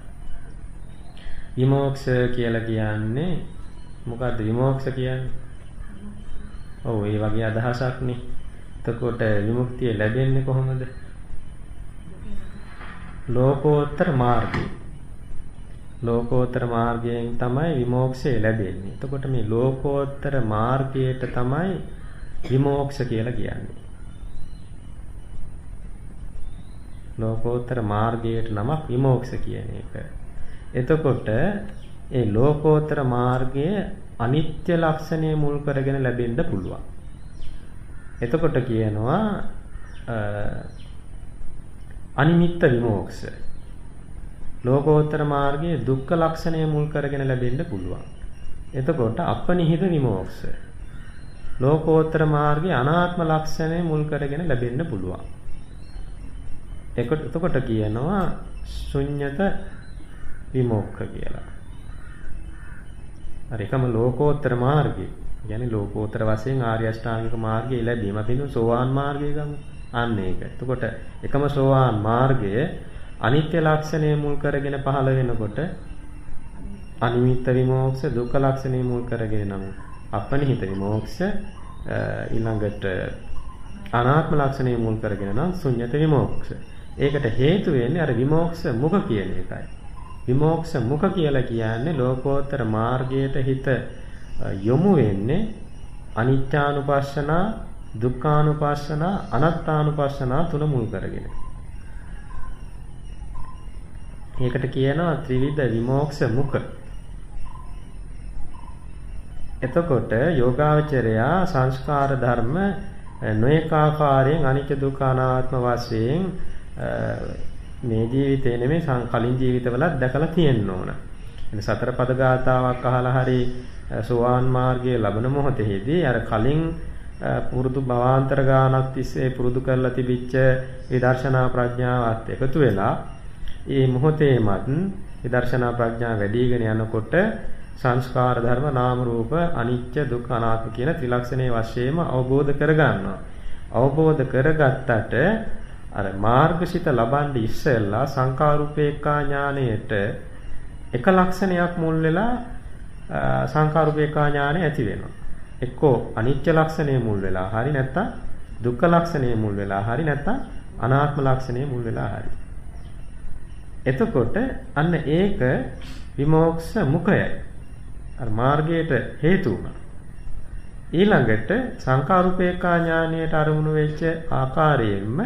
විමෝක්ෂ කියලා කියන්නේ මොකද්ද විමෝක්ෂ කියන්නේ ඔව් ඒ වගේ අදහසක්නේ. එතකොට විමුක්තිය ලැබෙන්නේ කොහොමද? ලෝකෝත්තර මාර්ගය. ලෝකෝත්තර මාර්ගයෙන් තමයි විමෝක්ෂය ලැබෙන්නේ. එතකොට මේ ලෝකෝත්තර මාර්ගයට තමයි විමෝක්ෂ කියලා කියන්නේ. ලෝකෝත්තර මාර්ගයට නමක් විමෝක්ෂ කියන එක. එතකොට ඒ ලෝකෝත්තර මාර්ගය අනිත්‍ය ලක්ෂණය මුල් කරගෙන ලැබෙන්න පුළුවන්. එතකොට කියනවා අනිමිත්ත විමෝක්ෂ. ලෝකෝත්තර මාර්ගයේ දුක්ඛ ලක්ෂණය මුල් කරගෙන ලැබෙන්න පුළුවන්. එතකොට අපනිහිත විමෝක්ෂ. ලෝකෝත්තර මාර්ගයේ අනාත්ම ලක්ෂණය මුල් කරගෙන ලැබෙන්න පුළුවන්. එතකොට කියනවා ශුන්්‍යත විමෝක්ඛ කියලා. හරි එකම ලෝකෝත්තර මාර්ගය. කියන්නේ ලෝකෝත්තර වශයෙන් ආර්ය අෂ්ටාංගික මාර්ගය ලැබීම. අපි නු සෝවාන් මාර්ගය ගමු. අන්න ඒක. එතකොට එකම සෝවාන් මාර්ගය අනිත්‍ය ලක්ෂණය මුල් කරගෙන පහළ වෙනකොට අනිමිත්ත විමෝක්ෂ දුක්ඛ ලක්ෂණය මුල් කරගෙන නම් අපනිහිත විමෝක්ෂ ඊළඟට අනාත්ම ලක්ෂණය මුල් කරගෙන නම් ශුන්්‍යත විමෝක්ෂ. ඒකට හේතු වෙන්නේ අර විමෝක්ෂ මුඛ කියන එකයි. විමෝක්ෂ මුඛ කියලා කියන්නේ ලෝකෝත්තර මාර්ගයට හිත යොමු වෙන්නේ අනිත්‍යානුපස්සනා, දුක්ඛානුපස්සනා, අනාත්තානුපස්සනා තුන මුල් කරගෙන. ඒකට කියනවා ත්‍රිවිධ විමෝක්ෂ මුඛ. එතකොට යෝගාවචරයා සංස්කාර ධර්ම නොඒකාකාරයෙන් අනිත්‍ය දුක්ඛ අනාත්ම වශයෙන් මේ ජීවිතේ නෙමෙයි කලින් ජීවිතවලත් දැකලා තියෙන්න ඕන. එන සතර පද ගාතාවක් අහලා හරි සෝවාන් මාර්ගයේ ලබන මොහොතේදී අර කලින් පුරුදු භවාන්තර ගානක් තිස්සේ පුරුදු කරලා තිබිච්ච විදර්ශනා ප්‍රඥාවත් එකතු වෙලා ඒ මොහොතේමත් විදර්ශනා ප්‍රඥා වැඩිගෙන යනකොට සංස්කාර ධර්ම නාම රූප අනිත්‍ය දුක්ඛ අනාත්ම කියන ත්‍රිලක්ෂණයේ වශයෙන්ම අවබෝධ කරගන්නවා. අවබෝධ කරගත්තට අර මාර්ගසිත ලබන්නේ ඉස්සෙල්ලා සංකාරූපේකා ඥාණයට එක ලක්ෂණයක් මුල් වෙලා සංකාරූපේකා ඥාණය ඇති වෙනවා. එක්කෝ අනිත්‍ය ලක්ෂණය මුල් වෙලා හරි නැත්තම් දුක්ඛ ලක්ෂණය මුල් වෙලා හරි නැත්තම් අනාත්ම ලක්ෂණය මුල් වෙලා හරි. එතකොට අන්න ඒක විමෝක්ෂ මුඛයයි. අර මාර්ගයට හේතු වුණා. ඊළඟට සංකාරූපේකා ඥානයට අරමුණු වෙච්ච ආකාරයෙන්ම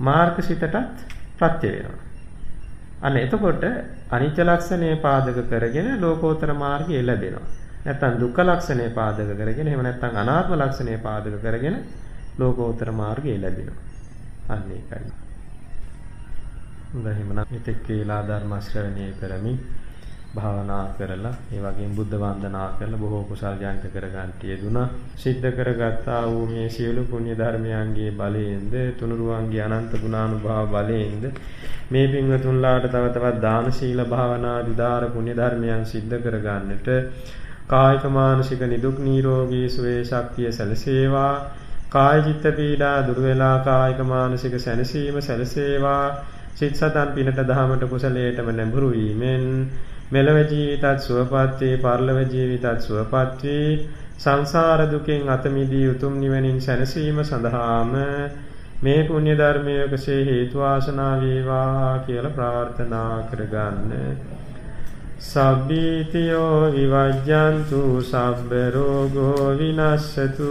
මාර්ගසිතටත් ප්‍රත්‍ය වෙනවා. අන්න එතකොට අනිත්‍ය ලක්ෂණය පාදක කරගෙන ලෝකෝත්තර මාර්ගය ලැබෙනවා. නැත්නම් දුක්ඛ ලක්ෂණය පාදක කරගෙන එහෙම නැත්නම් අනාත්ම ලක්ෂණය පාදක කරගෙන ලෝකෝත්තර මාර්ගය ලැබෙනවා. අන්න ඒකයි. හොඳයි එහෙනම් මෙතෙක් වේලා ධර්ම ශ්‍රවණය කරමින් භාවනා කරලා ඒ වගේම බුද්ධ වන්දනා කරලා බොහෝ කුසල් ජනිත කරගන්න යෙදුණා. සිද්ධ කරගත්තා වූ මේ සියලු පුණ්‍ය ධර්මයන්ගේ බලයෙන්ද තුනුරුවන්ගේ අනන්ත ගුණානුභාව බලයෙන්ද මේ පින්වතුන්ලාට තව තවත් දාන සීල භාවනා විදාර පුණ්‍ය ධර්මයන් සිද්ධ කරගන්නට කායික මානසික නිදුක් නිරෝගී සුවේ ශක්තිය සැලසේවා කාය චිත්ත පීඩා දුර වේලා කායික මානසික සැනසීම සැලසේවා සිත සතන් පිනට දහමට කුසලයටම නැඹුරු වීමෙන් මෙලව ජීවිතත් සුවපත් වේ පරලොව ජීවිතත් සුවපත් වේ සංසාර දුකෙන් අත මිදී උතුම් නිවනින් සැනසීම සඳහාම මේ පුණ්‍ය ධර්මයකසේ හේතු ආසනා වේවා කියලා ප්‍රාර්ථනා කරගන්න. සබ්බීතියෝ විවජ්ජන්තු සබ්බ රෝගෝ විනස්සතු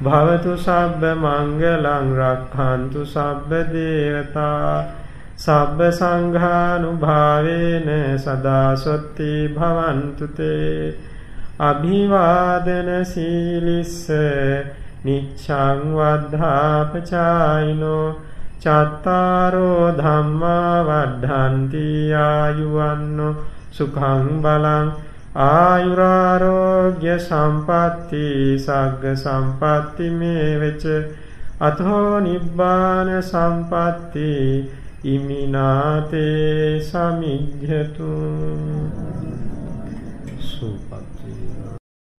භවතු සබ්බ මංගලං රක්ඛන්තු සබ්බ දේවතා සබ්බ සංඝානුභාවේන සදා සොත්ති භවන්තු තේ අභිවාදන සීලිස්ස නිච්ඡං වද්ධාපචායිනෝ චත්තාරෝ ධම්මා වද්ධන්ති ආයුවන්නෝ සුඛං බලං ආයුරාරෝග්‍ය සම්පatti සග්ග සම්පatti මේ වෙච. අතෝ නිබ්බාන සම්පatti ඉමිනාතේ සමිජ්ජතු සුඛ.